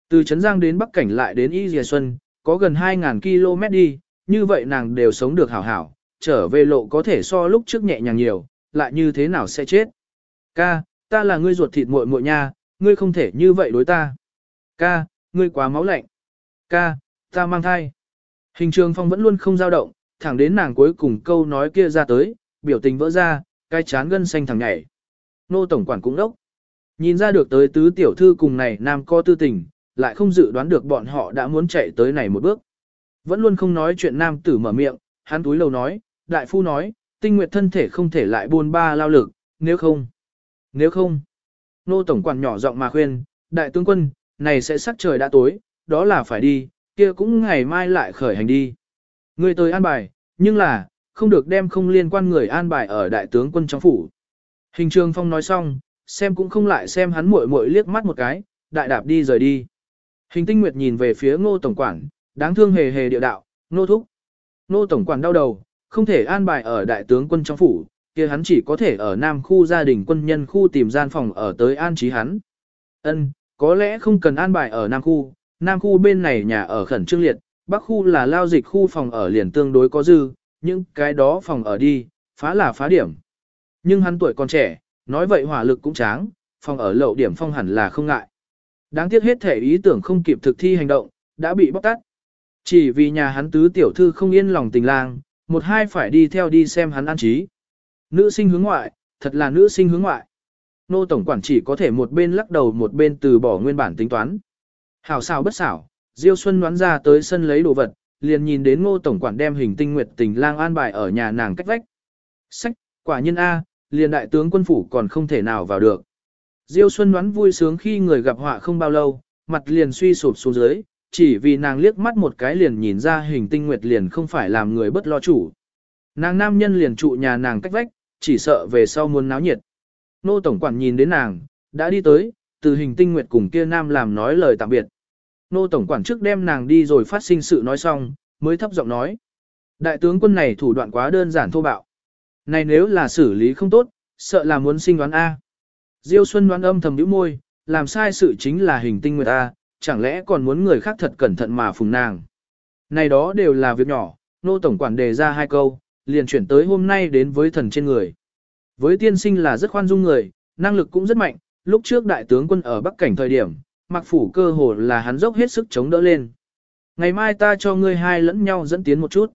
Từ Trấn Giang đến Bắc Cảnh lại đến Y Dìa Xuân, có gần 2000 km đi, như vậy nàng đều sống được hảo hảo, trở về lộ có thể so lúc trước nhẹ nhàng nhiều, lại như thế nào sẽ chết. Ca, ta là ngươi ruột thịt muội muội nha, ngươi không thể như vậy đối ta. Ca, ngươi quá máu lạnh. Ca, ta mang thai. Hình trường phong vẫn luôn không dao động, thẳng đến nàng cuối cùng câu nói kia ra tới, biểu tình vỡ ra, cái chán gân xanh thẳng nhảy. Nô tổng quản cũng đốc. Nhìn ra được tới tứ tiểu thư cùng này nam co tư tình, lại không dự đoán được bọn họ đã muốn chạy tới này một bước. Vẫn luôn không nói chuyện nam tử mở miệng, hắn túi lầu nói, đại phu nói, tinh nguyệt thân thể không thể lại buôn ba lao lực, nếu không. Nếu không, nô tổng quản nhỏ giọng mà khuyên, đại tướng quân, này sẽ sắc trời đã tối, đó là phải đi, kia cũng ngày mai lại khởi hành đi. Người tới an bài, nhưng là, không được đem không liên quan người an bài ở đại tướng quân trong phủ. Hình trường phong nói xong, xem cũng không lại xem hắn muội muội liếc mắt một cái, đại đạp đi rời đi. Hình tinh nguyệt nhìn về phía ngô tổng quản, đáng thương hề hề địa đạo, nô thúc. Nô tổng quản đau đầu, không thể an bài ở đại tướng quân trong phủ, kia hắn chỉ có thể ở nam khu gia đình quân nhân khu tìm gian phòng ở tới an trí hắn. Ân, có lẽ không cần an bài ở nam khu, nam khu bên này nhà ở khẩn trương liệt, bắc khu là lao dịch khu phòng ở liền tương đối có dư, nhưng cái đó phòng ở đi, phá là phá điểm. Nhưng hắn tuổi còn trẻ, nói vậy hỏa lực cũng tráng, phòng ở lậu điểm phong hẳn là không ngại. Đáng tiếc hết thể ý tưởng không kịp thực thi hành động, đã bị bóc tát. Chỉ vì nhà hắn tứ tiểu thư không yên lòng tình lang, một hai phải đi theo đi xem hắn an trí. Nữ sinh hướng ngoại, thật là nữ sinh hướng ngoại. Nô tổng quản chỉ có thể một bên lắc đầu một bên từ bỏ nguyên bản tính toán. Hảo xảo bất xảo, Diêu Xuân đoán ra tới sân lấy đồ vật, liền nhìn đến ngô tổng quản đem hình tinh nguyệt tình lang an bài ở nhà nàng cách vách. Sách, quả nhân A, liền đại tướng quân phủ còn không thể nào vào được. Diêu Xuân đoán vui sướng khi người gặp họa không bao lâu, mặt liền suy sụp xuống dưới, chỉ vì nàng liếc mắt một cái liền nhìn ra hình tinh nguyệt liền không phải làm người bất lo chủ. Nàng nam nhân liền trụ nhà nàng cách vách, chỉ sợ về sau muốn náo nhiệt. Nô Tổng Quản nhìn đến nàng, đã đi tới, từ hình tinh nguyệt cùng kia nam làm nói lời tạm biệt. Nô Tổng Quản trước đem nàng đi rồi phát sinh sự nói xong, mới thấp giọng nói. Đại tướng quân này thủ đoạn quá đơn giản thô bạo. Này nếu là xử lý không tốt, sợ là muốn sinh đoán A. Diêu Xuân đoán âm thầm nhíu môi, làm sai sự chính là hình tinh nguyệt A, chẳng lẽ còn muốn người khác thật cẩn thận mà phùng nàng. Này đó đều là việc nhỏ, nô tổng quản đề ra hai câu, liền chuyển tới hôm nay đến với thần trên người. Với tiên sinh là rất khoan dung người, năng lực cũng rất mạnh, lúc trước đại tướng quân ở Bắc Cảnh thời điểm, mặc phủ cơ hồ là hắn dốc hết sức chống đỡ lên. Ngày mai ta cho ngươi hai lẫn nhau dẫn tiến một chút.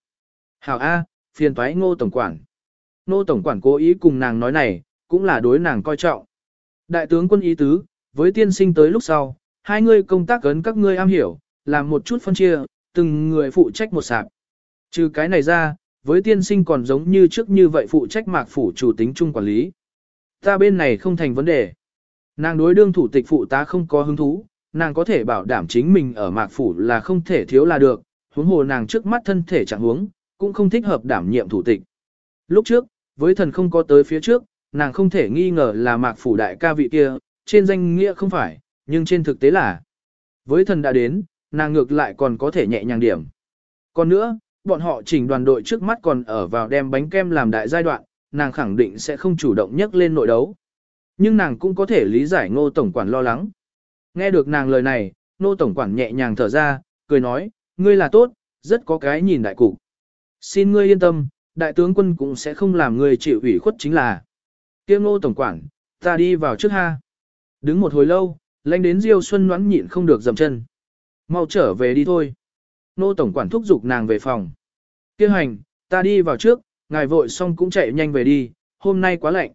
Hảo A, phiền toái ngô tổng quản. Ngô tổng quản cố ý cùng nàng nói này, cũng là đối nàng coi trọng. Đại tướng quân ý tứ, với tiên sinh tới lúc sau, hai ngươi công tác ấn các ngươi am hiểu, làm một chút phân chia, từng người phụ trách một sạp. Trừ cái này ra, với tiên sinh còn giống như trước như vậy phụ trách mạc phủ chủ tính chung quản lý. Ta bên này không thành vấn đề. Nàng đối đương thủ tịch phụ ta không có hứng thú, nàng có thể bảo đảm chính mình ở mạc phủ là không thể thiếu là được, huống hồ nàng trước mắt thân thể chẳng huống, cũng không thích hợp đảm nhiệm thủ tịch. Lúc trước, với thần không có tới phía trước, nàng không thể nghi ngờ là mạc phủ đại ca vị kia, trên danh nghĩa không phải, nhưng trên thực tế là. Với thần đã đến, nàng ngược lại còn có thể nhẹ nhàng điểm. Còn nữa, bọn họ chỉnh đoàn đội trước mắt còn ở vào đem bánh kem làm đại giai đoạn, nàng khẳng định sẽ không chủ động nhắc lên nội đấu. Nhưng nàng cũng có thể lý giải ngô tổng quản lo lắng. Nghe được nàng lời này, ngô tổng quản nhẹ nhàng thở ra, cười nói, ngươi là tốt, rất có cái nhìn đại cục. Xin ngươi yên tâm, đại tướng quân cũng sẽ không làm ngươi chịu ủy khuất chính là. Tiêm ngô tổng quản, ta đi vào trước ha. Đứng một hồi lâu, lanh đến Diêu Xuân noãn nhịn không được dầm chân. Mau trở về đi thôi. Nô tổng quản thúc giục nàng về phòng. Kêu hành, ta đi vào trước, ngài vội xong cũng chạy nhanh về đi, hôm nay quá lạnh.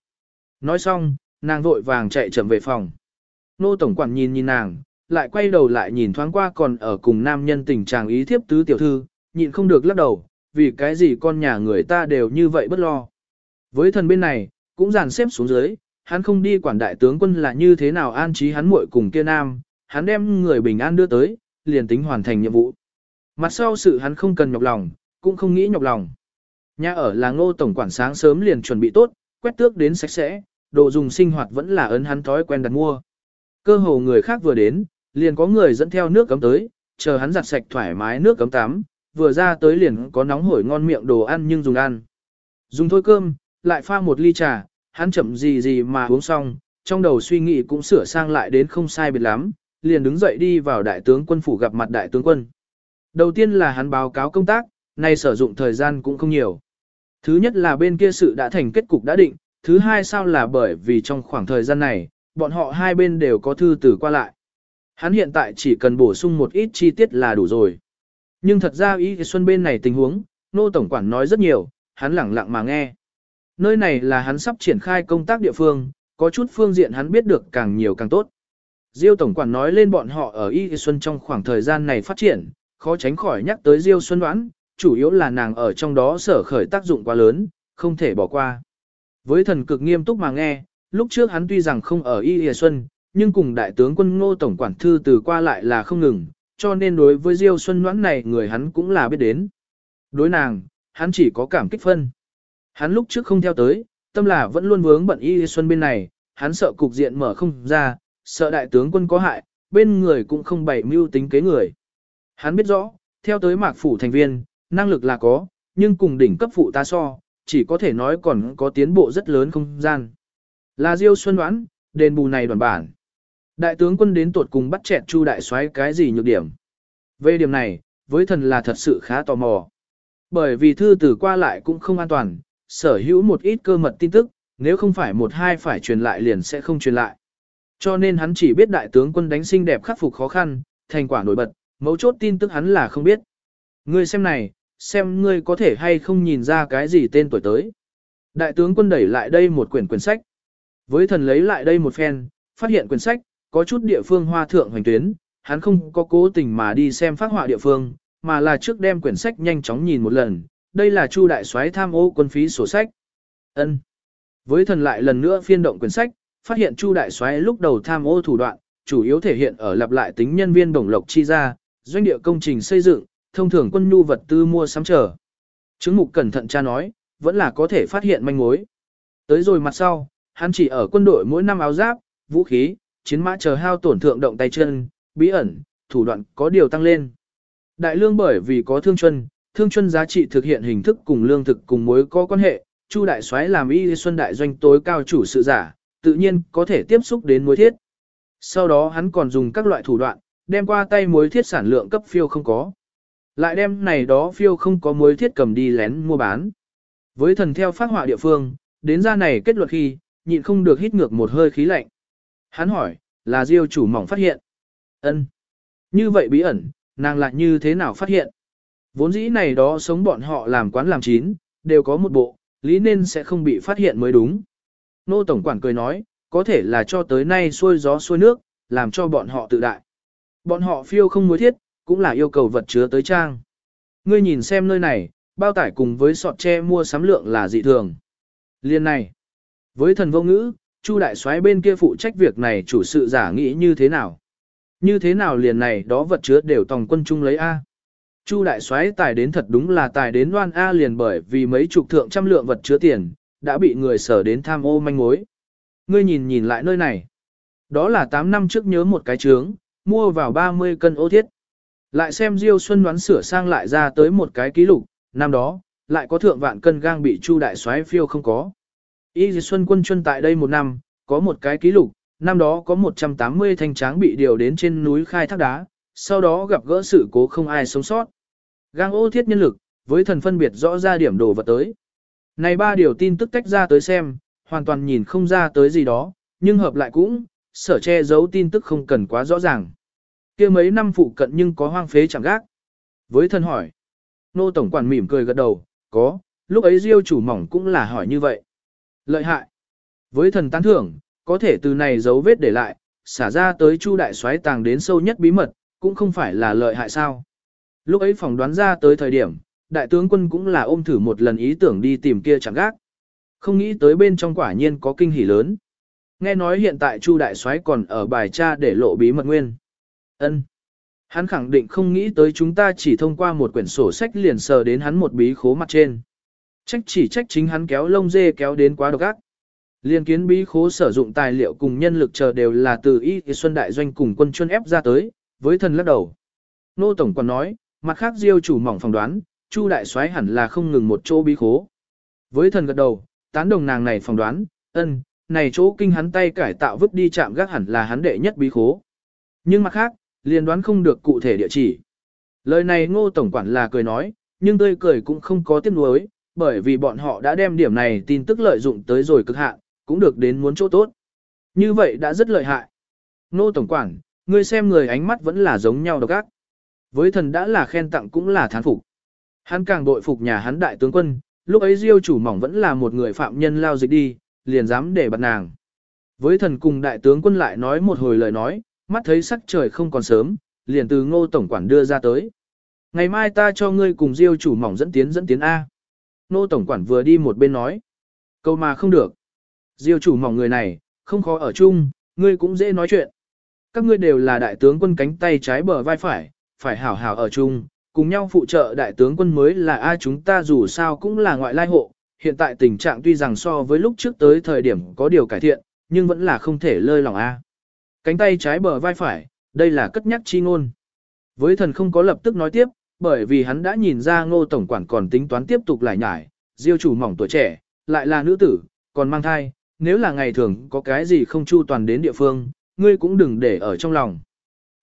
Nói xong, nàng vội vàng chạy chậm về phòng. Nô tổng quản nhìn nhìn nàng, lại quay đầu lại nhìn thoáng qua còn ở cùng nam nhân tình trạng ý thiếp tứ tiểu thư, nhịn không được lắc đầu, vì cái gì con nhà người ta đều như vậy bất lo. Với thần bên này, cũng dàn xếp xuống dưới, hắn không đi quản đại tướng quân là như thế nào an trí hắn muội cùng kia nam, hắn đem người bình an đưa tới, liền tính hoàn thành nhiệm vụ. Mặt sau sự hắn không cần nhọc lòng, cũng không nghĩ nhọc lòng. Nhà ở là ngô tổng quản sáng sớm liền chuẩn bị tốt, quét tước đến sạch sẽ, đồ dùng sinh hoạt vẫn là ấn hắn thói quen đặt mua. Cơ hồ người khác vừa đến, liền có người dẫn theo nước cấm tới, chờ hắn giặt sạch thoải mái nước cấm tắm, vừa ra tới liền có nóng hổi ngon miệng đồ ăn nhưng dùng ăn. Dùng thôi cơm, lại pha một ly trà, hắn chậm gì gì mà uống xong, trong đầu suy nghĩ cũng sửa sang lại đến không sai biệt lắm, liền đứng dậy đi vào đại tướng quân phủ gặp mặt đại tướng quân. Đầu tiên là hắn báo cáo công tác, nay sử dụng thời gian cũng không nhiều. Thứ nhất là bên kia sự đã thành kết cục đã định, thứ hai sao là bởi vì trong khoảng thời gian này, bọn họ hai bên đều có thư từ qua lại. Hắn hiện tại chỉ cần bổ sung một ít chi tiết là đủ rồi. Nhưng thật ra ý xuân bên này tình huống, nô tổng quản nói rất nhiều, hắn lẳng lặng mà nghe. Nơi này là hắn sắp triển khai công tác địa phương, có chút phương diện hắn biết được càng nhiều càng tốt. Diêu tổng quản nói lên bọn họ ở Y Xuân trong khoảng thời gian này phát triển, khó tránh khỏi nhắc tới Diêu Xuân đoán, chủ yếu là nàng ở trong đó sở khởi tác dụng quá lớn, không thể bỏ qua. Với thần cực nghiêm túc mà nghe, lúc trước hắn tuy rằng không ở Y Xuân, nhưng cùng đại tướng quân ngô tổng quản thư từ qua lại là không ngừng, cho nên đối với Diêu Xuân đoán này người hắn cũng là biết đến. Đối nàng, hắn chỉ có cảm kích phân. Hắn lúc trước không theo tới, tâm là vẫn luôn vướng bận Y Xuân bên này, hắn sợ cục diện mở không ra, sợ đại tướng quân có hại, bên người cũng không bày mưu tính kế người. Hắn biết rõ, theo tới mạc phủ thành viên, năng lực là có, nhưng cùng đỉnh cấp phụ ta so, chỉ có thể nói còn có tiến bộ rất lớn không gian. Là Diêu Xuân đoán, đền bù này đoàn bản. Đại tướng quân đến tuột cùng bắt chẹt Chu đại soái cái gì nhược điểm. Về điểm này, với thần là thật sự khá tò mò. Bởi vì thư tử qua lại cũng không an toàn, sở hữu một ít cơ mật tin tức, nếu không phải một hai phải truyền lại liền sẽ không truyền lại. Cho nên hắn chỉ biết đại tướng quân đánh xinh đẹp khắc phục khó khăn, thành quả nổi bật, mấu chốt tin tức hắn là không biết. Ngươi xem này, xem ngươi có thể hay không nhìn ra cái gì tên tuổi tới. Đại tướng quân đẩy lại đây một quyển quyển sách. Với thần lấy lại đây một phen, phát hiện quyển sách, có chút địa phương hoa thượng hoành tuyến, hắn không có cố tình mà đi xem phát họa địa phương, mà là trước đem quyển sách nhanh chóng nhìn một lần. Đây là Chu đại soái tham ô quân phí sổ sách. Ân. Với thần lại lần nữa phiên động quyển sách, phát hiện Chu đại soái lúc đầu tham ô thủ đoạn, chủ yếu thể hiện ở lặp lại tính nhân viên đồng lộc chi ra, doanh địa công trình xây dựng, thông thường quân nhu vật tư mua sắm trở. Chứng mục cẩn thận cha nói, vẫn là có thể phát hiện manh mối. Tới rồi mặt sau, hắn chỉ ở quân đội mỗi năm áo giáp, vũ khí, chiến mã chờ hao tổn thượng động tay chân, bí ẩn, thủ đoạn có điều tăng lên. Đại lương bởi vì có thương chuân, thương chân giá trị thực hiện hình thức cùng lương thực cùng mối có quan hệ, Chu đại soái làm y xuân đại doanh tối cao chủ sự giả, tự nhiên có thể tiếp xúc đến mối thiết. Sau đó hắn còn dùng các loại thủ đoạn, đem qua tay mối thiết sản lượng cấp phiêu không có. Lại đem này đó phiêu không có mối thiết cầm đi lén mua bán. Với thần theo phát họa địa phương, đến ra này kết luận khi, nhịn không được hít ngược một hơi khí lạnh. Hắn hỏi, là diêu chủ mỏng phát hiện. ân Như vậy bí ẩn, nàng lại như thế nào phát hiện? Vốn dĩ này đó sống bọn họ làm quán làm chín, đều có một bộ, lý nên sẽ không bị phát hiện mới đúng. Nô Tổng Quản cười nói, có thể là cho tới nay xuôi gió xuôi nước, làm cho bọn họ tự đại. Bọn họ phiêu không mối thiết, cũng là yêu cầu vật chứa tới trang. Ngươi nhìn xem nơi này, bao tải cùng với sọt tre mua sắm lượng là dị thường. Liên này, với thần vô ngữ, Chu đại soái bên kia phụ trách việc này chủ sự giả nghĩ như thế nào? Như thế nào liền này đó vật chứa đều tòng quân chung lấy A? Chu đại soái tài đến thật đúng là tài đến loan A liền bởi vì mấy chục thượng trăm lượng vật chứa tiền, đã bị người sở đến tham ô manh mối. Ngươi nhìn nhìn lại nơi này. Đó là 8 năm trước nhớ một cái trướng, mua vào 30 cân ô thiết. Lại xem Diêu Xuân đoán sửa sang lại ra tới một cái ký lục, năm đó, lại có thượng vạn cân gang bị Chu đại soái phiêu không có. Y Diêu Xuân quân chuân tại đây một năm, có một cái ký lục, năm đó có 180 thanh tráng bị điều đến trên núi khai thác đá, sau đó gặp gỡ sự cố không ai sống sót. Gang ô thiết nhân lực, với thần phân biệt rõ ra điểm đồ vật tới. Này ba điều tin tức tách ra tới xem, hoàn toàn nhìn không ra tới gì đó, nhưng hợp lại cũng, sở che giấu tin tức không cần quá rõ ràng. kia mấy năm phụ cận nhưng có hoang phế chẳng gác. Với thần hỏi, nô tổng quản mỉm cười gật đầu, có, lúc ấy diêu chủ mỏng cũng là hỏi như vậy. Lợi hại. Với thần tán thưởng, có thể từ này dấu vết để lại, xả ra tới chu đại xoáy tàng đến sâu nhất bí mật, cũng không phải là lợi hại sao. Lúc ấy phỏng đoán ra tới thời điểm, đại tướng quân cũng là ôm thử một lần ý tưởng đi tìm kia chẳng gác. Không nghĩ tới bên trong quả nhiên có kinh hỉ lớn. Nghe nói hiện tại Chu đại soái còn ở bài tra để lộ bí mật nguyên. Ân. Hắn khẳng định không nghĩ tới chúng ta chỉ thông qua một quyển sổ sách liền sờ đến hắn một bí khố mặt trên. Trách chỉ trách chính hắn kéo lông dê kéo đến quá độc ác. Liên kiến bí khố sử dụng tài liệu cùng nhân lực chờ đều là từ Y Xuân Đại Doanh cùng quân chuân ép ra tới, với thần lắc đầu. Nô Tổng còn nói, mặt khác diêu chủ mỏng phỏng đoán, Chu Đại soái hẳn là không ngừng một chỗ bí khố. Với thần gật đầu, tán đồng nàng này phỏng đoán, ân, này chỗ kinh hắn tay cải tạo vứt đi chạm gác hẳn là hắn đệ nhất bí khố. Nhưng mặt khác, liền đoán không được cụ thể địa chỉ. Lời này ngô tổng quản là cười nói, nhưng tươi cười cũng không có tiếc nuối, bởi vì bọn họ đã đem điểm này tin tức lợi dụng tới rồi cực hạn, cũng được đến muốn chỗ tốt. Như vậy đã rất lợi hại. Ngô tổng quản, ngươi xem người ánh mắt vẫn là giống nhau độc ác. Với thần đã là khen tặng cũng là thán phục. Hắn càng đội phục nhà hắn đại tướng quân, lúc ấy diêu chủ mỏng vẫn là một người phạm nhân lao dịch đi, liền dám để bắt nàng. Với thần cùng đại tướng quân lại nói một hồi lời nói, mắt thấy sắc trời không còn sớm, liền từ ngô tổng quản đưa ra tới. Ngày mai ta cho ngươi cùng diêu chủ mỏng dẫn tiến dẫn tiến A. Ngô tổng quản vừa đi một bên nói. Câu mà không được. Diêu chủ mỏng người này, không khó ở chung, ngươi cũng dễ nói chuyện. Các ngươi đều là đại tướng quân cánh tay trái bờ vai phải, phải hảo hảo ở chung, cùng nhau phụ trợ đại tướng quân mới là ai chúng ta dù sao cũng là ngoại lai hộ, hiện tại tình trạng tuy rằng so với lúc trước tới thời điểm có điều cải thiện, nhưng vẫn là không thể lơi lòng A. Cánh tay trái bờ vai phải, đây là cất nhắc chi ngôn. Với thần không có lập tức nói tiếp, bởi vì hắn đã nhìn ra ngô tổng quản còn tính toán tiếp tục lại nhải, diêu chủ mỏng tuổi trẻ, lại là nữ tử, còn mang thai, nếu là ngày thường có cái gì không chu toàn đến địa phương, ngươi cũng đừng để ở trong lòng.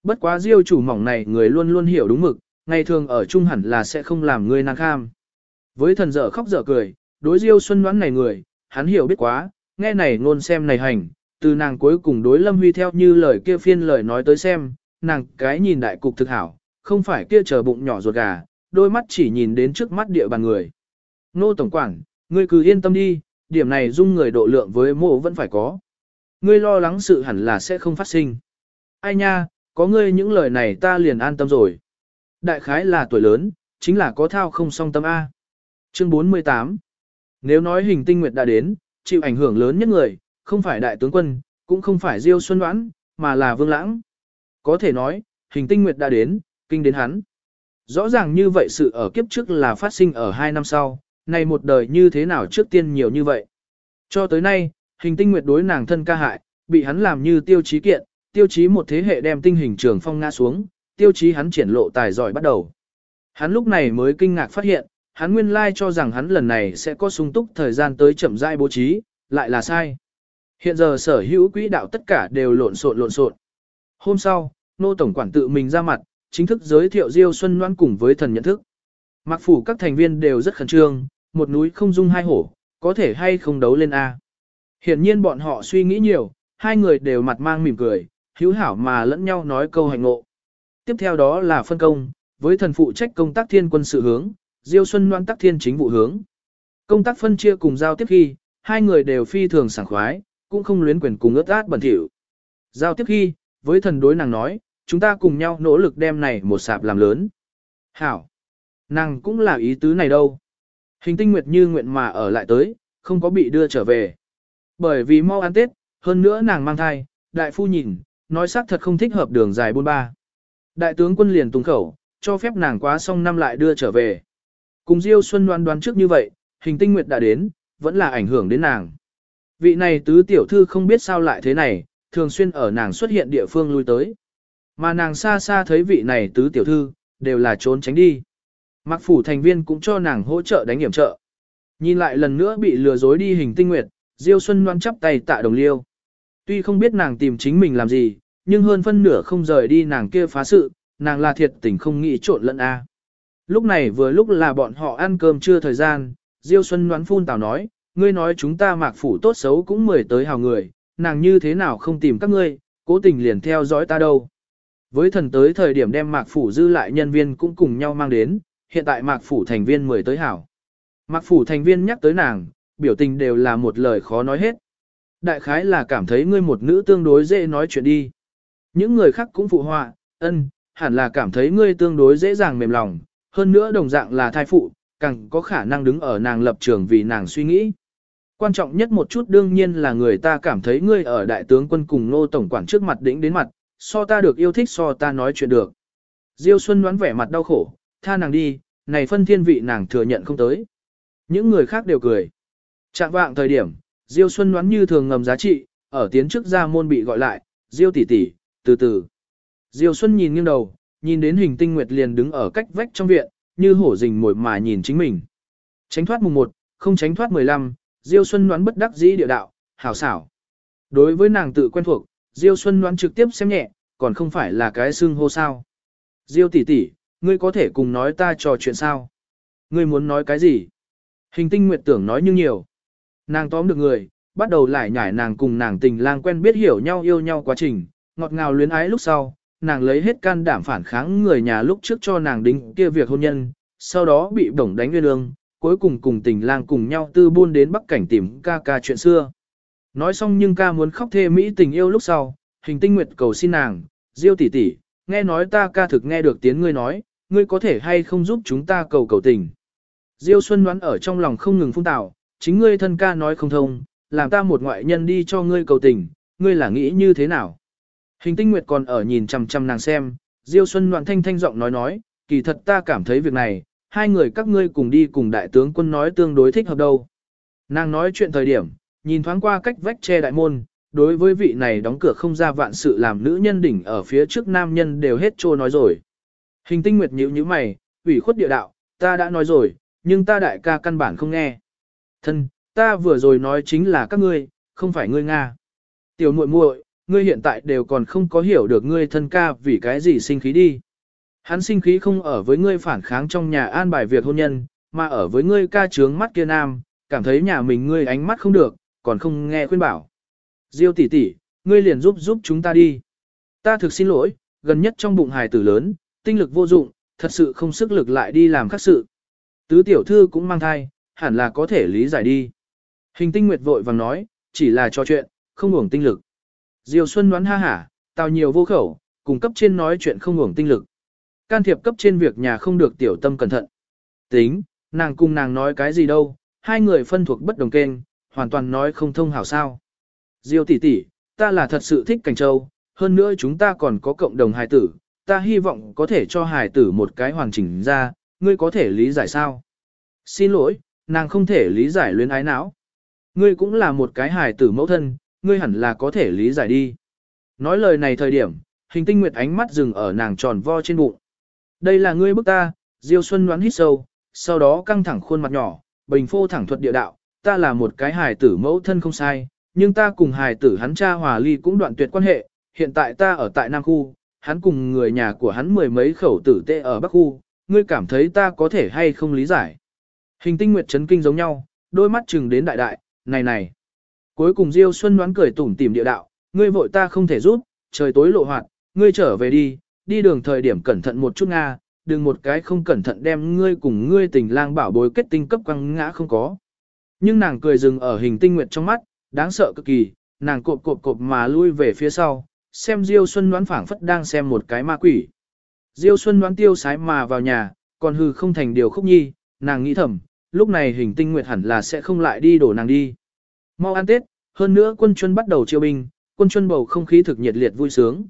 Bất quá diêu chủ mỏng này người luôn luôn hiểu đúng mực, ngày thường ở chung hẳn là sẽ không làm ngươi nàng kham. Với thần dở khóc dở cười, đối diêu xuân đoán này người, hắn hiểu biết quá, nghe này ngôn xem này hành, từ nàng cuối cùng đối lâm huy theo như lời kia phiên lời nói tới xem, nàng cái nhìn đại cục thực hảo, không phải kia chờ bụng nhỏ ruột gà, đôi mắt chỉ nhìn đến trước mắt địa bàn người. Nô Tổng Quản, ngươi cứ yên tâm đi, điểm này dung người độ lượng với mộ vẫn phải có. Ngươi lo lắng sự hẳn là sẽ không phát sinh. Ai nha, có ngươi những lời này ta liền an tâm rồi. Đại khái là tuổi lớn, chính là có thao không song tâm A. Chương 48 Nếu nói hình tinh nguyệt đã đến, chịu ảnh hưởng lớn nhất người, không phải đại tướng quân, cũng không phải Diêu Xuân Đoán, mà là Vương Lãng. Có thể nói, hình tinh nguyệt đã đến, kinh đến hắn. Rõ ràng như vậy sự ở kiếp trước là phát sinh ở hai năm sau, nay một đời như thế nào trước tiên nhiều như vậy. Cho tới nay, hình tinh nguyệt đối nàng thân ca hại, bị hắn làm như tiêu chí kiện, tiêu chí một thế hệ đem tinh hình trường phong ngã xuống, tiêu chí hắn triển lộ tài giỏi bắt đầu. Hắn lúc này mới kinh ngạc phát hiện, hắn nguyên lai cho rằng hắn lần này sẽ có sung túc thời gian tới chậm rãi bố trí, lại là sai. Hiện giờ sở hữu quỹ đạo tất cả đều lộn xộn lộn xộn. Hôm sau, nô tổng quản tự mình ra mặt, chính thức giới thiệu Diêu Xuân Loan cùng với thần nhận thức. Mặc phủ các thành viên đều rất khẩn trương, một núi không dung hai hổ, có thể hay không đấu lên A. Hiện nhiên bọn họ suy nghĩ nhiều, hai người đều mặt mang mỉm cười, hữu hảo mà lẫn nhau nói câu hành ngộ. Tiếp theo đó là phân công, với thần phụ trách công tác thiên quân sự hướng, Diêu Xuân Loan tác thiên chính vụ hướng. Công tác phân chia cùng giao tiếp khi, hai người đều phi thường sảng khoái, cũng không luyến quyền cùng ướt át bẩn thỉu. Giao tiếp khi, với thần đối nàng nói, chúng ta cùng nhau nỗ lực đem này một sạp làm lớn. Hảo! Nàng cũng là ý tứ này đâu. Hình tinh nguyệt như nguyện mà ở lại tới, không có bị đưa trở về. Bởi vì mau ăn Tết, hơn nữa nàng mang thai, đại phu nhìn, nói xác thật không thích hợp đường dài buôn ba. Đại tướng quân liền tung khẩu, cho phép nàng quá xong năm lại đưa trở về. Cùng Diêu Xuân đoán đoán trước như vậy, hình tinh nguyệt đã đến, vẫn là ảnh hưởng đến nàng. Vị này tứ tiểu thư không biết sao lại thế này, thường xuyên ở nàng xuất hiện địa phương lui tới. Mà nàng xa xa thấy vị này tứ tiểu thư, đều là trốn tránh đi. Mặc phủ thành viên cũng cho nàng hỗ trợ đánh hiểm trợ. Nhìn lại lần nữa bị lừa dối đi hình tinh nguyệt, Diêu Xuân Loan chắp tay tạ đồng liêu. Tuy không biết nàng tìm chính mình làm gì, nhưng hơn phân nửa không rời đi nàng kia phá sự, nàng là thiệt tình không nghĩ trộn lẫn a. Lúc này vừa lúc là bọn họ ăn cơm trưa thời gian, Diêu Xuân Loan phun tào nói, ngươi nói chúng ta mạc phủ tốt xấu cũng mười tới hào người, nàng như thế nào không tìm các ngươi, cố tình liền theo dõi ta đâu. Với thần tới thời điểm đem mạc phủ dư lại nhân viên cũng cùng nhau mang đến, hiện tại mạc phủ thành viên mười tới hảo. Mạc phủ thành viên nhắc tới nàng, biểu tình đều là một lời khó nói hết. Đại khái là cảm thấy ngươi một nữ tương đối dễ nói chuyện đi. Những người khác cũng phụ họa, ân, hẳn là cảm thấy ngươi tương đối dễ dàng mềm lòng, hơn nữa đồng dạng là thai phụ, càng có khả năng đứng ở nàng lập trường vì nàng suy nghĩ. Quan trọng nhất một chút đương nhiên là người ta cảm thấy ngươi ở đại tướng quân cùng nô tổng quản trước mặt đỉnh đến mặt, so ta được yêu thích so ta nói chuyện được. Diêu Xuân đoán vẻ mặt đau khổ, tha nàng đi, này phân thiên vị nàng thừa nhận không tới. Những người khác đều cười. Trạng vạng thời điểm, Diêu Xuân đoán như thường ngầm giá trị, ở tiến trước ra môn bị gọi lại, Diêu tỷ tỷ, từ từ. Diêu Xuân nhìn nghiêng đầu, nhìn đến hình tinh nguyệt liền đứng ở cách vách trong viện, như hổ rình mồi mà nhìn chính mình. Tránh thoát mùng 1, không tránh thoát 15, Diêu Xuân đoán bất đắc dĩ địa đạo, hảo xảo. Đối với nàng tự quen thuộc, Diêu Xuân đoán trực tiếp xem nhẹ, còn không phải là cái xương hô sao. Diêu tỷ tỷ, ngươi có thể cùng nói ta trò chuyện sao? Ngươi muốn nói cái gì? Hình tinh nguyệt tưởng nói như nhiều. Nàng tóm được người, bắt đầu lại nhải nàng cùng nàng tình lang quen biết hiểu nhau yêu nhau quá trình, ngọt ngào luyến ái lúc sau, nàng lấy hết can đảm phản kháng người nhà lúc trước cho nàng đính kia việc hôn nhân, sau đó bị bổng đánh nguyên lương, cuối cùng cùng tình lang cùng nhau tư buôn đến Bắc Cảnh tìm ca ca chuyện xưa. Nói xong nhưng ca muốn khóc thê mỹ tình yêu lúc sau, hình tinh nguyệt cầu xin nàng, diêu tỷ tỷ, nghe nói ta ca thực nghe được tiếng ngươi nói, ngươi có thể hay không giúp chúng ta cầu cầu tình. Diêu Xuân đoán ở trong lòng không ngừng phung tạo, chính ngươi thân ca nói không thông, làm ta một ngoại nhân đi cho ngươi cầu tình, ngươi là nghĩ như thế nào? Hình tinh nguyệt còn ở nhìn chằm chằm nàng xem, Diêu Xuân Loạn thanh thanh giọng nói nói, kỳ thật ta cảm thấy việc này, hai người các ngươi cùng đi cùng đại tướng quân nói tương đối thích hợp đâu. Nàng nói chuyện thời điểm, nhìn thoáng qua cách vách che đại môn, đối với vị này đóng cửa không ra vạn sự làm nữ nhân đỉnh ở phía trước nam nhân đều hết trô nói rồi. Hình tinh nguyệt nhíu nhíu mày, ủy khuất địa đạo, ta đã nói rồi, nhưng ta đại ca căn bản không nghe. Thân, ta vừa rồi nói chính là các ngươi, không phải ngươi Nga. Tiểu muội muội, ngươi hiện tại đều còn không có hiểu được ngươi thân ca vì cái gì sinh khí đi. Hắn sinh khí không ở với ngươi phản kháng trong nhà an bài việc hôn nhân, mà ở với ngươi ca trướng mắt kia nam, cảm thấy nhà mình ngươi ánh mắt không được, còn không nghe khuyên bảo. Diêu tỷ tỷ, ngươi liền giúp giúp chúng ta đi. Ta thực xin lỗi, gần nhất trong bụng hài tử lớn, tinh lực vô dụng, thật sự không sức lực lại đi làm các sự. Tứ tiểu thư cũng mang thai, hẳn là có thể lý giải đi. Hình tinh nguyệt vội vàng nói, chỉ là trò chuyện, không uổng tinh lực. diều Xuân đoán ha hả, tào nhiều vô khẩu, cùng cấp trên nói chuyện không uổng tinh lực. Can thiệp cấp trên việc nhà không được tiểu tâm cẩn thận. Tính, nàng cùng nàng nói cái gì đâu, hai người phân thuộc bất đồng kênh, hoàn toàn nói không thông hảo sao. Diêu tỷ tỷ, ta là thật sự thích Cảnh Châu, hơn nữa chúng ta còn có cộng đồng hài tử, ta hy vọng có thể cho hài tử một cái hoàn chỉnh ra, ngươi có thể lý giải sao? Xin lỗi, nàng không thể lý giải luyến ái não. Ngươi cũng là một cái hài tử mẫu thân, ngươi hẳn là có thể lý giải đi. Nói lời này thời điểm, hình tinh nguyệt ánh mắt dừng ở nàng tròn vo trên bụng. Đây là ngươi bức ta, Diêu Xuân đoán hít sâu, sau đó căng thẳng khuôn mặt nhỏ, bình phô thẳng thuật địa đạo, ta là một cái hài tử mẫu thân không sai, nhưng ta cùng hài tử hắn cha hòa ly cũng đoạn tuyệt quan hệ, hiện tại ta ở tại Nam Khu, hắn cùng người nhà của hắn mười mấy khẩu tử tệ ở Bắc Khu, ngươi cảm thấy ta có thể hay không lý giải. Hình tinh nguyệt chấn kinh giống nhau, đôi mắt chừng đến đại đại, này này. Cuối cùng Diêu Xuân đoán cười tủm tỉm địa đạo, ngươi vội ta không thể giúp, trời tối lộ hoạt, ngươi trở về đi, đi đường thời điểm cẩn thận một chút nga, đừng một cái không cẩn thận đem ngươi cùng ngươi tình lang bảo bối kết tinh cấp quăng ngã không có. Nhưng nàng cười dừng ở hình tinh nguyệt trong mắt, đáng sợ cực kỳ, nàng cộp cộp cộp mà lui về phía sau, xem Diêu Xuân đoán phảng phất đang xem một cái ma quỷ. Diêu Xuân đoán tiêu sái mà vào nhà, còn hư không thành điều khúc nhi, nàng nghĩ thầm, lúc này hình tinh nguyệt hẳn là sẽ không lại đi đổ nàng đi. Mau ăn Tết, hơn nữa quân chuân bắt đầu chiêu binh, quân chuân bầu không khí thực nhiệt liệt vui sướng.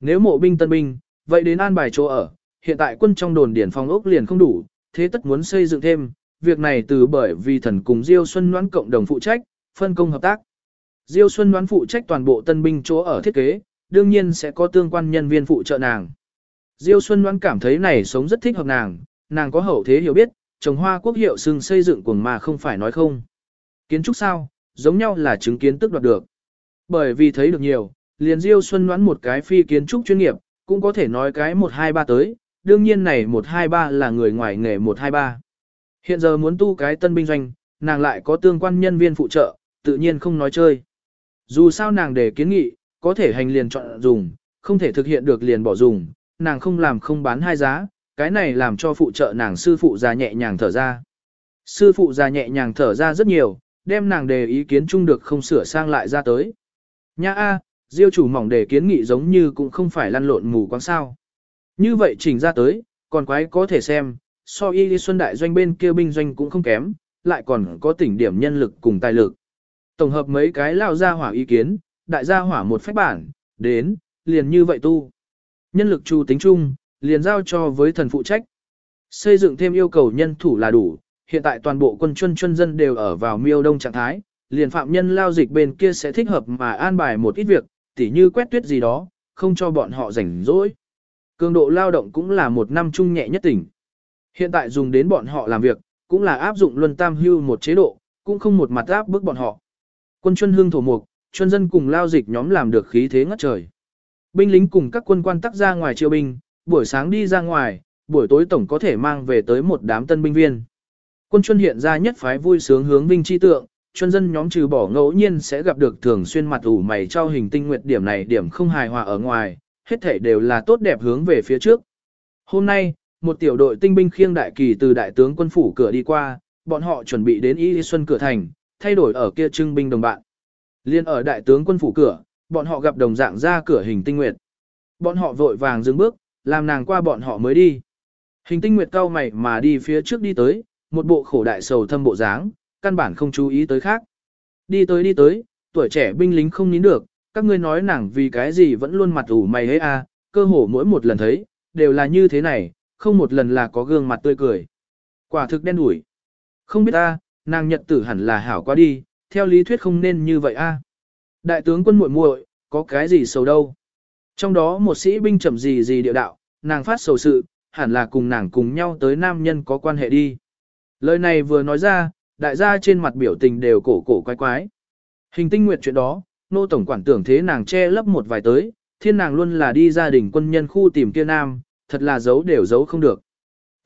Nếu mộ binh tân binh, vậy đến an bài chỗ ở, hiện tại quân trong đồn điển phòng ốc liền không đủ, thế tất muốn xây dựng thêm, việc này từ bởi vì thần cùng Diêu Xuân Ngoãn cộng đồng phụ trách, phân công hợp tác. Diêu Xuân Ngoãn phụ trách toàn bộ tân binh chỗ ở thiết kế, đương nhiên sẽ có tương quan nhân viên phụ trợ nàng. Diêu Xuân Ngoãn cảm thấy này sống rất thích hợp nàng, nàng có hậu thế hiểu biết, trồng hoa quốc hiệu xưng xây dựng cuồng mà không phải nói không. Kiến trúc sao, giống nhau là chứng kiến tức đoạt được. Bởi vì thấy được nhiều, liền Diêu Xuân đoán một cái phi kiến trúc chuyên nghiệp, cũng có thể nói cái 123 tới, đương nhiên này 123 là người ngoài nghề 123. Hiện giờ muốn tu cái tân binh doanh, nàng lại có tương quan nhân viên phụ trợ, tự nhiên không nói chơi. Dù sao nàng để kiến nghị, có thể hành liền chọn dùng, không thể thực hiện được liền bỏ dùng, nàng không làm không bán hai giá, cái này làm cho phụ trợ nàng sư phụ già nhẹ nhàng thở ra. Sư phụ già nhẹ nhàng thở ra rất nhiều, đem nàng đề ý kiến chung được không sửa sang lại ra tới. Nha A, diêu chủ mỏng đề kiến nghị giống như cũng không phải lăn lộn mù quáng sao. Như vậy chỉnh ra tới, còn quái có thể xem, so y đi xuân đại doanh bên kia binh doanh cũng không kém, lại còn có tỉnh điểm nhân lực cùng tài lực. Tổng hợp mấy cái lao ra hỏa ý kiến, đại gia hỏa một phép bản, đến, liền như vậy tu. Nhân lực chu tính chung, liền giao cho với thần phụ trách. Xây dựng thêm yêu cầu nhân thủ là đủ, hiện tại toàn bộ quân chuân chuân dân đều ở vào miêu đông trạng thái, liền phạm nhân lao dịch bên kia sẽ thích hợp mà an bài một ít việc, tỉ như quét tuyết gì đó, không cho bọn họ rảnh rỗi. Cường độ lao động cũng là một năm chung nhẹ nhất tỉnh. Hiện tại dùng đến bọn họ làm việc, cũng là áp dụng luân tam hưu một chế độ, cũng không một mặt áp bức bọn họ. Quân chuân hương thổ mục, chuân dân cùng lao dịch nhóm làm được khí thế ngất trời. Binh lính cùng các quân quan tắc ra ngoài triều binh, buổi sáng đi ra ngoài, buổi tối tổng có thể mang về tới một đám tân binh viên. Quân chuân hiện ra nhất phái vui sướng hướng binh chi tượng, chuân dân nhóm trừ bỏ ngẫu nhiên sẽ gặp được thường xuyên mặt ủ mày cho hình tinh nguyệt điểm này điểm không hài hòa ở ngoài, hết thể đều là tốt đẹp hướng về phía trước. Hôm nay, một tiểu đội tinh binh khiêng đại kỳ từ đại tướng quân phủ cửa đi qua, bọn họ chuẩn bị đến Y Xuân cửa thành, thay đổi ở kia trưng binh đồng bạn. Liên ở đại tướng quân phủ cửa, bọn họ gặp đồng dạng ra cửa hình tinh nguyệt. Bọn họ vội vàng dừng bước, làm nàng qua bọn họ mới đi. Hình tinh nguyệt cao mày mà đi phía trước đi tới, một bộ khổ đại sầu thâm bộ dáng, căn bản không chú ý tới khác. Đi tới đi tới, tuổi trẻ binh lính không nín được, các ngươi nói nàng vì cái gì vẫn luôn mặt ủ mày ấy à, cơ hồ mỗi một lần thấy, đều là như thế này, không một lần là có gương mặt tươi cười. Quả thực đen đủi. Không biết a, nàng nhật tử hẳn là hảo quá đi, theo lý thuyết không nên như vậy a. Đại tướng quân muội muội, có cái gì xấu đâu. Trong đó một sĩ binh chậm gì gì địa đạo, nàng phát sầu sự, hẳn là cùng nàng cùng nhau tới nam nhân có quan hệ đi. Lời này vừa nói ra, đại gia trên mặt biểu tình đều cổ cổ quái quái. Hình tinh nguyệt chuyện đó, nô tổng quản tưởng thế nàng che lấp một vài tới, thiên nàng luôn là đi gia đình quân nhân khu tìm kia nam, thật là giấu đều giấu không được.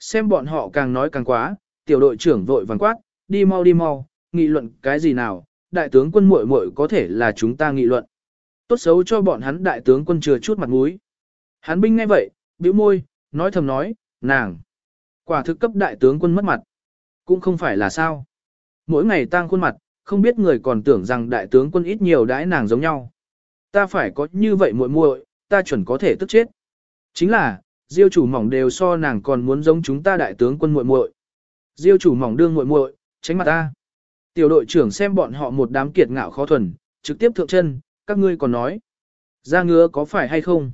Xem bọn họ càng nói càng quá, tiểu đội trưởng vội vàng quát, đi mau đi mau, nghị luận cái gì nào, đại tướng quân muội muội có thể là chúng ta nghị luận. Tốt xấu cho bọn hắn đại tướng quân chừa chút mặt mũi. Hắn binh ngay vậy, bĩu môi, nói thầm nói, nàng. Quả thực cấp đại tướng quân mất mặt. Cũng không phải là sao. Mỗi ngày tang khuôn mặt, không biết người còn tưởng rằng đại tướng quân ít nhiều đãi nàng giống nhau. Ta phải có như vậy muội muội, ta chuẩn có thể tức chết. Chính là, Diêu chủ mỏng đều so nàng còn muốn giống chúng ta đại tướng quân muội muội. Diêu chủ mỏng đương muội muội, tránh mặt ta. Tiểu đội trưởng xem bọn họ một đám kiệt ngạo khó thuần, trực tiếp thượng chân, các ngươi còn nói. Ra ngứa có phải hay không?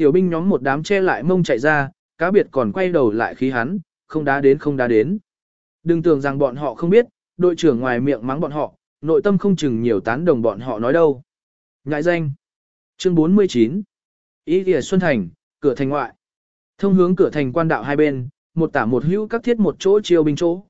Tiểu binh nhóm một đám che lại mông chạy ra, cá biệt còn quay đầu lại khí hắn, không đá đến không đá đến. Đừng tưởng rằng bọn họ không biết, đội trưởng ngoài miệng mắng bọn họ, nội tâm không chừng nhiều tán đồng bọn họ nói đâu. Ngại danh. Chương 49. Ý Địa Xuân Thành, cửa thành ngoại. Thông hướng cửa thành quan đạo hai bên, một tả một hữu các thiết một chỗ chiêu binh chỗ.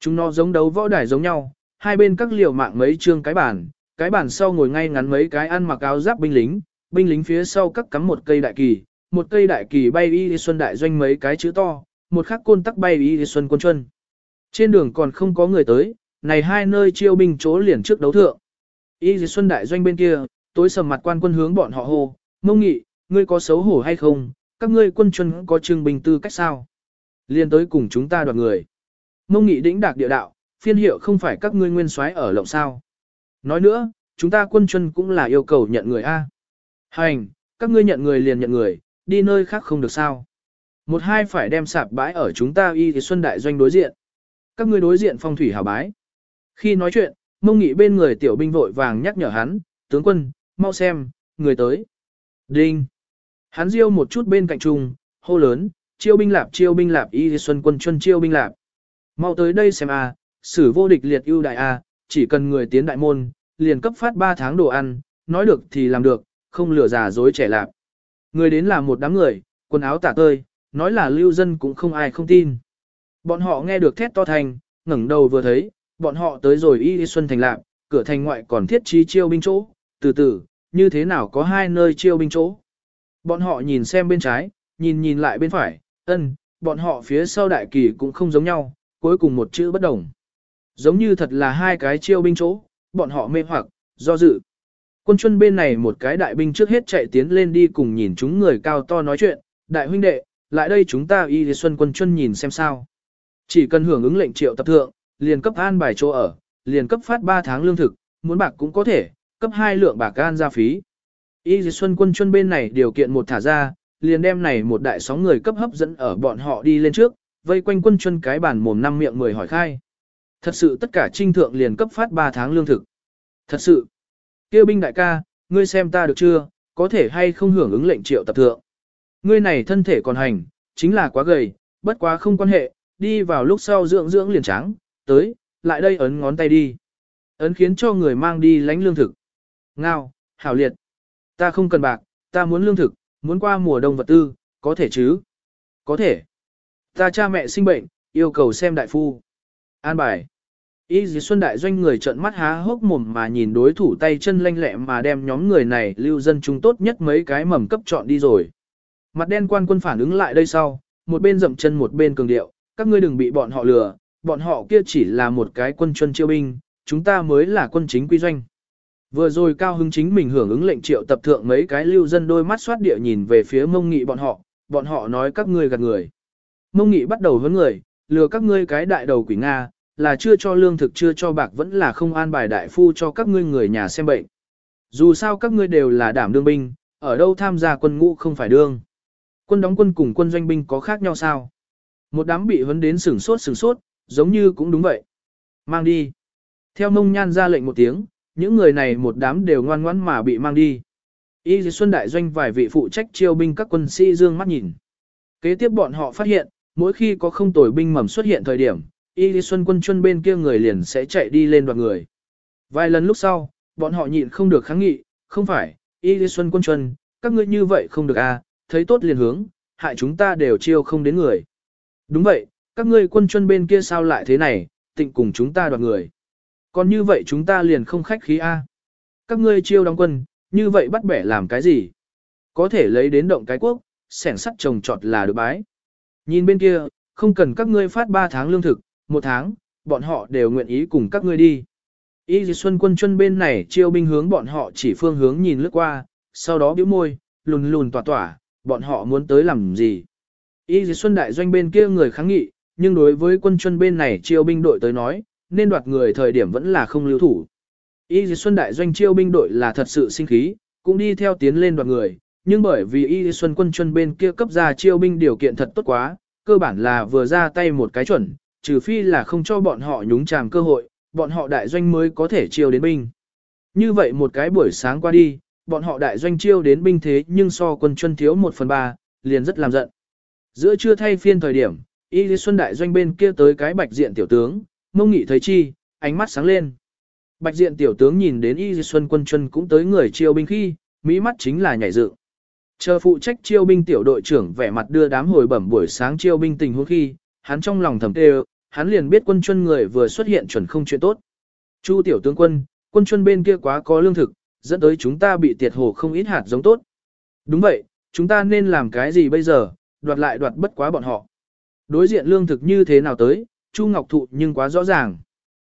Chúng nó giống đấu võ đài giống nhau, hai bên các liều mạng mấy trương cái bàn, cái bàn sau ngồi ngay ngắn mấy cái ăn mặc áo giáp binh lính, binh lính phía sau các cắm một cây đại kỳ, một cây đại kỳ bay y xuân đại doanh mấy cái chữ to, một khắc côn tắc bay y xuân quân chuân. Trên đường còn không có người tới, này hai nơi chiêu binh chỗ liền trước đấu thượng. Y xuân đại doanh bên kia, tối sầm mặt quan quân hướng bọn họ hô, mông nghị, ngươi có xấu hổ hay không, các ngươi quân chuân có trưng binh tư cách sao? Liên tới cùng chúng ta đoạt người. Mông nghị đĩnh đạc địa đạo, phiên hiệu không phải các ngươi nguyên soái ở lộng sao. Nói nữa, chúng ta quân chuân cũng là yêu cầu nhận người A. Hành, các ngươi nhận người liền nhận người, đi nơi khác không được sao. Một hai phải đem sạp bãi ở chúng ta y thì xuân đại doanh đối diện. Các ngươi đối diện phong thủy hào bái. Khi nói chuyện, mông nghị bên người tiểu binh vội vàng nhắc nhở hắn, tướng quân, mau xem, người tới. Đinh. Hắn riêu một chút bên cạnh trung, hô lớn, chiêu binh lạp chiêu binh lạp y xuân quân chuân chiêu binh lạp. Mau tới đây xem a, sử vô địch liệt ưu đại a, chỉ cần người tiến đại môn, liền cấp phát 3 tháng đồ ăn, nói được thì làm được, không lừa già dối trẻ lạp. Người đến là một đám người, quần áo tả tơi, nói là lưu dân cũng không ai không tin. Bọn họ nghe được thét to thành, ngẩng đầu vừa thấy, bọn họ tới rồi y xuân thành lạp, cửa thành ngoại còn thiết trí chiêu binh chỗ, từ từ, như thế nào có hai nơi chiêu binh chỗ. Bọn họ nhìn xem bên trái, nhìn nhìn lại bên phải, ân, bọn họ phía sau đại kỳ cũng không giống nhau, cuối cùng một chữ bất đồng. Giống như thật là hai cái chiêu binh chỗ, bọn họ mê hoặc, do dự. Quân chuân bên này một cái đại binh trước hết chạy tiến lên đi cùng nhìn chúng người cao to nói chuyện, đại huynh đệ, lại đây chúng ta y xuân quân chuân nhìn xem sao. Chỉ cần hưởng ứng lệnh triệu tập thượng, liền cấp an bài chỗ ở, liền cấp phát 3 tháng lương thực, muốn bạc cũng có thể, cấp 2 lượng bạc gan ra phí. Y xuân quân chuân bên này điều kiện một thả ra, liền đem này một đại sóng người cấp hấp dẫn ở bọn họ đi lên trước, vây quanh quân chuân cái bàn mồm năm miệng mười hỏi khai. Thật sự tất cả trinh thượng liền cấp phát 3 tháng lương thực. Thật sự. Kêu binh đại ca, ngươi xem ta được chưa, có thể hay không hưởng ứng lệnh triệu tập thượng. Ngươi này thân thể còn hành, chính là quá gầy, bất quá không quan hệ, đi vào lúc sau dưỡng dưỡng liền trắng, tới, lại đây ấn ngón tay đi. Ấn khiến cho người mang đi lánh lương thực. Ngao, hảo liệt. Ta không cần bạc, ta muốn lương thực, muốn qua mùa đông vật tư, có thể chứ? Có thể. Ta cha mẹ sinh bệnh, yêu cầu xem đại phu. An bài. Y dì xuân đại doanh người trợn mắt há hốc mồm mà nhìn đối thủ tay chân lanh lẹ mà đem nhóm người này lưu dân chúng tốt nhất mấy cái mầm cấp chọn đi rồi. Mặt đen quan quân phản ứng lại đây sau, một bên dậm chân một bên cường điệu, các ngươi đừng bị bọn họ lừa, bọn họ kia chỉ là một cái quân chuân chiêu binh, chúng ta mới là quân chính quy doanh. Vừa rồi cao hứng chính mình hưởng ứng lệnh triệu tập thượng mấy cái lưu dân đôi mắt xoát địa nhìn về phía mông nghị bọn họ, bọn họ nói các ngươi gạt người. Mông nghị bắt đầu vấn người, lừa các ngươi cái đại đầu quỷ Nga, là chưa cho lương thực chưa cho bạc vẫn là không an bài đại phu cho các ngươi người nhà xem bệnh. Dù sao các ngươi đều là đảm đương binh, ở đâu tham gia quân ngũ không phải đương. Quân đóng quân cùng quân doanh binh có khác nhau sao? Một đám bị vấn đến sửng sốt sửng sốt, giống như cũng đúng vậy. Mang đi. Theo mông nhan ra lệnh một tiếng, những người này một đám đều ngoan ngoãn mà bị mang đi. Y Xuân Đại Doanh vài vị phụ trách chiêu binh các quân sĩ dương mắt nhìn. Kế tiếp bọn họ phát hiện, mỗi khi có không tồi binh mầm xuất hiện thời điểm, Y Xuân quân chuân bên kia người liền sẽ chạy đi lên đoạt người. Vài lần lúc sau, bọn họ nhịn không được kháng nghị, không phải, Y Xuân quân chuân, các ngươi như vậy không được à, thấy tốt liền hướng, hại chúng ta đều chiêu không đến người. Đúng vậy, các ngươi quân chuân bên kia sao lại thế này, tịnh cùng chúng ta đoạt người. Còn như vậy chúng ta liền không khách khí A. Các ngươi chiêu đóng quân, như vậy bắt bẻ làm cái gì? Có thể lấy đến động cái quốc, sẻn sắt trồng trọt là được bái. Nhìn bên kia, không cần các ngươi phát 3 tháng lương thực, một tháng, bọn họ đều nguyện ý cùng các ngươi đi. Y dì xuân quân chân bên này chiêu binh hướng bọn họ chỉ phương hướng nhìn lướt qua, sau đó bĩu môi, lùn lùn tỏa tỏa, bọn họ muốn tới làm gì. Y dì xuân đại doanh bên kia người kháng nghị, nhưng đối với quân chân bên này chiêu binh đội tới nói, nên đoạt người thời điểm vẫn là không lưu thủ. Y dì xuân đại doanh chiêu binh đội là thật sự sinh khí, cũng đi theo tiến lên đoạt người, nhưng bởi vì Y dì xuân quân chân bên kia cấp ra chiêu binh điều kiện thật tốt quá, cơ bản là vừa ra tay một cái chuẩn, trừ phi là không cho bọn họ nhúng chàm cơ hội, bọn họ đại doanh mới có thể chiêu đến binh. Như vậy một cái buổi sáng qua đi, bọn họ đại doanh chiêu đến binh thế nhưng so quân chuân thiếu một phần ba, liền rất làm giận. Giữa trưa thay phiên thời điểm, Y Lý Xuân đại doanh bên kia tới cái bạch diện tiểu tướng, mông nghị thấy chi, ánh mắt sáng lên. Bạch diện tiểu tướng nhìn đến Y Lý Xuân quân chuân cũng tới người chiêu binh khi, mỹ mắt chính là nhảy dựng. Chờ phụ trách chiêu binh tiểu đội trưởng vẻ mặt đưa đám hồi bẩm buổi sáng chiêu binh tình huống khi, hắn trong lòng thầm tê hắn liền biết quân chuân người vừa xuất hiện chuẩn không chuyện tốt. Chu tiểu tướng quân, quân chuân bên kia quá có lương thực, dẫn tới chúng ta bị tiệt hồ không ít hạt giống tốt. Đúng vậy, chúng ta nên làm cái gì bây giờ, đoạt lại đoạt bất quá bọn họ. Đối diện lương thực như thế nào tới, Chu Ngọc Thụ nhưng quá rõ ràng.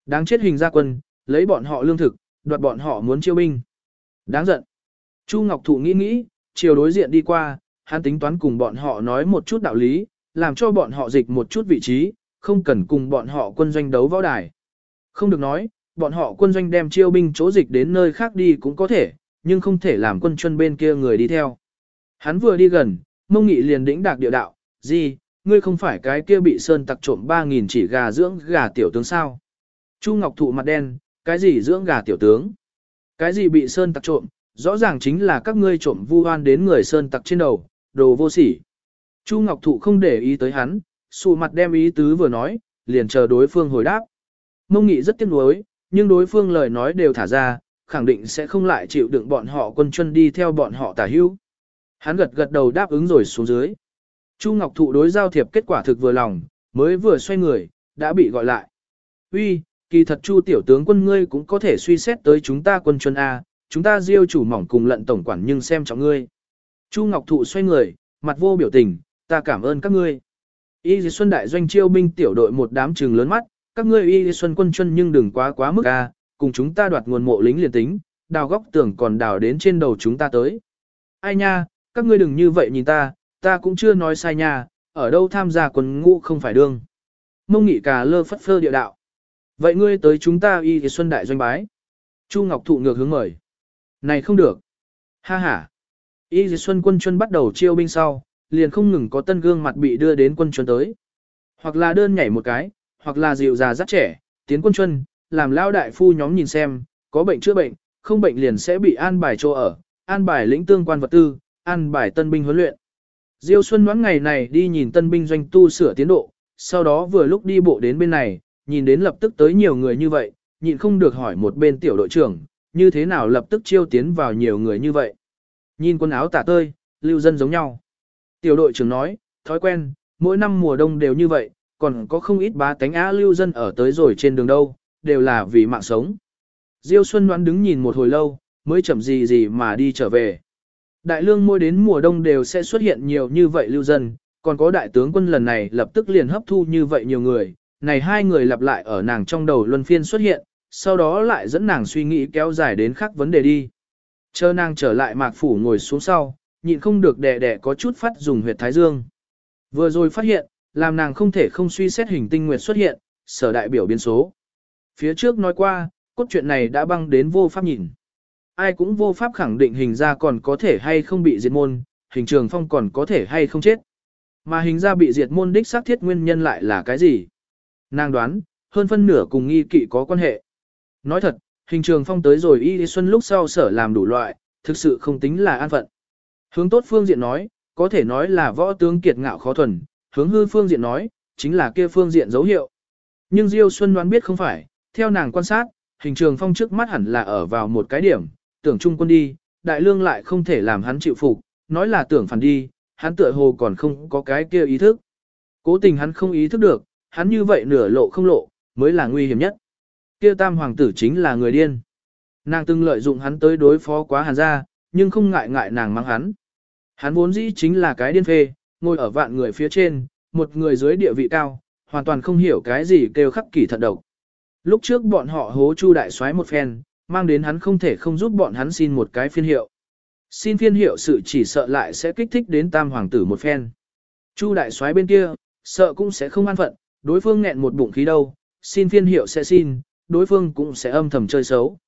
Đáng chết hình gia quân, lấy bọn họ lương thực, đoạt bọn họ muốn chiêu binh. Đáng giận. Chu Ngọc Thụ nghĩ nghĩ, chiều đối diện đi qua, hắn tính toán cùng bọn họ nói một chút đạo lý, làm cho bọn họ dịch một chút vị trí, không cần cùng bọn họ quân doanh đấu võ đài. Không được nói, bọn họ quân doanh đem chiêu binh chỗ dịch đến nơi khác đi cũng có thể, nhưng không thể làm quân chuân bên kia người đi theo. Hắn vừa đi gần, mông nghị liền đĩnh đạc địa đạo, gì, ngươi không phải cái kia bị sơn tặc trộm 3.000 chỉ gà dưỡng gà tiểu tướng sao? Chu Ngọc Thụ mặt đen, cái gì dưỡng gà tiểu tướng? Cái gì bị sơn tặc trộm, rõ ràng chính là các ngươi trộm vu oan đến người sơn tặc trên đầu, đồ vô sỉ. Chu Ngọc Thụ không để ý tới hắn, sụ mặt đem ý tứ vừa nói, liền chờ đối phương hồi đáp. Mông Nghị rất tiếc nuối, nhưng đối phương lời nói đều thả ra, khẳng định sẽ không lại chịu đựng bọn họ quân chân đi theo bọn họ tả hữu. Hắn gật gật đầu đáp ứng rồi xuống dưới. Chu Ngọc Thụ đối giao thiệp kết quả thực vừa lòng, mới vừa xoay người, đã bị gọi lại. Uy, kỳ thật Chu tiểu tướng quân ngươi cũng có thể suy xét tới chúng ta quân chân A, chúng ta diêu chủ mỏng cùng lận tổng quản nhưng xem trọng ngươi. Chu Ngọc Thụ xoay người, mặt vô biểu tình, ta cảm ơn các ngươi. Y Dì Xuân đại doanh chiêu binh tiểu đội một đám trường lớn mắt, các ngươi Y Dì Xuân quân chân nhưng đừng quá quá mức a, cùng chúng ta đoạt nguồn mộ lính liền tính, đào góc tưởng còn đào đến trên đầu chúng ta tới. Ai nha, các ngươi đừng như vậy nhìn ta, ta cũng chưa nói sai nha, ở đâu tham gia quân ngũ không phải đương. Mông nghị cà lơ phất phơ địa đạo. Vậy ngươi tới chúng ta Y Dì Xuân đại doanh bái. Chu Ngọc Thụ ngược hướng mời. Này không được. Ha ha. Y Dì Xuân quân chân bắt đầu chiêu binh sau, liền không ngừng có tân gương mặt bị đưa đến quân chuân tới. Hoặc là đơn nhảy một cái, hoặc là dịu già rất trẻ, tiến quân chuân, làm lao đại phu nhóm nhìn xem, có bệnh chữa bệnh, không bệnh liền sẽ bị an bài chỗ ở, an bài lĩnh tương quan vật tư, an bài tân binh huấn luyện. Diêu Xuân đoán ngày này đi nhìn tân binh doanh tu sửa tiến độ, sau đó vừa lúc đi bộ đến bên này, nhìn đến lập tức tới nhiều người như vậy, nhịn không được hỏi một bên tiểu đội trưởng, như thế nào lập tức chiêu tiến vào nhiều người như vậy. Nhìn quần áo tả tơi, lưu dân giống nhau. Tiểu đội trưởng nói, thói quen, mỗi năm mùa đông đều như vậy, còn có không ít bá tánh á lưu dân ở tới rồi trên đường đâu, đều là vì mạng sống. Diêu Xuân đoán đứng nhìn một hồi lâu, mới chậm gì gì mà đi trở về. Đại lương mỗi đến mùa đông đều sẽ xuất hiện nhiều như vậy lưu dân, còn có đại tướng quân lần này lập tức liền hấp thu như vậy nhiều người, này hai người lặp lại ở nàng trong đầu luân phiên xuất hiện, sau đó lại dẫn nàng suy nghĩ kéo dài đến khác vấn đề đi. Chờ nàng trở lại mạc phủ ngồi xuống sau, nhịn không được đẻ đẻ có chút phát dùng huyệt thái dương. Vừa rồi phát hiện, làm nàng không thể không suy xét hình tinh nguyệt xuất hiện, sở đại biểu biến số. Phía trước nói qua, cốt truyện này đã băng đến vô pháp nhìn. Ai cũng vô pháp khẳng định hình ra còn có thể hay không bị diệt môn, hình trường phong còn có thể hay không chết. Mà hình ra bị diệt môn đích xác thiết nguyên nhân lại là cái gì? Nàng đoán, hơn phân nửa cùng nghi kỵ có quan hệ. Nói thật, hình trường phong tới rồi y xuân lúc sau sở làm đủ loại, thực sự không tính là an phận. Hướng tốt phương diện nói, có thể nói là võ tướng kiệt ngạo khó thuần, hướng hư phương diện nói, chính là kia phương diện dấu hiệu. Nhưng Diêu Xuân đoán biết không phải, theo nàng quan sát, hình trường phong trước mắt hẳn là ở vào một cái điểm, tưởng trung quân đi, đại lương lại không thể làm hắn chịu phục, nói là tưởng phản đi, hắn tựa hồ còn không có cái kia ý thức. Cố tình hắn không ý thức được, hắn như vậy nửa lộ không lộ, mới là nguy hiểm nhất. Kia tam hoàng tử chính là người điên. Nàng từng lợi dụng hắn tới đối phó quá hàn gia, nhưng không ngại ngại nàng mang hắn. Hắn vốn dĩ chính là cái điên phê, ngồi ở vạn người phía trên, một người dưới địa vị cao, hoàn toàn không hiểu cái gì kêu khắc kỷ thận độc. Lúc trước bọn họ hố chu đại soái một phen, mang đến hắn không thể không giúp bọn hắn xin một cái phiên hiệu. Xin phiên hiệu sự chỉ sợ lại sẽ kích thích đến tam hoàng tử một phen. Chu đại soái bên kia, sợ cũng sẽ không an phận, đối phương nghẹn một bụng khí đâu, xin phiên hiệu sẽ xin, đối phương cũng sẽ âm thầm chơi xấu.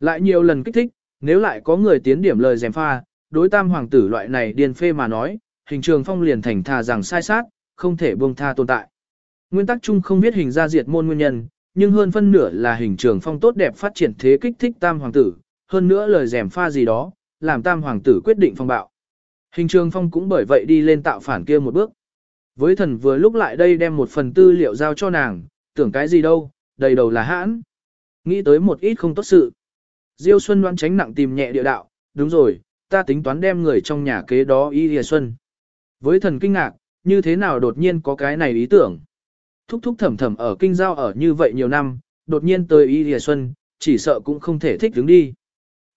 Lại nhiều lần kích thích, nếu lại có người tiến điểm lời dèm pha, đối tam hoàng tử loại này điên phê mà nói, hình trường phong liền thành thà rằng sai sát, không thể buông tha tồn tại. Nguyên tắc chung không biết hình ra diệt môn nguyên nhân, nhưng hơn phân nửa là hình trường phong tốt đẹp phát triển thế kích thích tam hoàng tử, hơn nữa lời rèm pha gì đó, làm tam hoàng tử quyết định phong bạo. Hình trường phong cũng bởi vậy đi lên tạo phản kia một bước. Với thần vừa lúc lại đây đem một phần tư liệu giao cho nàng, tưởng cái gì đâu, đầy đầu là hãn. Nghĩ tới một ít không tốt sự. Diêu Xuân đoán tránh nặng tìm nhẹ địa đạo, đúng rồi, ta tính toán đem người trong nhà kế đó Y hìa Xuân. Với thần kinh ngạc, như thế nào đột nhiên có cái này ý tưởng. Thúc thúc thầm thầm ở kinh giao ở như vậy nhiều năm, đột nhiên tới Y hìa Xuân, chỉ sợ cũng không thể thích đứng đi.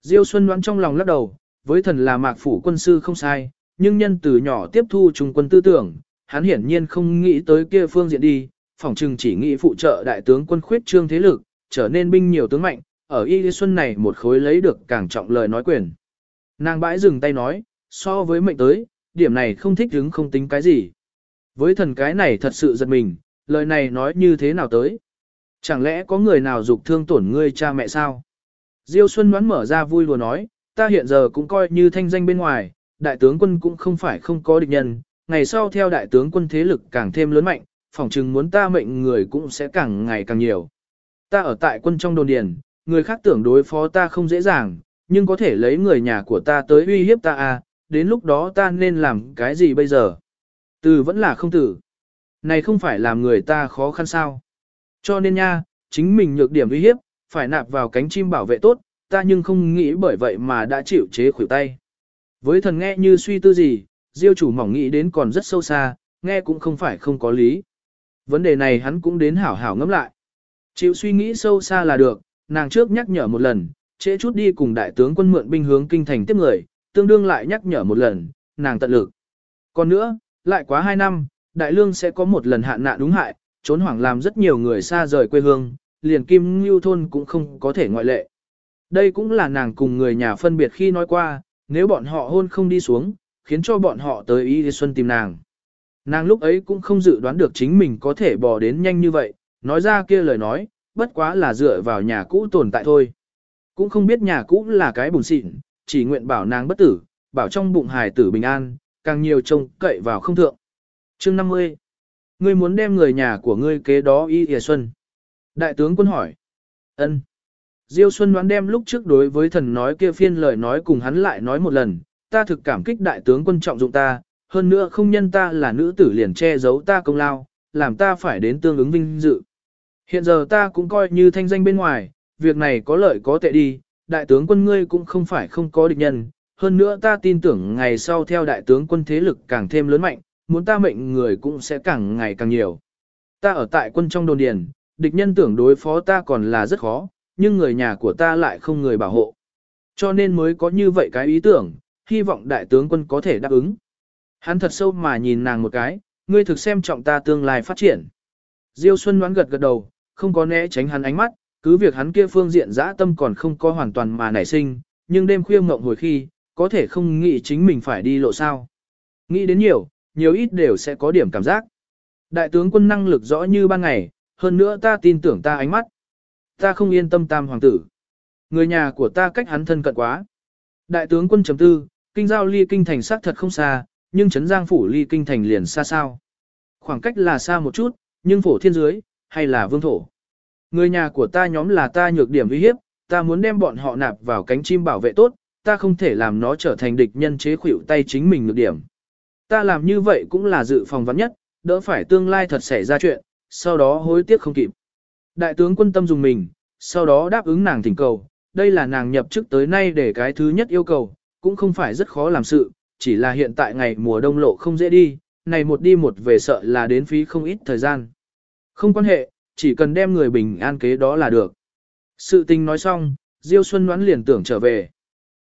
Diêu Xuân đoán trong lòng lắc đầu, với thần là mạc phủ quân sư không sai, nhưng nhân từ nhỏ tiếp thu trung quân tư tưởng, hắn hiển nhiên không nghĩ tới kia phương diện đi, phỏng chừng chỉ nghĩ phụ trợ đại tướng quân khuyết trương thế lực, trở nên binh nhiều tướng mạnh, ở Y Xuân này một khối lấy được càng trọng lời nói quyền. Nàng bãi dừng tay nói, so với mệnh tới, điểm này không thích hứng không tính cái gì. Với thần cái này thật sự giật mình, lời này nói như thế nào tới? Chẳng lẽ có người nào dục thương tổn ngươi cha mẹ sao? Diêu Xuân đoán mở ra vui lùa nói, ta hiện giờ cũng coi như thanh danh bên ngoài, đại tướng quân cũng không phải không có địch nhân, ngày sau theo đại tướng quân thế lực càng thêm lớn mạnh, phỏng chừng muốn ta mệnh người cũng sẽ càng ngày càng nhiều. Ta ở tại quân trong đồn điền, người khác tưởng đối phó ta không dễ dàng, nhưng có thể lấy người nhà của ta tới uy hiếp ta à, đến lúc đó ta nên làm cái gì bây giờ? Từ vẫn là không tử. Này không phải làm người ta khó khăn sao? Cho nên nha, chính mình nhược điểm uy hiếp, phải nạp vào cánh chim bảo vệ tốt, ta nhưng không nghĩ bởi vậy mà đã chịu chế khuỷu tay. Với thần nghe như suy tư gì, diêu chủ mỏng nghĩ đến còn rất sâu xa, nghe cũng không phải không có lý. Vấn đề này hắn cũng đến hảo hảo ngẫm lại. Chịu suy nghĩ sâu xa là được, nàng trước nhắc nhở một lần, trễ chút đi cùng đại tướng quân mượn binh hướng kinh thành tiếp người, tương đương lại nhắc nhở một lần, nàng tận lực. Còn nữa, lại quá hai năm, đại lương sẽ có một lần hạn nạn đúng hại, trốn hoảng làm rất nhiều người xa rời quê hương, liền kim ngưu thôn cũng không có thể ngoại lệ. Đây cũng là nàng cùng người nhà phân biệt khi nói qua, nếu bọn họ hôn không đi xuống, khiến cho bọn họ tới Y Xuân tìm nàng. Nàng lúc ấy cũng không dự đoán được chính mình có thể bò đến nhanh như vậy, nói ra kia lời nói, bất quá là dựa vào nhà cũ tồn tại thôi. Cũng không biết nhà cũ là cái bùn xịn, chỉ nguyện bảo nàng bất tử, bảo trong bụng hài tử bình an, càng nhiều trông cậy vào không thượng. Chương 50 Ngươi muốn đem người nhà của ngươi kế đó Y Y Xuân. Đại tướng quân hỏi. ân Diêu Xuân đoán đem lúc trước đối với thần nói kia phiên lời nói cùng hắn lại nói một lần, ta thực cảm kích đại tướng quân trọng dụng ta, hơn nữa không nhân ta là nữ tử liền che giấu ta công lao, làm ta phải đến tương ứng vinh dự. Hiện giờ ta cũng coi như thanh danh bên ngoài, việc này có lợi có tệ đi, đại tướng quân ngươi cũng không phải không có địch nhân, hơn nữa ta tin tưởng ngày sau theo đại tướng quân thế lực càng thêm lớn mạnh, muốn ta mệnh người cũng sẽ càng ngày càng nhiều. Ta ở tại quân trong đồn điền, địch nhân tưởng đối phó ta còn là rất khó, nhưng người nhà của ta lại không người bảo hộ. Cho nên mới có như vậy cái ý tưởng, hy vọng đại tướng quân có thể đáp ứng. Hắn thật sâu mà nhìn nàng một cái, ngươi thực xem trọng ta tương lai phát triển. Diêu Xuân đoán gật gật đầu, không có né tránh hắn ánh mắt, cứ việc hắn kia phương diện dã tâm còn không có hoàn toàn mà nảy sinh, nhưng đêm khuya ngộng hồi khi, có thể không nghĩ chính mình phải đi lộ sao. Nghĩ đến nhiều, nhiều ít đều sẽ có điểm cảm giác. Đại tướng quân năng lực rõ như ban ngày, hơn nữa ta tin tưởng ta ánh mắt. Ta không yên tâm tam hoàng tử. Người nhà của ta cách hắn thân cận quá. Đại tướng quân chấm tư, kinh giao ly kinh thành xác thật không xa, nhưng trấn giang phủ ly kinh thành liền xa sao. Khoảng cách là xa một chút, nhưng phổ thiên dưới, hay là vương thổ. Người nhà của ta nhóm là ta nhược điểm uy hiếp, ta muốn đem bọn họ nạp vào cánh chim bảo vệ tốt, ta không thể làm nó trở thành địch nhân chế khuỷu tay chính mình nhược điểm. Ta làm như vậy cũng là dự phòng vắn nhất, đỡ phải tương lai thật xảy ra chuyện, sau đó hối tiếc không kịp. Đại tướng quân tâm dùng mình, sau đó đáp ứng nàng thỉnh cầu, đây là nàng nhập chức tới nay để cái thứ nhất yêu cầu, cũng không phải rất khó làm sự, chỉ là hiện tại ngày mùa đông lộ không dễ đi, này một đi một về sợ là đến phí không ít thời gian. Không quan hệ, chỉ cần đem người bình an kế đó là được. Sự tình nói xong, Diêu Xuân đoán liền tưởng trở về.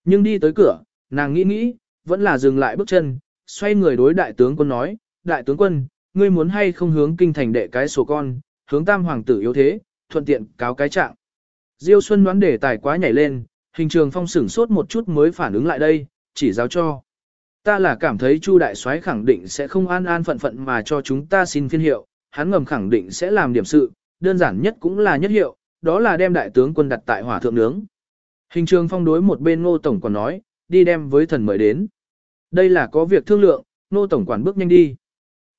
Nhưng đi tới cửa, nàng nghĩ nghĩ, vẫn là dừng lại bước chân, xoay người đối đại tướng quân nói, đại tướng quân, ngươi muốn hay không hướng kinh thành đệ cái sổ con, hướng tam hoàng tử yếu thế, thuận tiện cáo cái trạng. Diêu Xuân đoán để tài quá nhảy lên, hình trường phong sửng sốt một chút mới phản ứng lại đây, chỉ giáo cho. Ta là cảm thấy Chu đại soái khẳng định sẽ không an an phận phận mà cho chúng ta xin phiên hiệu, hắn ngầm khẳng định sẽ làm điểm sự, đơn giản nhất cũng là nhất hiệu, đó là đem đại tướng quân đặt tại hỏa thượng nướng. Hình trường phong đối một bên ngô tổng còn nói, đi đem với thần mời đến. Đây là có việc thương lượng, ngô tổng quản bước nhanh đi.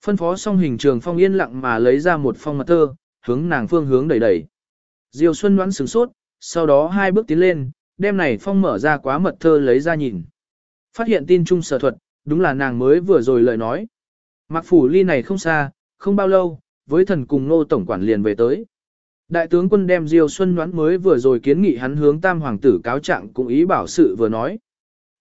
Phân phó xong hình trường phong yên lặng mà lấy ra một phong mật thơ, hướng nàng phương hướng đẩy đẩy. Diêu Xuân đoán sửng sốt, sau đó hai bước tiến lên, đem này phong mở ra quá mật thơ lấy ra nhìn. Phát hiện tin trung sở thuật, đúng là nàng mới vừa rồi lời nói. Mạc phủ ly này không xa, không bao lâu, với thần cùng nô tổng quản liền về tới. Đại tướng quân đem Diêu Xuân Ngoãn mới vừa rồi kiến nghị hắn hướng tam hoàng tử cáo trạng cũng ý bảo sự vừa nói.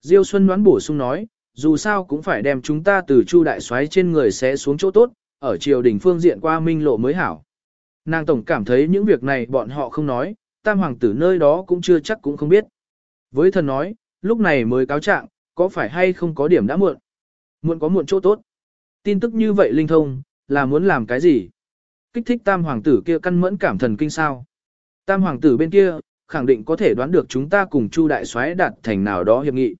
Diêu Xuân Ngoãn bổ sung nói, dù sao cũng phải đem chúng ta từ chu đại soái trên người sẽ xuống chỗ tốt, ở triều đình phương diện qua minh lộ mới hảo. Nàng tổng cảm thấy những việc này bọn họ không nói, tam hoàng tử nơi đó cũng chưa chắc cũng không biết. Với thần nói, lúc này mới cáo trạng, có phải hay không có điểm đã muộn? Muộn có muộn chỗ tốt. Tin tức như vậy linh thông, là muốn làm cái gì? Kích thích tam hoàng tử kia căn mẫn cảm thần kinh sao? Tam hoàng tử bên kia, khẳng định có thể đoán được chúng ta cùng Chu đại soái đạt thành nào đó hiệp nghị.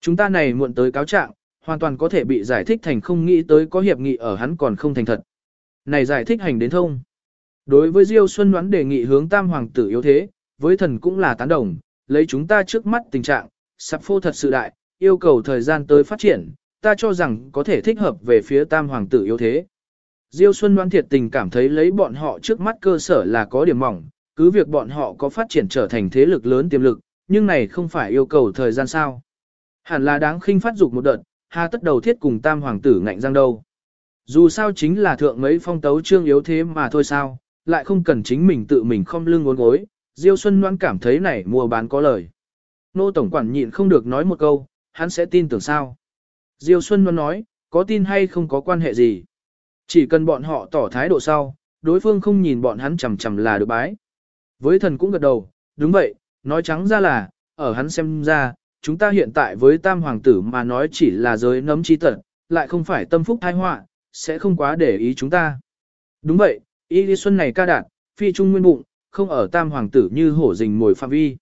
Chúng ta này muộn tới cáo trạng, hoàn toàn có thể bị giải thích thành không nghĩ tới có hiệp nghị ở hắn còn không thành thật. Này giải thích hành đến thông. Đối với Diêu Xuân đoán đề nghị hướng tam hoàng tử yếu thế, với thần cũng là tán đồng, lấy chúng ta trước mắt tình trạng, sắp phô thật sự đại, yêu cầu thời gian tới phát triển, ta cho rằng có thể thích hợp về phía tam hoàng tử yếu thế. Diêu Xuân đoán thiệt tình cảm thấy lấy bọn họ trước mắt cơ sở là có điểm mỏng, cứ việc bọn họ có phát triển trở thành thế lực lớn tiềm lực, nhưng này không phải yêu cầu thời gian sao. Hẳn là đáng khinh phát dục một đợt, hà tất đầu thiết cùng tam hoàng tử ngạnh răng đâu. Dù sao chính là thượng mấy phong tấu trương yếu thế mà thôi sao, lại không cần chính mình tự mình không lưng ngốn gối, Diêu Xuân Loan cảm thấy này mua bán có lời. Nô Tổng Quản nhịn không được nói một câu, hắn sẽ tin tưởng sao. Diêu Xuân Loan nói, có tin hay không có quan hệ gì. Chỉ cần bọn họ tỏ thái độ sau, đối phương không nhìn bọn hắn chầm chầm là được bái. Với thần cũng gật đầu, đúng vậy, nói trắng ra là, ở hắn xem ra, chúng ta hiện tại với tam hoàng tử mà nói chỉ là giới nấm chi tận, lại không phải tâm phúc thai họa, sẽ không quá để ý chúng ta. Đúng vậy, Y Lý Xuân này ca đạt, phi trung nguyên bụng, không ở tam hoàng tử như hổ rình mồi phạm vi.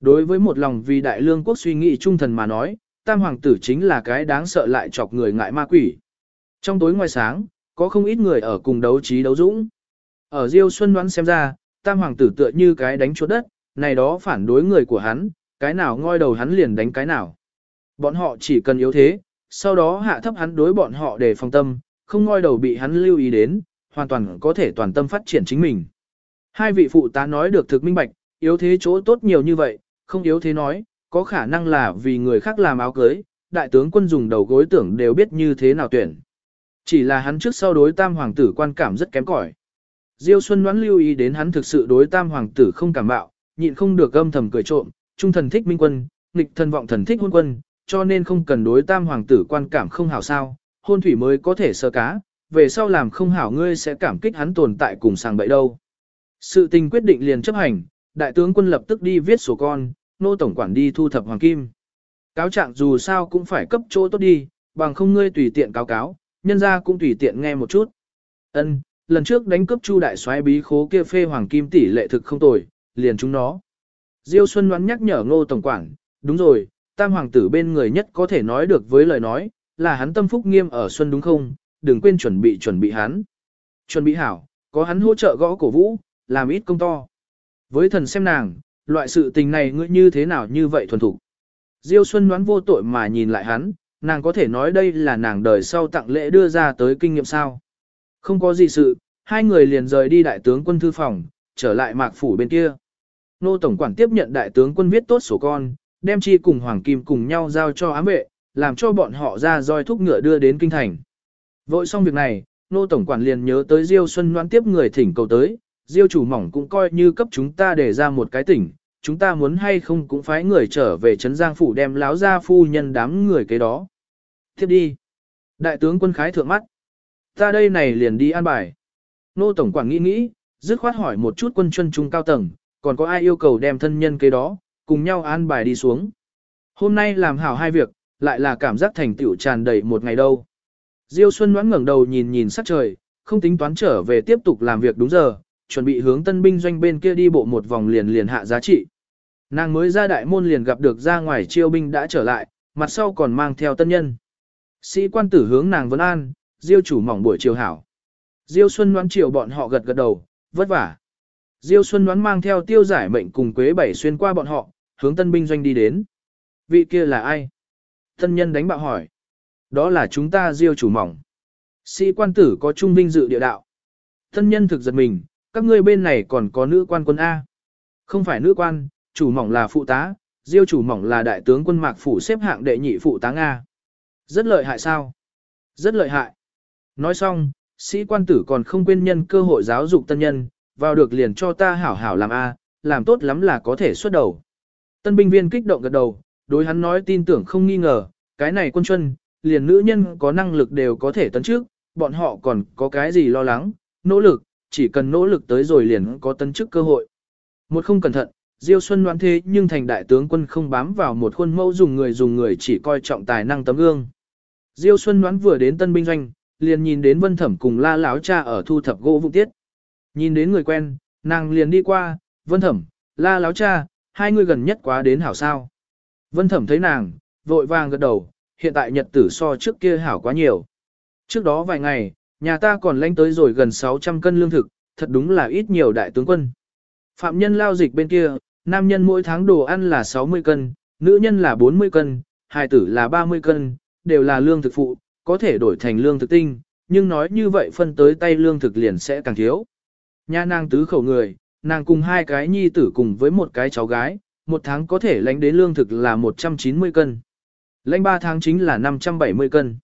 Đối với một lòng vì đại lương quốc suy nghĩ trung thần mà nói, tam hoàng tử chính là cái đáng sợ lại chọc người ngại ma quỷ. Trong tối ngoài sáng, có không ít người ở cùng đấu trí đấu dũng. Ở Diêu Xuân đoán xem ra, tam hoàng tử tựa như cái đánh chuột đất, này đó phản đối người của hắn, cái nào ngoi đầu hắn liền đánh cái nào. Bọn họ chỉ cần yếu thế, sau đó hạ thấp hắn đối bọn họ để phòng tâm, không ngoi đầu bị hắn lưu ý đến, hoàn toàn có thể toàn tâm phát triển chính mình. Hai vị phụ tá nói được thực minh bạch, yếu thế chỗ tốt nhiều như vậy, không yếu thế nói, có khả năng là vì người khác làm áo cưới, đại tướng quân dùng đầu gối tưởng đều biết như thế nào tuyển. Chỉ là hắn trước sau đối tam hoàng tử quan cảm rất kém cỏi. Diêu Xuân đoán lưu ý đến hắn thực sự đối tam hoàng tử không cảm bạo, nhịn không được âm thầm cười trộm, trung thần thích minh quân, nghịch thần vọng thần thích hôn quân, cho nên không cần đối tam hoàng tử quan cảm không hảo sao, hôn thủy mới có thể sơ cá, về sau làm không hảo ngươi sẽ cảm kích hắn tồn tại cùng sàng bậy đâu. Sự tình quyết định liền chấp hành, đại tướng quân lập tức đi viết sổ con, nô tổng quản đi thu thập hoàng kim. Cáo trạng dù sao cũng phải cấp chỗ tốt đi, bằng không ngươi tùy tiện cáo cáo, nhân ra cũng tùy tiện nghe một chút. Ân, lần trước đánh cướp chu đại soái bí khố kia phê hoàng kim tỷ lệ thực không tồi, liền chúng nó. Diêu Xuân đoán nhắc nhở ngô tổng quản, đúng rồi, tam hoàng tử bên người nhất có thể nói được với lời nói, là hắn tâm phúc nghiêm ở Xuân đúng không, đừng quên chuẩn bị chuẩn bị hắn. Chuẩn bị hảo, có hắn hỗ trợ gõ cổ vũ, làm ít công to. Với thần xem nàng, loại sự tình này ngươi như thế nào như vậy thuần thủ. Diêu Xuân đoán vô tội mà nhìn lại hắn, nàng có thể nói đây là nàng đời sau tặng lễ đưa ra tới kinh nghiệm sao. Không có gì sự, hai người liền rời đi đại tướng quân thư phòng, trở lại mạc phủ bên kia. Nô Tổng quản tiếp nhận đại tướng quân viết tốt sổ con, đem chi cùng Hoàng Kim cùng nhau giao cho ám vệ, làm cho bọn họ ra roi thúc ngựa đưa đến kinh thành. Vội xong việc này, Nô Tổng quản liền nhớ tới Diêu Xuân Loan tiếp người thỉnh cầu tới, Diêu chủ mỏng cũng coi như cấp chúng ta để ra một cái tỉnh, chúng ta muốn hay không cũng phái người trở về Trấn Giang Phủ đem láo ra phu nhân đám người cái đó. Tiếp đi. Đại tướng quân khái thượng mắt. Ta đây này liền đi an bài. Nô Tổng quản nghĩ nghĩ, dứt khoát hỏi một chút quân chân trung cao tầng, còn có ai yêu cầu đem thân nhân cái đó, cùng nhau an bài đi xuống. Hôm nay làm hảo hai việc, lại là cảm giác thành tựu tràn đầy một ngày đâu. Diêu Xuân đoán ngẩng đầu nhìn nhìn sắc trời, không tính toán trở về tiếp tục làm việc đúng giờ, chuẩn bị hướng tân binh doanh bên kia đi bộ một vòng liền liền hạ giá trị. Nàng mới ra đại môn liền gặp được ra ngoài chiêu binh đã trở lại, mặt sau còn mang theo tân nhân. Sĩ quan tử hướng nàng vấn an, Diêu chủ mỏng buổi chiều hảo. Diêu Xuân đoán chiều bọn họ gật gật đầu, vất vả. Diêu Xuân đoán mang theo tiêu giải mệnh cùng Quế Bảy xuyên qua bọn họ, hướng tân binh doanh đi đến. Vị kia là ai? Tân nhân đánh bạo hỏi. Đó là chúng ta Diêu chủ mỏng. Sĩ quan tử có trung vinh dự địa đạo. Tân nhân thực giật mình, các ngươi bên này còn có nữ quan quân A. Không phải nữ quan, chủ mỏng là phụ tá, Diêu chủ mỏng là đại tướng quân mạc phủ xếp hạng đệ nhị phụ tá Nga. Rất lợi hại sao? Rất lợi hại. Nói xong, sĩ quan tử còn không quên nhân cơ hội giáo dục tân nhân, vào được liền cho ta hảo hảo làm A, làm tốt lắm là có thể xuất đầu. Tân binh viên kích động gật đầu, đối hắn nói tin tưởng không nghi ngờ, cái này quân chuân, liền nữ nhân có năng lực đều có thể tấn trước, bọn họ còn có cái gì lo lắng, nỗ lực, chỉ cần nỗ lực tới rồi liền có tân chức cơ hội. Một không cẩn thận, Diêu Xuân đoán thế nhưng thành đại tướng quân không bám vào một khuôn mẫu dùng người dùng người chỉ coi trọng tài năng tấm gương. Diêu Xuân đoán vừa đến tân binh doanh, liền nhìn đến Vân Thẩm cùng La Láo cha ở thu thập gỗ vụ tiết. Nhìn đến người quen, nàng liền đi qua, Vân Thẩm, La Láo cha, hai người gần nhất quá đến hảo sao. Vân Thẩm thấy nàng, vội vàng gật đầu, hiện tại nhật tử so trước kia hảo quá nhiều. Trước đó vài ngày, nhà ta còn lanh tới rồi gần 600 cân lương thực, thật đúng là ít nhiều đại tướng quân. Phạm nhân lao dịch bên kia, nam nhân mỗi tháng đồ ăn là 60 cân, nữ nhân là 40 cân, hài tử là 30 cân, đều là lương thực phụ, có thể đổi thành lương thực tinh, nhưng nói như vậy phân tới tay lương thực liền sẽ càng thiếu. Nhà nàng tứ khẩu người, nàng cùng hai cái nhi tử cùng với một cái cháu gái, một tháng có thể lãnh đến lương thực là 190 cân. Lãnh 3 tháng chính là 570 cân.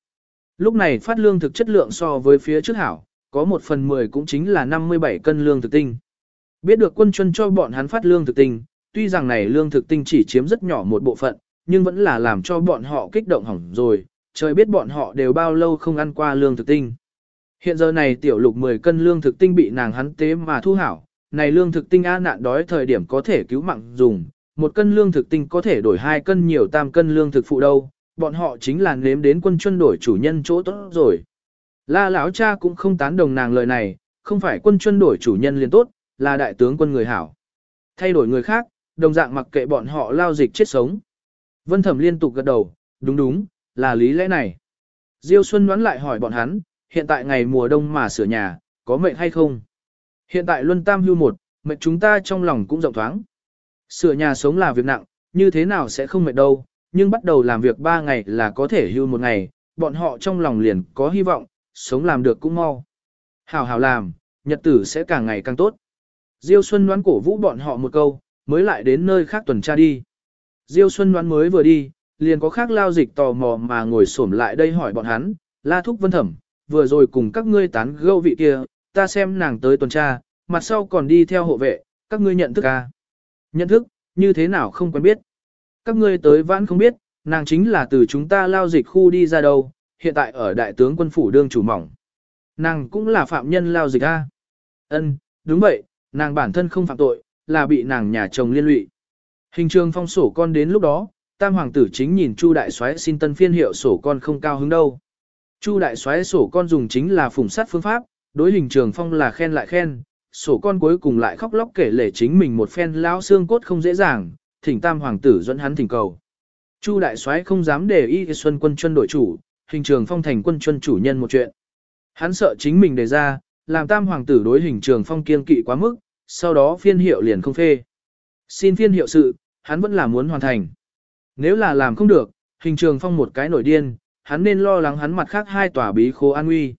Lúc này phát lương thực chất lượng so với phía trước hảo, có một phần 10 cũng chính là 57 cân lương thực tinh. Biết được quân chuân cho bọn hắn phát lương thực tinh, tuy rằng này lương thực tinh chỉ chiếm rất nhỏ một bộ phận, nhưng vẫn là làm cho bọn họ kích động hỏng rồi, trời biết bọn họ đều bao lâu không ăn qua lương thực tinh. Hiện giờ này tiểu lục 10 cân lương thực tinh bị nàng hắn tế mà thu hảo, này lương thực tinh a nạn đói thời điểm có thể cứu mạng dùng, một cân lương thực tinh có thể đổi hai cân nhiều tam cân lương thực phụ đâu, bọn họ chính là nếm đến quân chuân đổi chủ nhân chỗ tốt rồi. La lão cha cũng không tán đồng nàng lời này, không phải quân chuân đổi chủ nhân liền tốt, là đại tướng quân người hảo. Thay đổi người khác, đồng dạng mặc kệ bọn họ lao dịch chết sống. Vân Thẩm liên tục gật đầu, đúng đúng, là lý lẽ này. Diêu Xuân đoán lại hỏi bọn hắn, hiện tại ngày mùa đông mà sửa nhà, có mệnh hay không? Hiện tại luân tam hưu một, mệnh chúng ta trong lòng cũng rộng thoáng. Sửa nhà sống là việc nặng, như thế nào sẽ không mệt đâu, nhưng bắt đầu làm việc 3 ngày là có thể hưu một ngày, bọn họ trong lòng liền có hy vọng, sống làm được cũng mau. Hảo hảo làm, nhật tử sẽ càng ngày càng tốt. Diêu Xuân đoán cổ vũ bọn họ một câu, mới lại đến nơi khác tuần tra đi. Diêu Xuân đoán mới vừa đi, liền có khác lao dịch tò mò mà ngồi xổm lại đây hỏi bọn hắn, la thúc vân thẩm, vừa rồi cùng các ngươi tán gẫu vị kia, ta xem nàng tới tuần tra, mặt sau còn đi theo hộ vệ, các ngươi nhận thức à? Nhận thức, như thế nào không quen biết. Các ngươi tới vãn không biết, nàng chính là từ chúng ta lao dịch khu đi ra đâu, hiện tại ở đại tướng quân phủ đương chủ mỏng. Nàng cũng là phạm nhân lao dịch a. Ân, đúng vậy, nàng bản thân không phạm tội, là bị nàng nhà chồng liên lụy. Hình trường phong sổ con đến lúc đó, tam hoàng tử chính nhìn Chu đại soái xin tân phiên hiệu sổ con không cao hứng đâu. Chu đại soái sổ con dùng chính là phủng sát phương pháp, đối hình trường phong là khen lại khen, sổ con cuối cùng lại khóc lóc kể lể chính mình một phen lão xương cốt không dễ dàng, thỉnh tam hoàng tử dẫn hắn thỉnh cầu. Chu đại soái không dám để ý xuân quân chuân đội chủ, hình trường phong thành quân chuân chủ nhân một chuyện. Hắn sợ chính mình đề ra, làm tam hoàng tử đối hình trường phong kiên kỵ quá mức, sau đó phiên hiệu liền không phê. Xin phiên hiệu sự, hắn vẫn là muốn hoàn thành. Nếu là làm không được, hình trường phong một cái nổi điên, hắn nên lo lắng hắn mặt khác hai tòa bí khố an nguy.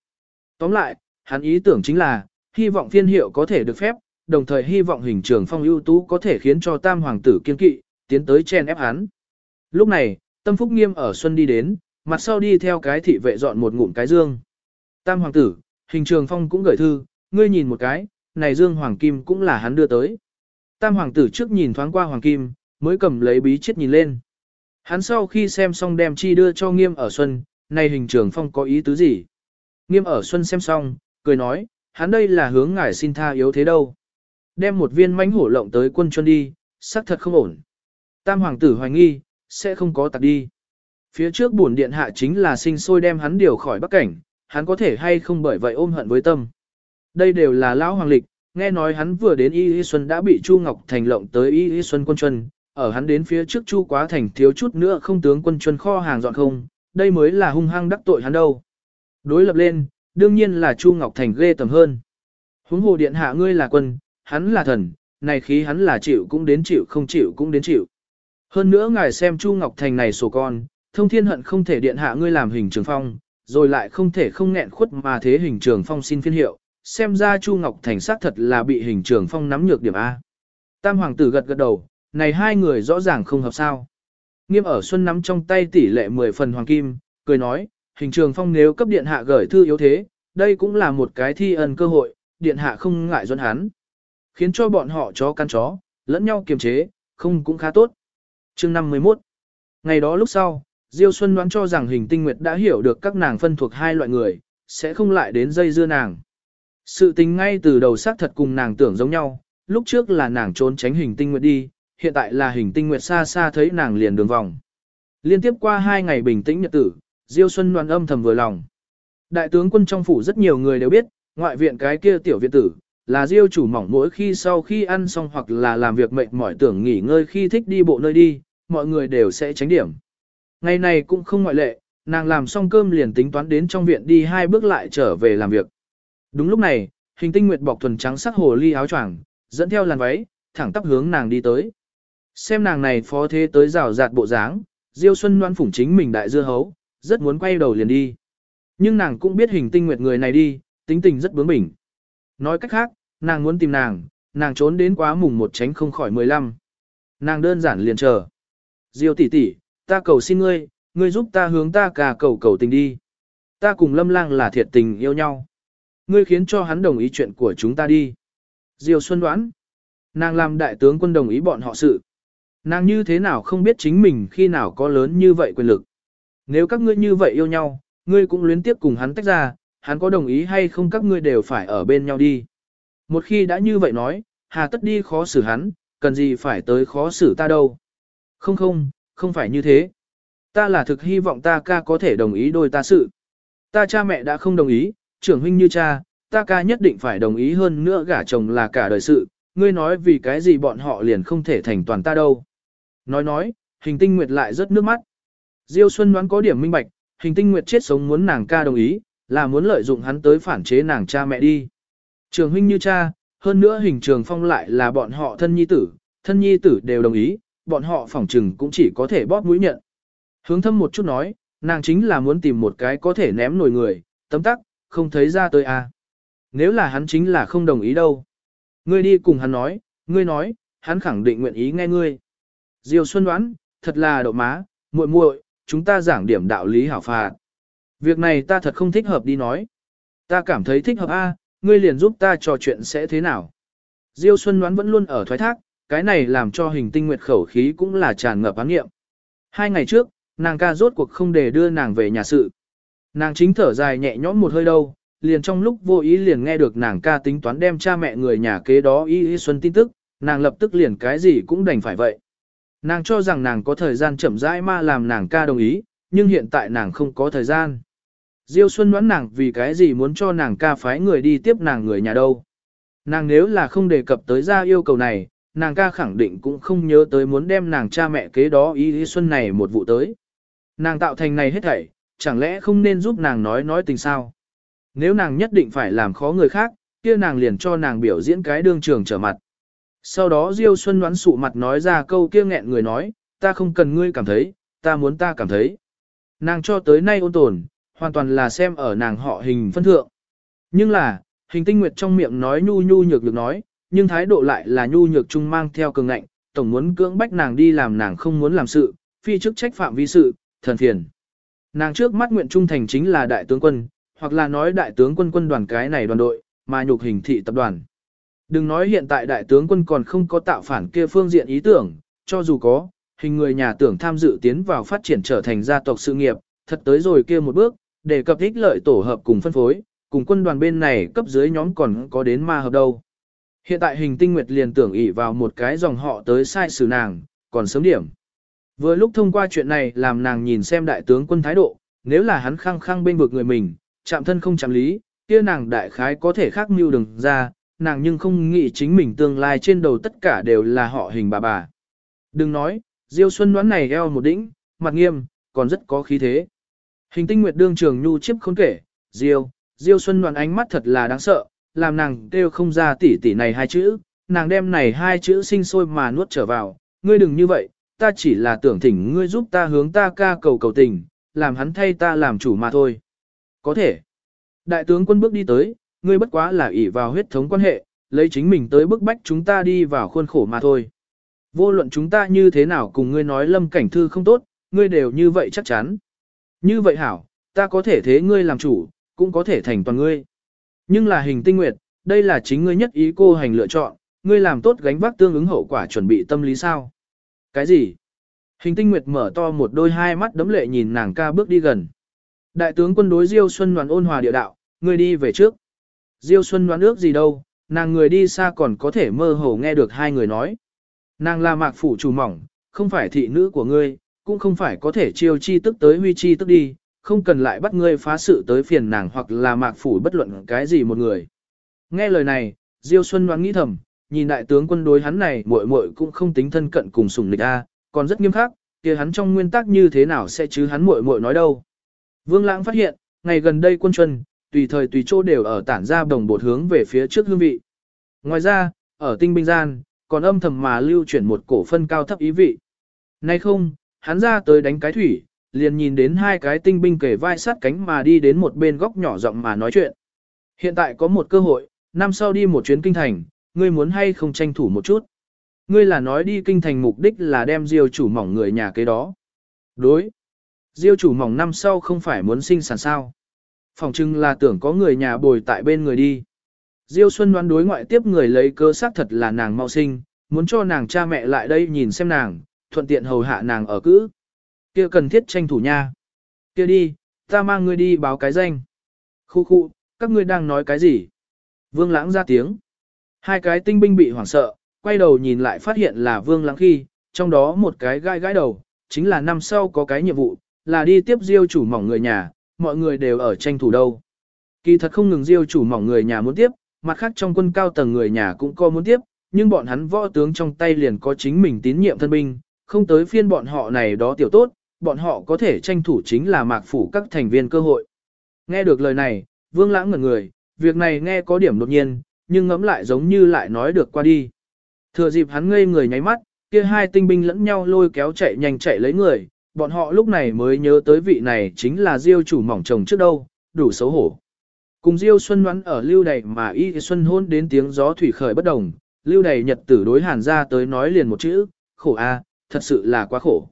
Tóm lại, hắn ý tưởng chính là, hy vọng phiên hiệu có thể được phép, đồng thời hy vọng hình trường phong ưu tú có thể khiến cho tam hoàng tử kiên kỵ, tiến tới chen ép hắn. Lúc này, tâm phúc nghiêm ở xuân đi đến, mặt sau đi theo cái thị vệ dọn một ngụm cái dương. Tam hoàng tử, hình trường phong cũng gửi thư, ngươi nhìn một cái, này dương hoàng kim cũng là hắn đưa tới. Tam hoàng tử trước nhìn thoáng qua hoàng kim, mới cầm lấy bí chết nhìn lên. Hắn sau khi xem xong đem chi đưa cho nghiêm ở xuân, này hình trường phong có ý tứ gì? Nghiêm ở xuân xem xong, cười nói, hắn đây là hướng ngài xin tha yếu thế đâu. Đem một viên mánh hổ lộng tới quân chuân đi, xác thật không ổn. Tam hoàng tử hoài nghi, sẽ không có tặc đi. Phía trước bổn điện hạ chính là sinh sôi đem hắn điều khỏi bắc cảnh, hắn có thể hay không bởi vậy ôm hận với tâm. Đây đều là lão hoàng lịch, nghe nói hắn vừa đến Y Y Xuân đã bị Chu Ngọc Thành lộng tới Y Y Xuân quân chuân, ở hắn đến phía trước Chu Quá Thành thiếu chút nữa không tướng quân chuân kho hàng dọn không, đây mới là hung hăng đắc tội hắn đâu. Đối lập lên, đương nhiên là Chu Ngọc Thành ghê tầm hơn. Huống hồ điện hạ ngươi là quân, hắn là thần, này khí hắn là chịu cũng đến chịu không chịu cũng đến chịu. Hơn nữa ngài xem Chu Ngọc Thành này sổ con, thông thiên hận không thể điện hạ ngươi làm hình trường phong, rồi lại không thể không nghẹn khuất mà thế hình trường phong xin phiên hiệu, xem ra Chu Ngọc Thành xác thật là bị hình trường phong nắm nhược điểm A. Tam hoàng tử gật gật đầu, này hai người rõ ràng không hợp sao. Nghiêm ở xuân nắm trong tay tỷ lệ 10 phần hoàng kim, cười nói, hình trường phong nếu cấp điện hạ gửi thư yếu thế, đây cũng là một cái thi ân cơ hội, điện hạ không ngại dẫn hắn. Khiến cho bọn họ chó căn chó, lẫn nhau kiềm chế, không cũng khá tốt. chương 51 Ngày đó lúc sau, Diêu Xuân đoán cho rằng hình tinh nguyệt đã hiểu được các nàng phân thuộc hai loại người, sẽ không lại đến dây dưa nàng. Sự tình ngay từ đầu xác thật cùng nàng tưởng giống nhau, lúc trước là nàng trốn tránh hình tinh nguyệt đi, hiện tại là hình tinh nguyệt xa xa thấy nàng liền đường vòng. Liên tiếp qua hai ngày bình tĩnh nhật tử, Diêu Xuân đoán âm thầm vừa lòng. Đại tướng quân trong phủ rất nhiều người đều biết, ngoại viện cái kia tiểu viện tử, là Diêu chủ mỏng mỗi khi sau khi ăn xong hoặc là làm việc mệt mỏi tưởng nghỉ ngơi khi thích đi bộ nơi đi, mọi người đều sẽ tránh điểm. Ngày này cũng không ngoại lệ, nàng làm xong cơm liền tính toán đến trong viện đi hai bước lại trở về làm việc. Đúng lúc này, hình tinh nguyệt bọc thuần trắng sắc hồ ly áo choàng, dẫn theo làn váy, thẳng tắp hướng nàng đi tới. Xem nàng này phó thế tới rào rạt bộ dáng, Diêu Xuân Loan phủng chính mình đại dưa hấu, rất muốn quay đầu liền đi. Nhưng nàng cũng biết hình tinh nguyệt người này đi, tính tình rất bướng bỉnh. Nói cách khác, nàng muốn tìm nàng, nàng trốn đến quá mùng một tránh không khỏi mười lăm. Nàng đơn giản liền chờ. Diêu tỷ tỷ, ta cầu xin ngươi, ngươi giúp ta hướng ta cả cầu cầu tình đi. Ta cùng lâm lang là thiệt tình yêu nhau. Ngươi khiến cho hắn đồng ý chuyện của chúng ta đi. Diêu Xuân đoán. Nàng làm đại tướng quân đồng ý bọn họ sự. Nàng như thế nào không biết chính mình khi nào có lớn như vậy quyền lực. Nếu các ngươi như vậy yêu nhau, ngươi cũng luyến tiếp cùng hắn tách ra, hắn có đồng ý hay không các ngươi đều phải ở bên nhau đi. Một khi đã như vậy nói, hà tất đi khó xử hắn, cần gì phải tới khó xử ta đâu. Không không, không phải như thế. Ta là thực hy vọng ta ca có thể đồng ý đôi ta sự. Ta cha mẹ đã không đồng ý, trưởng huynh như cha, ta ca nhất định phải đồng ý hơn nữa gả chồng là cả đời sự, ngươi nói vì cái gì bọn họ liền không thể thành toàn ta đâu. Nói nói, hình tinh nguyệt lại rất nước mắt. Diêu Xuân đoán có điểm minh bạch, hình tinh nguyệt chết sống muốn nàng ca đồng ý, là muốn lợi dụng hắn tới phản chế nàng cha mẹ đi. Trường huynh như cha, hơn nữa hình trường phong lại là bọn họ thân nhi tử, thân nhi tử đều đồng ý, bọn họ phỏng trừng cũng chỉ có thể bóp mũi nhận. Hướng thâm một chút nói, nàng chính là muốn tìm một cái có thể ném nổi người, tấm tắc, không thấy ra tới à. Nếu là hắn chính là không đồng ý đâu. Ngươi đi cùng hắn nói, ngươi nói, hắn khẳng định nguyện ý nghe ngươi. Diêu Xuân đoán, thật là đậu má, muội muội, chúng ta giảng điểm đạo lý hảo phạt. Việc này ta thật không thích hợp đi nói. Ta cảm thấy thích hợp a, ngươi liền giúp ta trò chuyện sẽ thế nào. Diêu Xuân đoán vẫn luôn ở thoái thác, cái này làm cho hình tinh nguyệt khẩu khí cũng là tràn ngập ám nghiệm. Hai ngày trước, nàng ca rốt cuộc không để đưa nàng về nhà sự. Nàng chính thở dài nhẹ nhõm một hơi đâu, liền trong lúc vô ý liền nghe được nàng ca tính toán đem cha mẹ người nhà kế đó y y xuân tin tức, nàng lập tức liền cái gì cũng đành phải vậy. Nàng cho rằng nàng có thời gian chậm rãi ma làm nàng ca đồng ý, nhưng hiện tại nàng không có thời gian. Diêu Xuân đoán nàng vì cái gì muốn cho nàng ca phái người đi tiếp nàng người nhà đâu. Nàng nếu là không đề cập tới ra yêu cầu này, nàng ca khẳng định cũng không nhớ tới muốn đem nàng cha mẹ kế đó ý, ý xuân này một vụ tới. Nàng tạo thành này hết thảy, chẳng lẽ không nên giúp nàng nói nói tình sao? Nếu nàng nhất định phải làm khó người khác, kia nàng liền cho nàng biểu diễn cái đương trường trở mặt. Sau đó Diêu Xuân đoán sụ mặt nói ra câu kia nghẹn người nói, ta không cần ngươi cảm thấy, ta muốn ta cảm thấy. Nàng cho tới nay ôn tồn, hoàn toàn là xem ở nàng họ hình phân thượng. Nhưng là, hình tinh nguyệt trong miệng nói nhu nhu nhược được nói, nhưng thái độ lại là nhu nhược trung mang theo cường ngạnh, tổng muốn cưỡng bách nàng đi làm nàng không muốn làm sự, phi chức trách phạm vi sự, thần phiền. Nàng trước mắt nguyện trung thành chính là đại tướng quân, hoặc là nói đại tướng quân quân đoàn cái này đoàn đội, mà nhục hình thị tập đoàn. Đừng nói hiện tại đại tướng quân còn không có tạo phản kia phương diện ý tưởng, cho dù có, hình người nhà tưởng tham dự tiến vào phát triển trở thành gia tộc sự nghiệp, thật tới rồi kia một bước, để cập ích lợi tổ hợp cùng phân phối, cùng quân đoàn bên này cấp dưới nhóm còn có đến ma hợp đâu. Hiện tại hình tinh nguyệt liền tưởng ỷ vào một cái dòng họ tới sai xử nàng, còn sớm điểm. Vừa lúc thông qua chuyện này làm nàng nhìn xem đại tướng quân thái độ, nếu là hắn khăng khăng bên vực người mình, chạm thân không chạm lý, kia nàng đại khái có thể khác mưu đừng ra, nàng nhưng không nghĩ chính mình tương lai trên đầu tất cả đều là họ hình bà bà. Đừng nói, Diêu Xuân đoán này eo một đỉnh, mặt nghiêm, còn rất có khí thế. Hình tinh nguyệt đương trường nhu chiếp khôn kể, Diêu, Diêu Xuân đoán ánh mắt thật là đáng sợ, làm nàng kêu không ra tỉ tỉ này hai chữ, nàng đem này hai chữ sinh sôi mà nuốt trở vào, ngươi đừng như vậy, ta chỉ là tưởng thỉnh ngươi giúp ta hướng ta ca cầu cầu tình, làm hắn thay ta làm chủ mà thôi. Có thể. Đại tướng quân bước đi tới, ngươi bất quá là ỷ vào huyết thống quan hệ, lấy chính mình tới bức bách chúng ta đi vào khuôn khổ mà thôi. Vô luận chúng ta như thế nào cùng ngươi nói lâm cảnh thư không tốt, ngươi đều như vậy chắc chắn. Như vậy hảo, ta có thể thế ngươi làm chủ, cũng có thể thành toàn ngươi. Nhưng là hình tinh nguyệt, đây là chính ngươi nhất ý cô hành lựa chọn, ngươi làm tốt gánh vác tương ứng hậu quả chuẩn bị tâm lý sao. Cái gì? Hình tinh nguyệt mở to một đôi hai mắt đấm lệ nhìn nàng ca bước đi gần. Đại tướng quân đối Diêu Xuân đoàn ôn hòa địa đạo, ngươi đi về trước. Diêu Xuân đoán ước gì đâu, nàng người đi xa còn có thể mơ hồ nghe được hai người nói. Nàng là mạc phủ chủ mỏng, không phải thị nữ của ngươi, cũng không phải có thể chiêu chi tức tới huy chi tức đi, không cần lại bắt ngươi phá sự tới phiền nàng hoặc là mạc phủ bất luận cái gì một người. Nghe lời này, Diêu Xuân đoán nghĩ thầm, nhìn đại tướng quân đối hắn này muội muội cũng không tính thân cận cùng sủng địch a, còn rất nghiêm khắc, kia hắn trong nguyên tắc như thế nào sẽ chứ hắn muội muội nói đâu. Vương Lãng phát hiện, ngày gần đây quân chuân, tùy thời tùy chỗ đều ở tản ra đồng bột hướng về phía trước hương vị. Ngoài ra, ở tinh binh gian, còn âm thầm mà lưu chuyển một cổ phân cao thấp ý vị. Nay không, hắn ra tới đánh cái thủy, liền nhìn đến hai cái tinh binh kề vai sát cánh mà đi đến một bên góc nhỏ rộng mà nói chuyện. Hiện tại có một cơ hội, năm sau đi một chuyến kinh thành, ngươi muốn hay không tranh thủ một chút. Ngươi là nói đi kinh thành mục đích là đem diêu chủ mỏng người nhà kế đó. Đối. Diêu chủ mỏng năm sau không phải muốn sinh sản sao. Phòng trưng là tưởng có người nhà bồi tại bên người đi. Diêu Xuân đoán đối ngoại tiếp người lấy cơ xác thật là nàng mau sinh, muốn cho nàng cha mẹ lại đây nhìn xem nàng, thuận tiện hầu hạ nàng ở cữ. Kia cần thiết tranh thủ nha. Kia đi, ta mang ngươi đi báo cái danh. Khu khu, các ngươi đang nói cái gì? Vương Lãng ra tiếng. Hai cái tinh binh bị hoảng sợ, quay đầu nhìn lại phát hiện là Vương Lãng khi, trong đó một cái gai gãi đầu, chính là năm sau có cái nhiệm vụ, là đi tiếp diêu chủ mỏng người nhà, mọi người đều ở tranh thủ đâu. Kỳ thật không ngừng diêu chủ mỏng người nhà muốn tiếp, mặt khác trong quân cao tầng người nhà cũng có muốn tiếp, nhưng bọn hắn võ tướng trong tay liền có chính mình tín nhiệm thân binh, không tới phiên bọn họ này đó tiểu tốt, bọn họ có thể tranh thủ chính là mạc phủ các thành viên cơ hội. Nghe được lời này, vương lãng ngẩn người, việc này nghe có điểm đột nhiên, nhưng ngẫm lại giống như lại nói được qua đi. Thừa dịp hắn ngây người nháy mắt, kia hai tinh binh lẫn nhau lôi kéo chạy nhanh chạy lấy người, bọn họ lúc này mới nhớ tới vị này chính là Diêu chủ mỏng chồng trước đâu, đủ xấu hổ. Cùng Diêu Xuân đoán ở lưu đầy mà y Xuân hôn đến tiếng gió thủy khởi bất đồng, lưu đầy nhật tử đối hàn ra tới nói liền một chữ, khổ a, thật sự là quá khổ.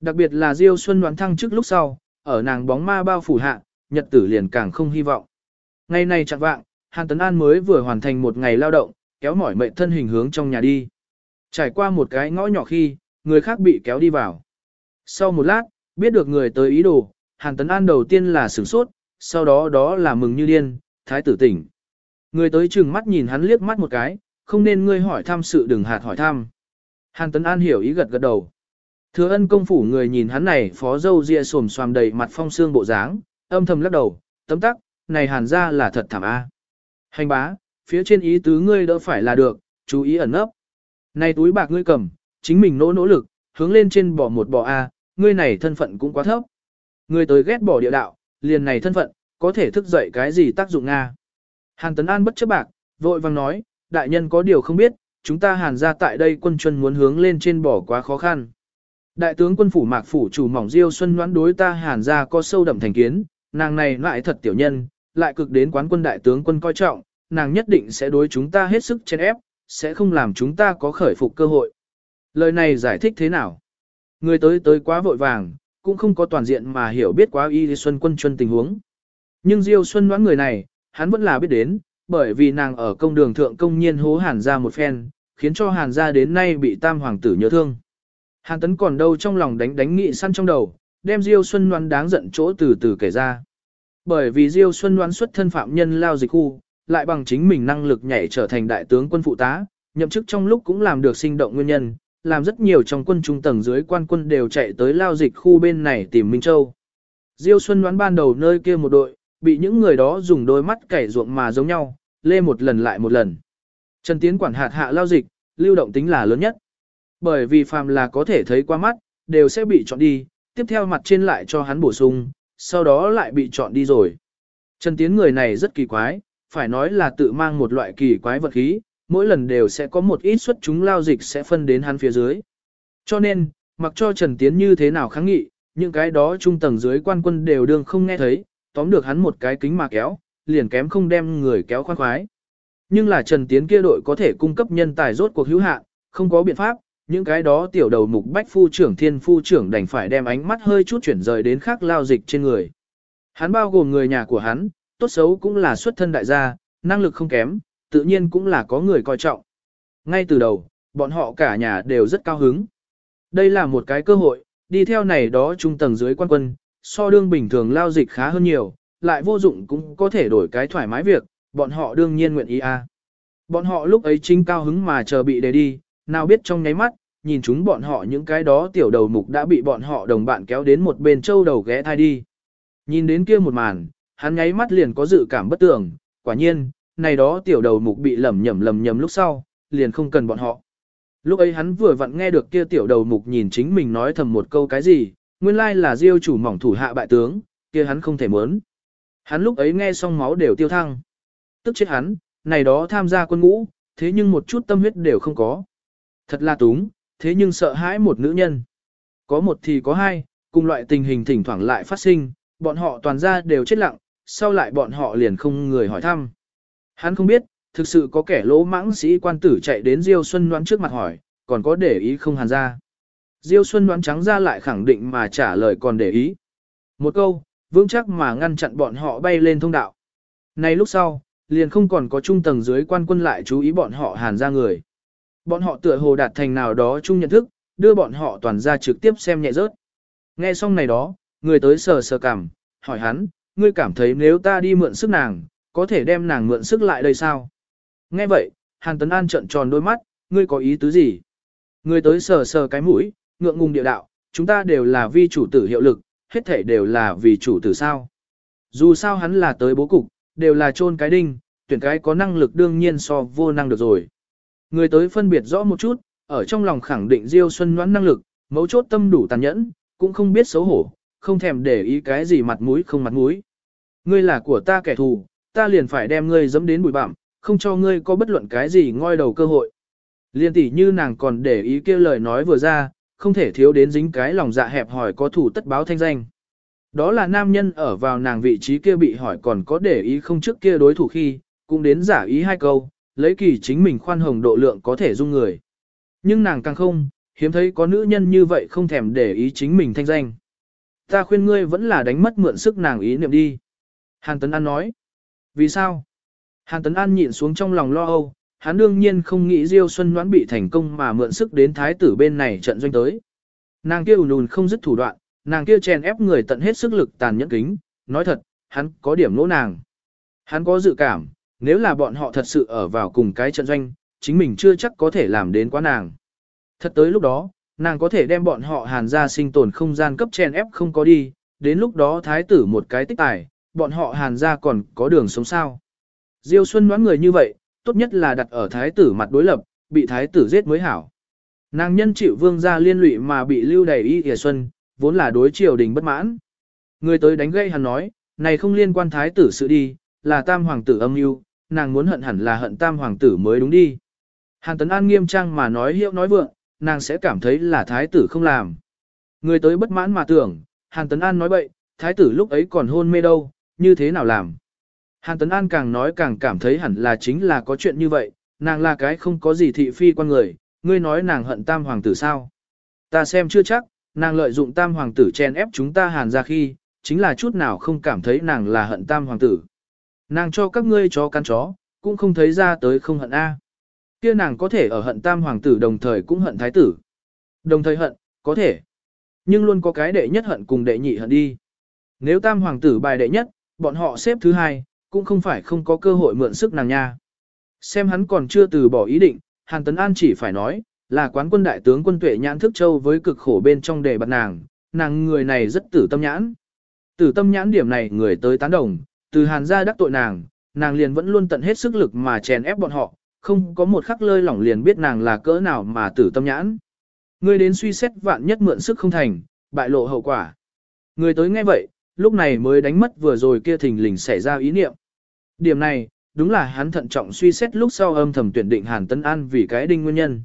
Đặc biệt là Diêu Xuân đoán thăng trước lúc sau, ở nàng bóng ma bao phủ hạ, nhật tử liền càng không hy vọng. Ngày này chẳng vạng, Hàn Tấn An mới vừa hoàn thành một ngày lao động, kéo mỏi mệnh thân hình hướng trong nhà đi. Trải qua một cái ngõ nhỏ khi, người khác bị kéo đi vào. Sau một lát, biết được người tới ý đồ, Hàn Tấn An đầu tiên là sửng sốt, sau đó đó là mừng như điên, thái tử tỉnh. Người tới chừng mắt nhìn hắn liếc mắt một cái, không nên ngươi hỏi thăm sự đừng hạt hỏi thăm. Hàn Tấn An hiểu ý gật gật đầu. Thừa ân công phủ người nhìn hắn này phó dâu ria xồm xoàm đầy mặt phong xương bộ dáng, âm thầm lắc đầu, tấm tắc, này hàn ra là thật thảm a. Hành bá, phía trên ý tứ ngươi đỡ phải là được, chú ý ẩn nấp. Này túi bạc ngươi cầm, chính mình nỗ nỗ lực, hướng lên trên bỏ một bỏ A, ngươi này thân phận cũng quá thấp. Ngươi tới ghét bỏ địa đạo, liền này thân phận, có thể thức dậy cái gì tác dụng Nga. Hàn Tấn An bất chấp bạc, vội vàng nói, đại nhân có điều không biết, chúng ta hàn ra tại đây quân chuân muốn hướng lên trên bỏ quá khó khăn. Đại tướng quân phủ mạc phủ chủ mỏng diêu xuân đoán đối ta hàn ra có sâu đậm thành kiến, nàng này lại thật tiểu nhân, lại cực đến quán quân đại tướng quân coi trọng, nàng nhất định sẽ đối chúng ta hết sức chen ép, sẽ không làm chúng ta có khởi phục cơ hội. Lời này giải thích thế nào? Người tới tới quá vội vàng, cũng không có toàn diện mà hiểu biết quá y Xuân quân chuân tình huống. Nhưng Diêu Xuân đoán người này, hắn vẫn là biết đến, bởi vì nàng ở công đường thượng công nhiên hố hàn ra một phen, khiến cho hàn ra đến nay bị tam hoàng tử nhớ thương. Hàn tấn còn đâu trong lòng đánh đánh nghị săn trong đầu, đem Diêu Xuân đoán đáng giận chỗ từ từ kể ra. Bởi vì Diêu Xuân đoán xuất thân phạm nhân lao dịch khu, lại bằng chính mình năng lực nhảy trở thành đại tướng quân phụ tá, nhậm chức trong lúc cũng làm được sinh động nguyên nhân, làm rất nhiều trong quân trung tầng dưới quan quân đều chạy tới lao dịch khu bên này tìm Minh Châu. Diêu Xuân đoán ban đầu nơi kia một đội, bị những người đó dùng đôi mắt cày ruộng mà giống nhau, lê một lần lại một lần. Trần Tiến quản hạt hạ lao dịch, lưu động tính là lớn nhất. Bởi vì phàm là có thể thấy qua mắt, đều sẽ bị chọn đi, tiếp theo mặt trên lại cho hắn bổ sung, sau đó lại bị chọn đi rồi. Trần Tiến người này rất kỳ quái, phải nói là tự mang một loại kỳ quái vật khí, mỗi lần đều sẽ có một ít suất chúng lao dịch sẽ phân đến hắn phía dưới. Cho nên, mặc cho Trần Tiến như thế nào kháng nghị, những cái đó trung tầng dưới quan quân đều đương không nghe thấy, tóm được hắn một cái kính mà kéo, liền kém không đem người kéo khoan khoái. Nhưng là Trần Tiến kia đội có thể cung cấp nhân tài rốt cuộc hữu hạn, không có biện pháp, những cái đó tiểu đầu mục bách phu trưởng thiên phu trưởng đành phải đem ánh mắt hơi chút chuyển rời đến khác lao dịch trên người. Hắn bao gồm người nhà của hắn, tốt xấu cũng là xuất thân đại gia, năng lực không kém, tự nhiên cũng là có người coi trọng. Ngay từ đầu, bọn họ cả nhà đều rất cao hứng. Đây là một cái cơ hội, đi theo này đó trung tầng dưới quan quân, so đương bình thường lao dịch khá hơn nhiều, lại vô dụng cũng có thể đổi cái thoải mái việc, bọn họ đương nhiên nguyện ý a. Bọn họ lúc ấy chính cao hứng mà chờ bị đề đi, nào biết trong nháy mắt, nhìn chúng bọn họ những cái đó tiểu đầu mục đã bị bọn họ đồng bạn kéo đến một bên châu đầu ghé thai đi. Nhìn đến kia một màn, hắn nháy mắt liền có dự cảm bất tường, quả nhiên, này đó tiểu đầu mục bị lầm nhầm lầm nhầm lúc sau, liền không cần bọn họ. Lúc ấy hắn vừa vặn nghe được kia tiểu đầu mục nhìn chính mình nói thầm một câu cái gì, nguyên lai là diêu chủ mỏng thủ hạ bại tướng, kia hắn không thể muốn. Hắn lúc ấy nghe xong máu đều tiêu thăng. Tức chết hắn, này đó tham gia quân ngũ, thế nhưng một chút tâm huyết đều không có. Thật là túng, thế nhưng sợ hãi một nữ nhân. Có một thì có hai, cùng loại tình hình thỉnh thoảng lại phát sinh, bọn họ toàn ra đều chết lặng, sau lại bọn họ liền không người hỏi thăm. Hắn không biết, thực sự có kẻ lỗ mãng sĩ quan tử chạy đến Diêu Xuân đoán trước mặt hỏi, còn có để ý không hàn ra. Diêu Xuân đoán trắng ra lại khẳng định mà trả lời còn để ý. Một câu, vững chắc mà ngăn chặn bọn họ bay lên thông đạo. nay lúc sau, liền không còn có trung tầng dưới quan quân lại chú ý bọn họ hàn ra người. Bọn họ tựa hồ đạt thành nào đó chung nhận thức, đưa bọn họ toàn ra trực tiếp xem nhẹ rớt. Nghe xong này đó, người tới sờ sờ cảm, hỏi hắn, ngươi cảm thấy nếu ta đi mượn sức nàng, có thể đem nàng mượn sức lại đây sao? Nghe vậy, Hàn Tấn An trợn tròn đôi mắt, ngươi có ý tứ gì? ngươi tới sờ sờ cái mũi, ngượng ngùng địa đạo, chúng ta đều là vi chủ tử hiệu lực, hết thể đều là vì chủ tử sao. Dù sao hắn là tới bố cục, đều là chôn cái đinh, tuyển cái có năng lực đương nhiên so vô năng được rồi. Người tới phân biệt rõ một chút, ở trong lòng khẳng định Diêu Xuân Ngoãn năng lực, mấu chốt tâm đủ tàn nhẫn, cũng không biết xấu hổ, không thèm để ý cái gì mặt mũi không mặt mũi. Ngươi là của ta kẻ thù, ta liền phải đem ngươi dẫm đến bụi bặm, không cho ngươi có bất luận cái gì ngoi đầu cơ hội. Liên tỷ như nàng còn để ý kia lời nói vừa ra, không thể thiếu đến dính cái lòng dạ hẹp hỏi có thủ tất báo thanh danh. Đó là nam nhân ở vào nàng vị trí kia bị hỏi còn có để ý không trước kia đối thủ khi, cũng đến giả ý hai câu, lấy kỳ chính mình khoan hồng độ lượng có thể dung người. Nhưng nàng càng không, hiếm thấy có nữ nhân như vậy không thèm để ý chính mình thanh danh. Ta khuyên ngươi vẫn là đánh mất mượn sức nàng ý niệm đi. Hàn Tấn An nói. Vì sao? Hàn Tấn An nhịn xuống trong lòng lo âu, hắn đương nhiên không nghĩ Diêu Xuân Ngoãn bị thành công mà mượn sức đến thái tử bên này trận doanh tới. Nàng kia ùn ùn không dứt thủ đoạn, nàng kia chèn ép người tận hết sức lực tàn nhẫn kính, nói thật, hắn có điểm lỗ nàng. Hắn có dự cảm, nếu là bọn họ thật sự ở vào cùng cái trận doanh, chính mình chưa chắc có thể làm đến quá nàng. Thật tới lúc đó, nàng có thể đem bọn họ hàn ra sinh tồn không gian cấp chèn ép không có đi, đến lúc đó thái tử một cái tích tài, bọn họ hàn ra còn có đường sống sao. Diêu Xuân đoán người như vậy, tốt nhất là đặt ở thái tử mặt đối lập, bị thái tử giết mới hảo. Nàng nhân chịu vương gia liên lụy mà bị lưu đầy y hề xuân, vốn là đối triều đình bất mãn. Người tới đánh gây hắn nói, này không liên quan thái tử sự đi, là tam hoàng tử âm mưu, nàng muốn hận hẳn là hận tam hoàng tử mới đúng đi. Hàn Tấn An nghiêm trang mà nói hiệu nói vượng, nàng sẽ cảm thấy là thái tử không làm. Người tới bất mãn mà tưởng, Hàn Tấn An nói bậy, thái tử lúc ấy còn hôn mê đâu, như thế nào làm. Hàn Tấn An càng nói càng cảm thấy hẳn là chính là có chuyện như vậy, nàng là cái không có gì thị phi quan người, ngươi nói nàng hận tam hoàng tử sao. Ta xem chưa chắc, nàng lợi dụng tam hoàng tử chen ép chúng ta hàn ra khi, chính là chút nào không cảm thấy nàng là hận tam hoàng tử. Nàng cho các ngươi chó căn chó, cũng không thấy ra tới không hận A. Kia nàng có thể ở hận tam hoàng tử đồng thời cũng hận thái tử. Đồng thời hận, có thể. Nhưng luôn có cái đệ nhất hận cùng đệ nhị hận đi. Nếu tam hoàng tử bài đệ nhất, bọn họ xếp thứ hai, cũng không phải không có cơ hội mượn sức nàng nha. Xem hắn còn chưa từ bỏ ý định, Hàn Tấn An chỉ phải nói, là quán quân đại tướng quân tuệ nhãn thức châu với cực khổ bên trong đề bạt nàng, nàng người này rất tử tâm nhãn. Tử tâm nhãn điểm này người tới tán đồng, từ Hàn ra đắc tội nàng, nàng liền vẫn luôn tận hết sức lực mà chèn ép bọn họ, không có một khắc lơi lỏng liền biết nàng là cỡ nào mà tử tâm nhãn. Người đến suy xét vạn nhất mượn sức không thành, bại lộ hậu quả. Người tới nghe vậy, lúc này mới đánh mất vừa rồi kia thình lình xảy ra ý niệm. Điểm này, đúng là hắn thận trọng suy xét lúc sau âm thầm tuyển định Hàn Tân An vì cái đinh nguyên nhân.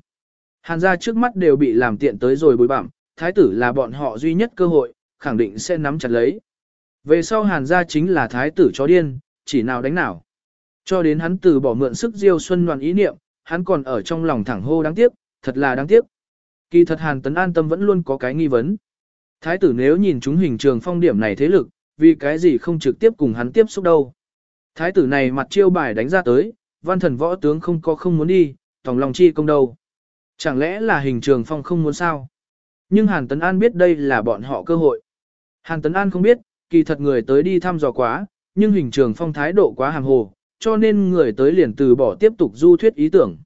Hàn gia trước mắt đều bị làm tiện tới rồi bối bặm, thái tử là bọn họ duy nhất cơ hội, khẳng định sẽ nắm chặt lấy. Về sau Hàn gia chính là thái tử chó điên, chỉ nào đánh nào. Cho đến hắn từ bỏ mượn sức diêu xuân đoàn ý niệm, hắn còn ở trong lòng thẳng hô đáng tiếc, thật là đáng tiếc. Kỳ thật Hàn Tấn An tâm vẫn luôn có cái nghi vấn. Thái tử nếu nhìn chúng hình trường phong điểm này thế lực, vì cái gì không trực tiếp cùng hắn tiếp xúc đâu. Thái tử này mặt chiêu bài đánh ra tới, văn thần võ tướng không có không muốn đi, tòng lòng chi công đâu. Chẳng lẽ là hình trường phong không muốn sao? Nhưng Hàn Tấn An biết đây là bọn họ cơ hội. Hàn Tấn An không biết, kỳ thật người tới đi thăm dò quá, nhưng hình trường phong thái độ quá hàm hồ, cho nên người tới liền từ bỏ tiếp tục du thuyết ý tưởng.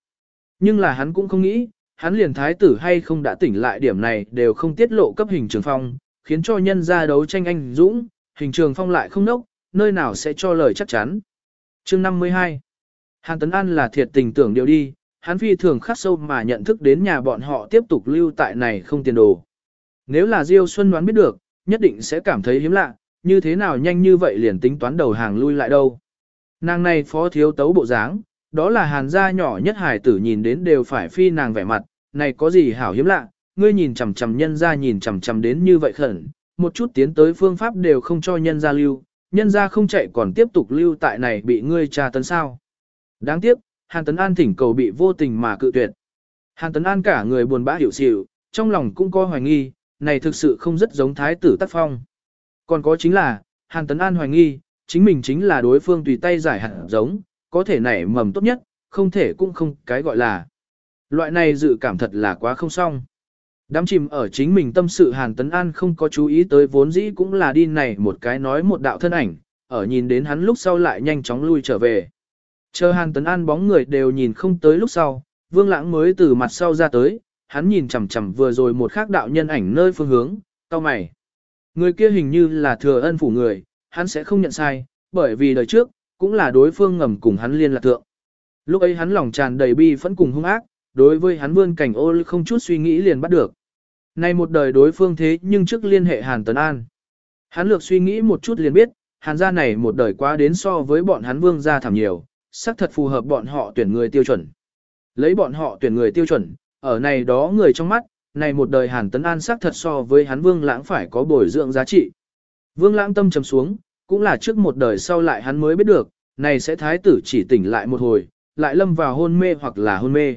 Nhưng là hắn cũng không nghĩ, hắn liền thái tử hay không đã tỉnh lại điểm này đều không tiết lộ cấp hình trường phong, khiến cho nhân ra đấu tranh anh dũng, hình trường phong lại không nốc, nơi nào sẽ cho lời chắc chắn. Chương 52 Hàn Tấn An là thiệt tình tưởng điều đi, hắn phi thường khắc sâu mà nhận thức đến nhà bọn họ tiếp tục lưu tại này không tiền đồ. Nếu là Diêu Xuân đoán biết được, nhất định sẽ cảm thấy hiếm lạ, như thế nào nhanh như vậy liền tính toán đầu hàng lui lại đâu. Nàng này phó thiếu tấu bộ dáng, đó là hàn gia nhỏ nhất hải tử nhìn đến đều phải phi nàng vẻ mặt, này có gì hảo hiếm lạ, ngươi nhìn chằm chằm nhân ra nhìn chằm chằm đến như vậy khẩn, một chút tiến tới phương pháp đều không cho nhân ra lưu, nhân ra không chạy còn tiếp tục lưu tại này bị ngươi tra tấn sao. Đáng tiếc, Hàn Tấn An thỉnh cầu bị vô tình mà cự tuyệt. Hàn Tấn An cả người buồn bã hiểu xỉu, trong lòng cũng có hoài nghi, này thực sự không rất giống thái tử tác phong. Còn có chính là, Hàn Tấn An hoài nghi, chính mình chính là đối phương tùy tay giải hạt giống, có thể nảy mầm tốt nhất, không thể cũng không cái gọi là. Loại này dự cảm thật là quá không xong. Đám chìm ở chính mình tâm sự Hàn Tấn An không có chú ý tới vốn dĩ cũng là đi này một cái nói một đạo thân ảnh, ở nhìn đến hắn lúc sau lại nhanh chóng lui trở về. Chờ Hàn Tấn An bóng người đều nhìn không tới lúc sau, Vương Lãng mới từ mặt sau ra tới, hắn nhìn chằm chằm vừa rồi một khác đạo nhân ảnh nơi phương hướng, cao mày. Người kia hình như là thừa ân phủ người, hắn sẽ không nhận sai, bởi vì đời trước, cũng là đối phương ngầm cùng hắn liên lạc thượng. Lúc ấy hắn lòng tràn đầy bi phẫn cùng hung ác, đối với hắn vươn cảnh ô không chút suy nghĩ liền bắt được. Nay một đời đối phương thế nhưng trước liên hệ Hàn Tấn An. Hắn lược suy nghĩ một chút liền biết, Hàn gia này một đời quá đến so với bọn hắn vương gia thảm nhiều, xác thật phù hợp bọn họ tuyển người tiêu chuẩn. Lấy bọn họ tuyển người tiêu chuẩn, ở này đó người trong mắt, này một đời Hàn Tấn An xác thật so với hắn Vương Lãng phải có bồi dưỡng giá trị. Vương Lãng tâm trầm xuống, cũng là trước một đời sau lại hắn mới biết được, này sẽ thái tử chỉ tỉnh lại một hồi, lại lâm vào hôn mê hoặc là hôn mê.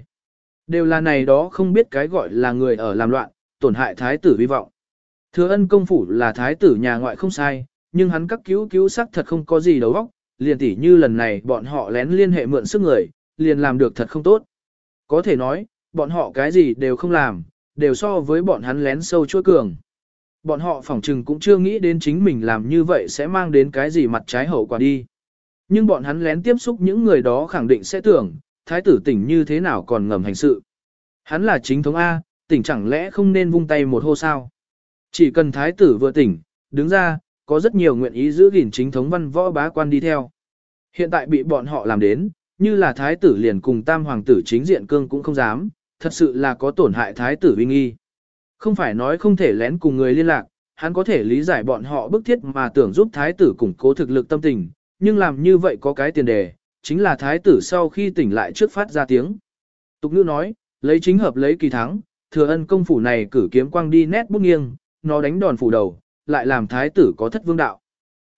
Đều là này đó không biết cái gọi là người ở làm loạn, tổn hại thái tử vi vọng. Thừa ân công phủ là thái tử nhà ngoại không sai, nhưng hắn các cứu cứu sắc thật không có gì đầu óc, liền tỉ như lần này bọn họ lén liên hệ mượn sức người, liền làm được thật không tốt. Có thể nói, bọn họ cái gì đều không làm, đều so với bọn hắn lén sâu chua cường. Bọn họ phỏng trừng cũng chưa nghĩ đến chính mình làm như vậy sẽ mang đến cái gì mặt trái hậu quả đi. Nhưng bọn hắn lén tiếp xúc những người đó khẳng định sẽ tưởng, thái tử tỉnh như thế nào còn ngầm hành sự. Hắn là chính thống A, tỉnh chẳng lẽ không nên vung tay một hô sao. Chỉ cần thái tử vừa tỉnh, đứng ra, có rất nhiều nguyện ý giữ gìn chính thống văn võ bá quan đi theo. Hiện tại bị bọn họ làm đến, như là thái tử liền cùng tam hoàng tử chính diện cương cũng không dám, thật sự là có tổn hại thái tử uy nghi. Không phải nói không thể lén cùng người liên lạc, hắn có thể lý giải bọn họ bức thiết mà tưởng giúp thái tử củng cố thực lực tâm tình, nhưng làm như vậy có cái tiền đề, chính là thái tử sau khi tỉnh lại trước phát ra tiếng. Tục ngữ nói, lấy chính hợp lấy kỳ thắng, thừa ân công phủ này cử kiếm quang đi nét bút nghiêng, nó đánh đòn phủ đầu, lại làm thái tử có thất vương đạo.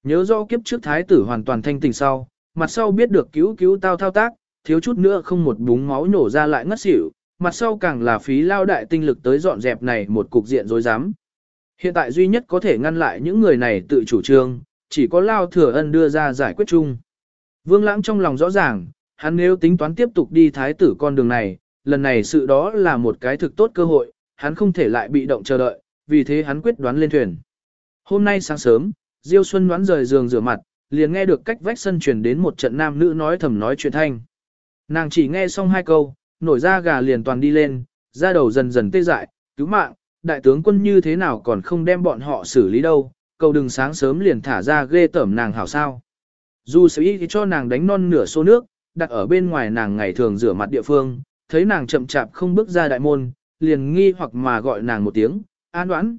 Nhớ rõ kiếp trước thái tử hoàn toàn thanh tỉnh sau, mặt sau biết được cứu cứu tao thao tác, thiếu chút nữa không một búng máu nổ ra lại ngất xỉu, mặt sau càng là phí lao đại tinh lực tới dọn dẹp này một cục diện rối rắm. Hiện tại duy nhất có thể ngăn lại những người này tự chủ trương, chỉ có lao thừa ân đưa ra giải quyết chung. Vương lãng trong lòng rõ ràng, hắn nếu tính toán tiếp tục đi thái tử con đường này, lần này sự đó là một cái thực tốt cơ hội, hắn không thể lại bị động chờ đợi, vì thế hắn quyết đoán lên thuyền. Hôm nay sáng sớm, Diêu Xuân đoán rời giường rửa mặt, liền nghe được cách vách sân truyền đến một trận nam nữ nói thầm nói chuyện thanh. Nàng chỉ nghe xong hai câu, nổi ra gà liền toàn đi lên, da đầu dần dần tê dại, cứu mạng, đại tướng quân như thế nào còn không đem bọn họ xử lý đâu, cầu đừng sáng sớm liền thả ra ghê tẩm nàng hảo sao. Dù sự ý cho nàng đánh non nửa xô nước, đặt ở bên ngoài nàng ngày thường rửa mặt địa phương, thấy nàng chậm chạp không bước ra đại môn, liền nghi hoặc mà gọi nàng một tiếng, an đoán.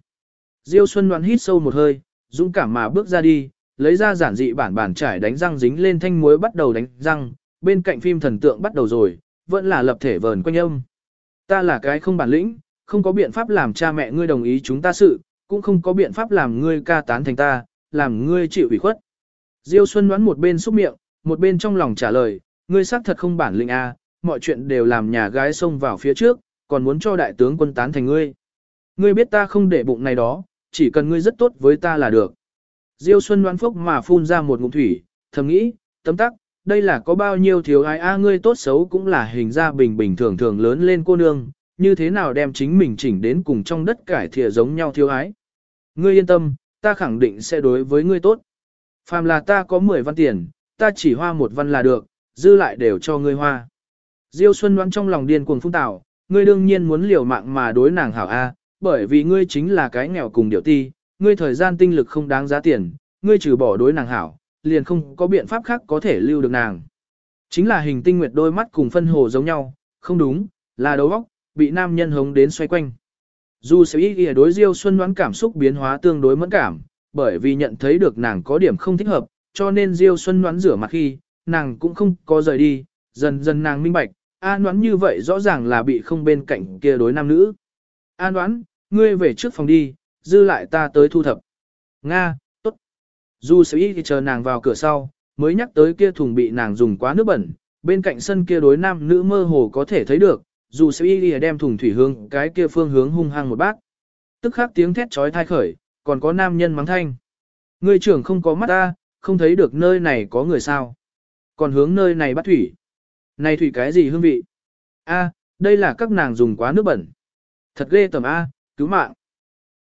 Diêu Xuân đoán hít sâu một hơi, dũng cảm mà bước ra đi, lấy ra giản dị bản bản trải đánh răng dính lên thanh muối bắt đầu đánh răng, bên cạnh phim thần tượng bắt đầu rồi, vẫn là lập thể vờn quanh âm. Ta là cái không bản lĩnh, không có biện pháp làm cha mẹ ngươi đồng ý chúng ta sự, cũng không có biện pháp làm ngươi ca tán thành ta, làm ngươi chịu ủy khuất. Diêu Xuân đoán một bên xúc miệng, một bên trong lòng trả lời, ngươi xác thật không bản lĩnh a, mọi chuyện đều làm nhà gái xông vào phía trước, còn muốn cho đại tướng quân tán thành ngươi. Ngươi biết ta không để bụng này đó, chỉ cần ngươi rất tốt với ta là được. Diêu Xuân đoán phúc mà phun ra một ngụm thủy, thầm nghĩ, tấm tắc, đây là có bao nhiêu thiếu ai a ngươi tốt xấu cũng là hình ra bình bình thường thường lớn lên cô nương, như thế nào đem chính mình chỉnh đến cùng trong đất cải thìa giống nhau thiếu ái. Ngươi yên tâm, ta khẳng định sẽ đối với ngươi tốt. Phàm là ta có 10 văn tiền, ta chỉ hoa một văn là được, dư lại đều cho ngươi hoa. Diêu Xuân đoán trong lòng điên cuồng phung tạo, ngươi đương nhiên muốn liều mạng mà đối nàng hảo A, bởi vì ngươi chính là cái nghèo cùng điệu ti, ngươi thời gian tinh lực không đáng giá tiền, ngươi trừ bỏ đối nàng hảo, liền không có biện pháp khác có thể lưu được nàng. Chính là hình tinh nguyệt đôi mắt cùng phân hồ giống nhau, không đúng, là đầu óc, bị nam nhân hống đến xoay quanh. Dù sẽ ý nghĩa đối Diêu Xuân đoán cảm xúc biến hóa tương đối mẫn cảm, bởi vì nhận thấy được nàng có điểm không thích hợp, cho nên Diêu Xuân đoán rửa mặt khi, nàng cũng không có rời đi, dần dần nàng minh bạch, an đoán như vậy rõ ràng là bị không bên cạnh kia đối nam nữ. An đoán, ngươi về trước phòng đi, dư lại ta tới thu thập. Nga, tốt. Du sẽ thì chờ nàng vào cửa sau, mới nhắc tới kia thùng bị nàng dùng quá nước bẩn, bên cạnh sân kia đối nam nữ mơ hồ có thể thấy được, dù sẽ ý đem thùng thủy hương cái kia phương hướng hung hăng một bát. Tức khắc tiếng thét trói thai khởi, còn có nam nhân mắng thanh. Ngươi trưởng không có mắt ta, không thấy được nơi này có người sao. Còn hướng nơi này bắt thủy. Này thủy cái gì hương vị? A, đây là các nàng dùng quá nước bẩn. Thật ghê tầm A, cứu mạng.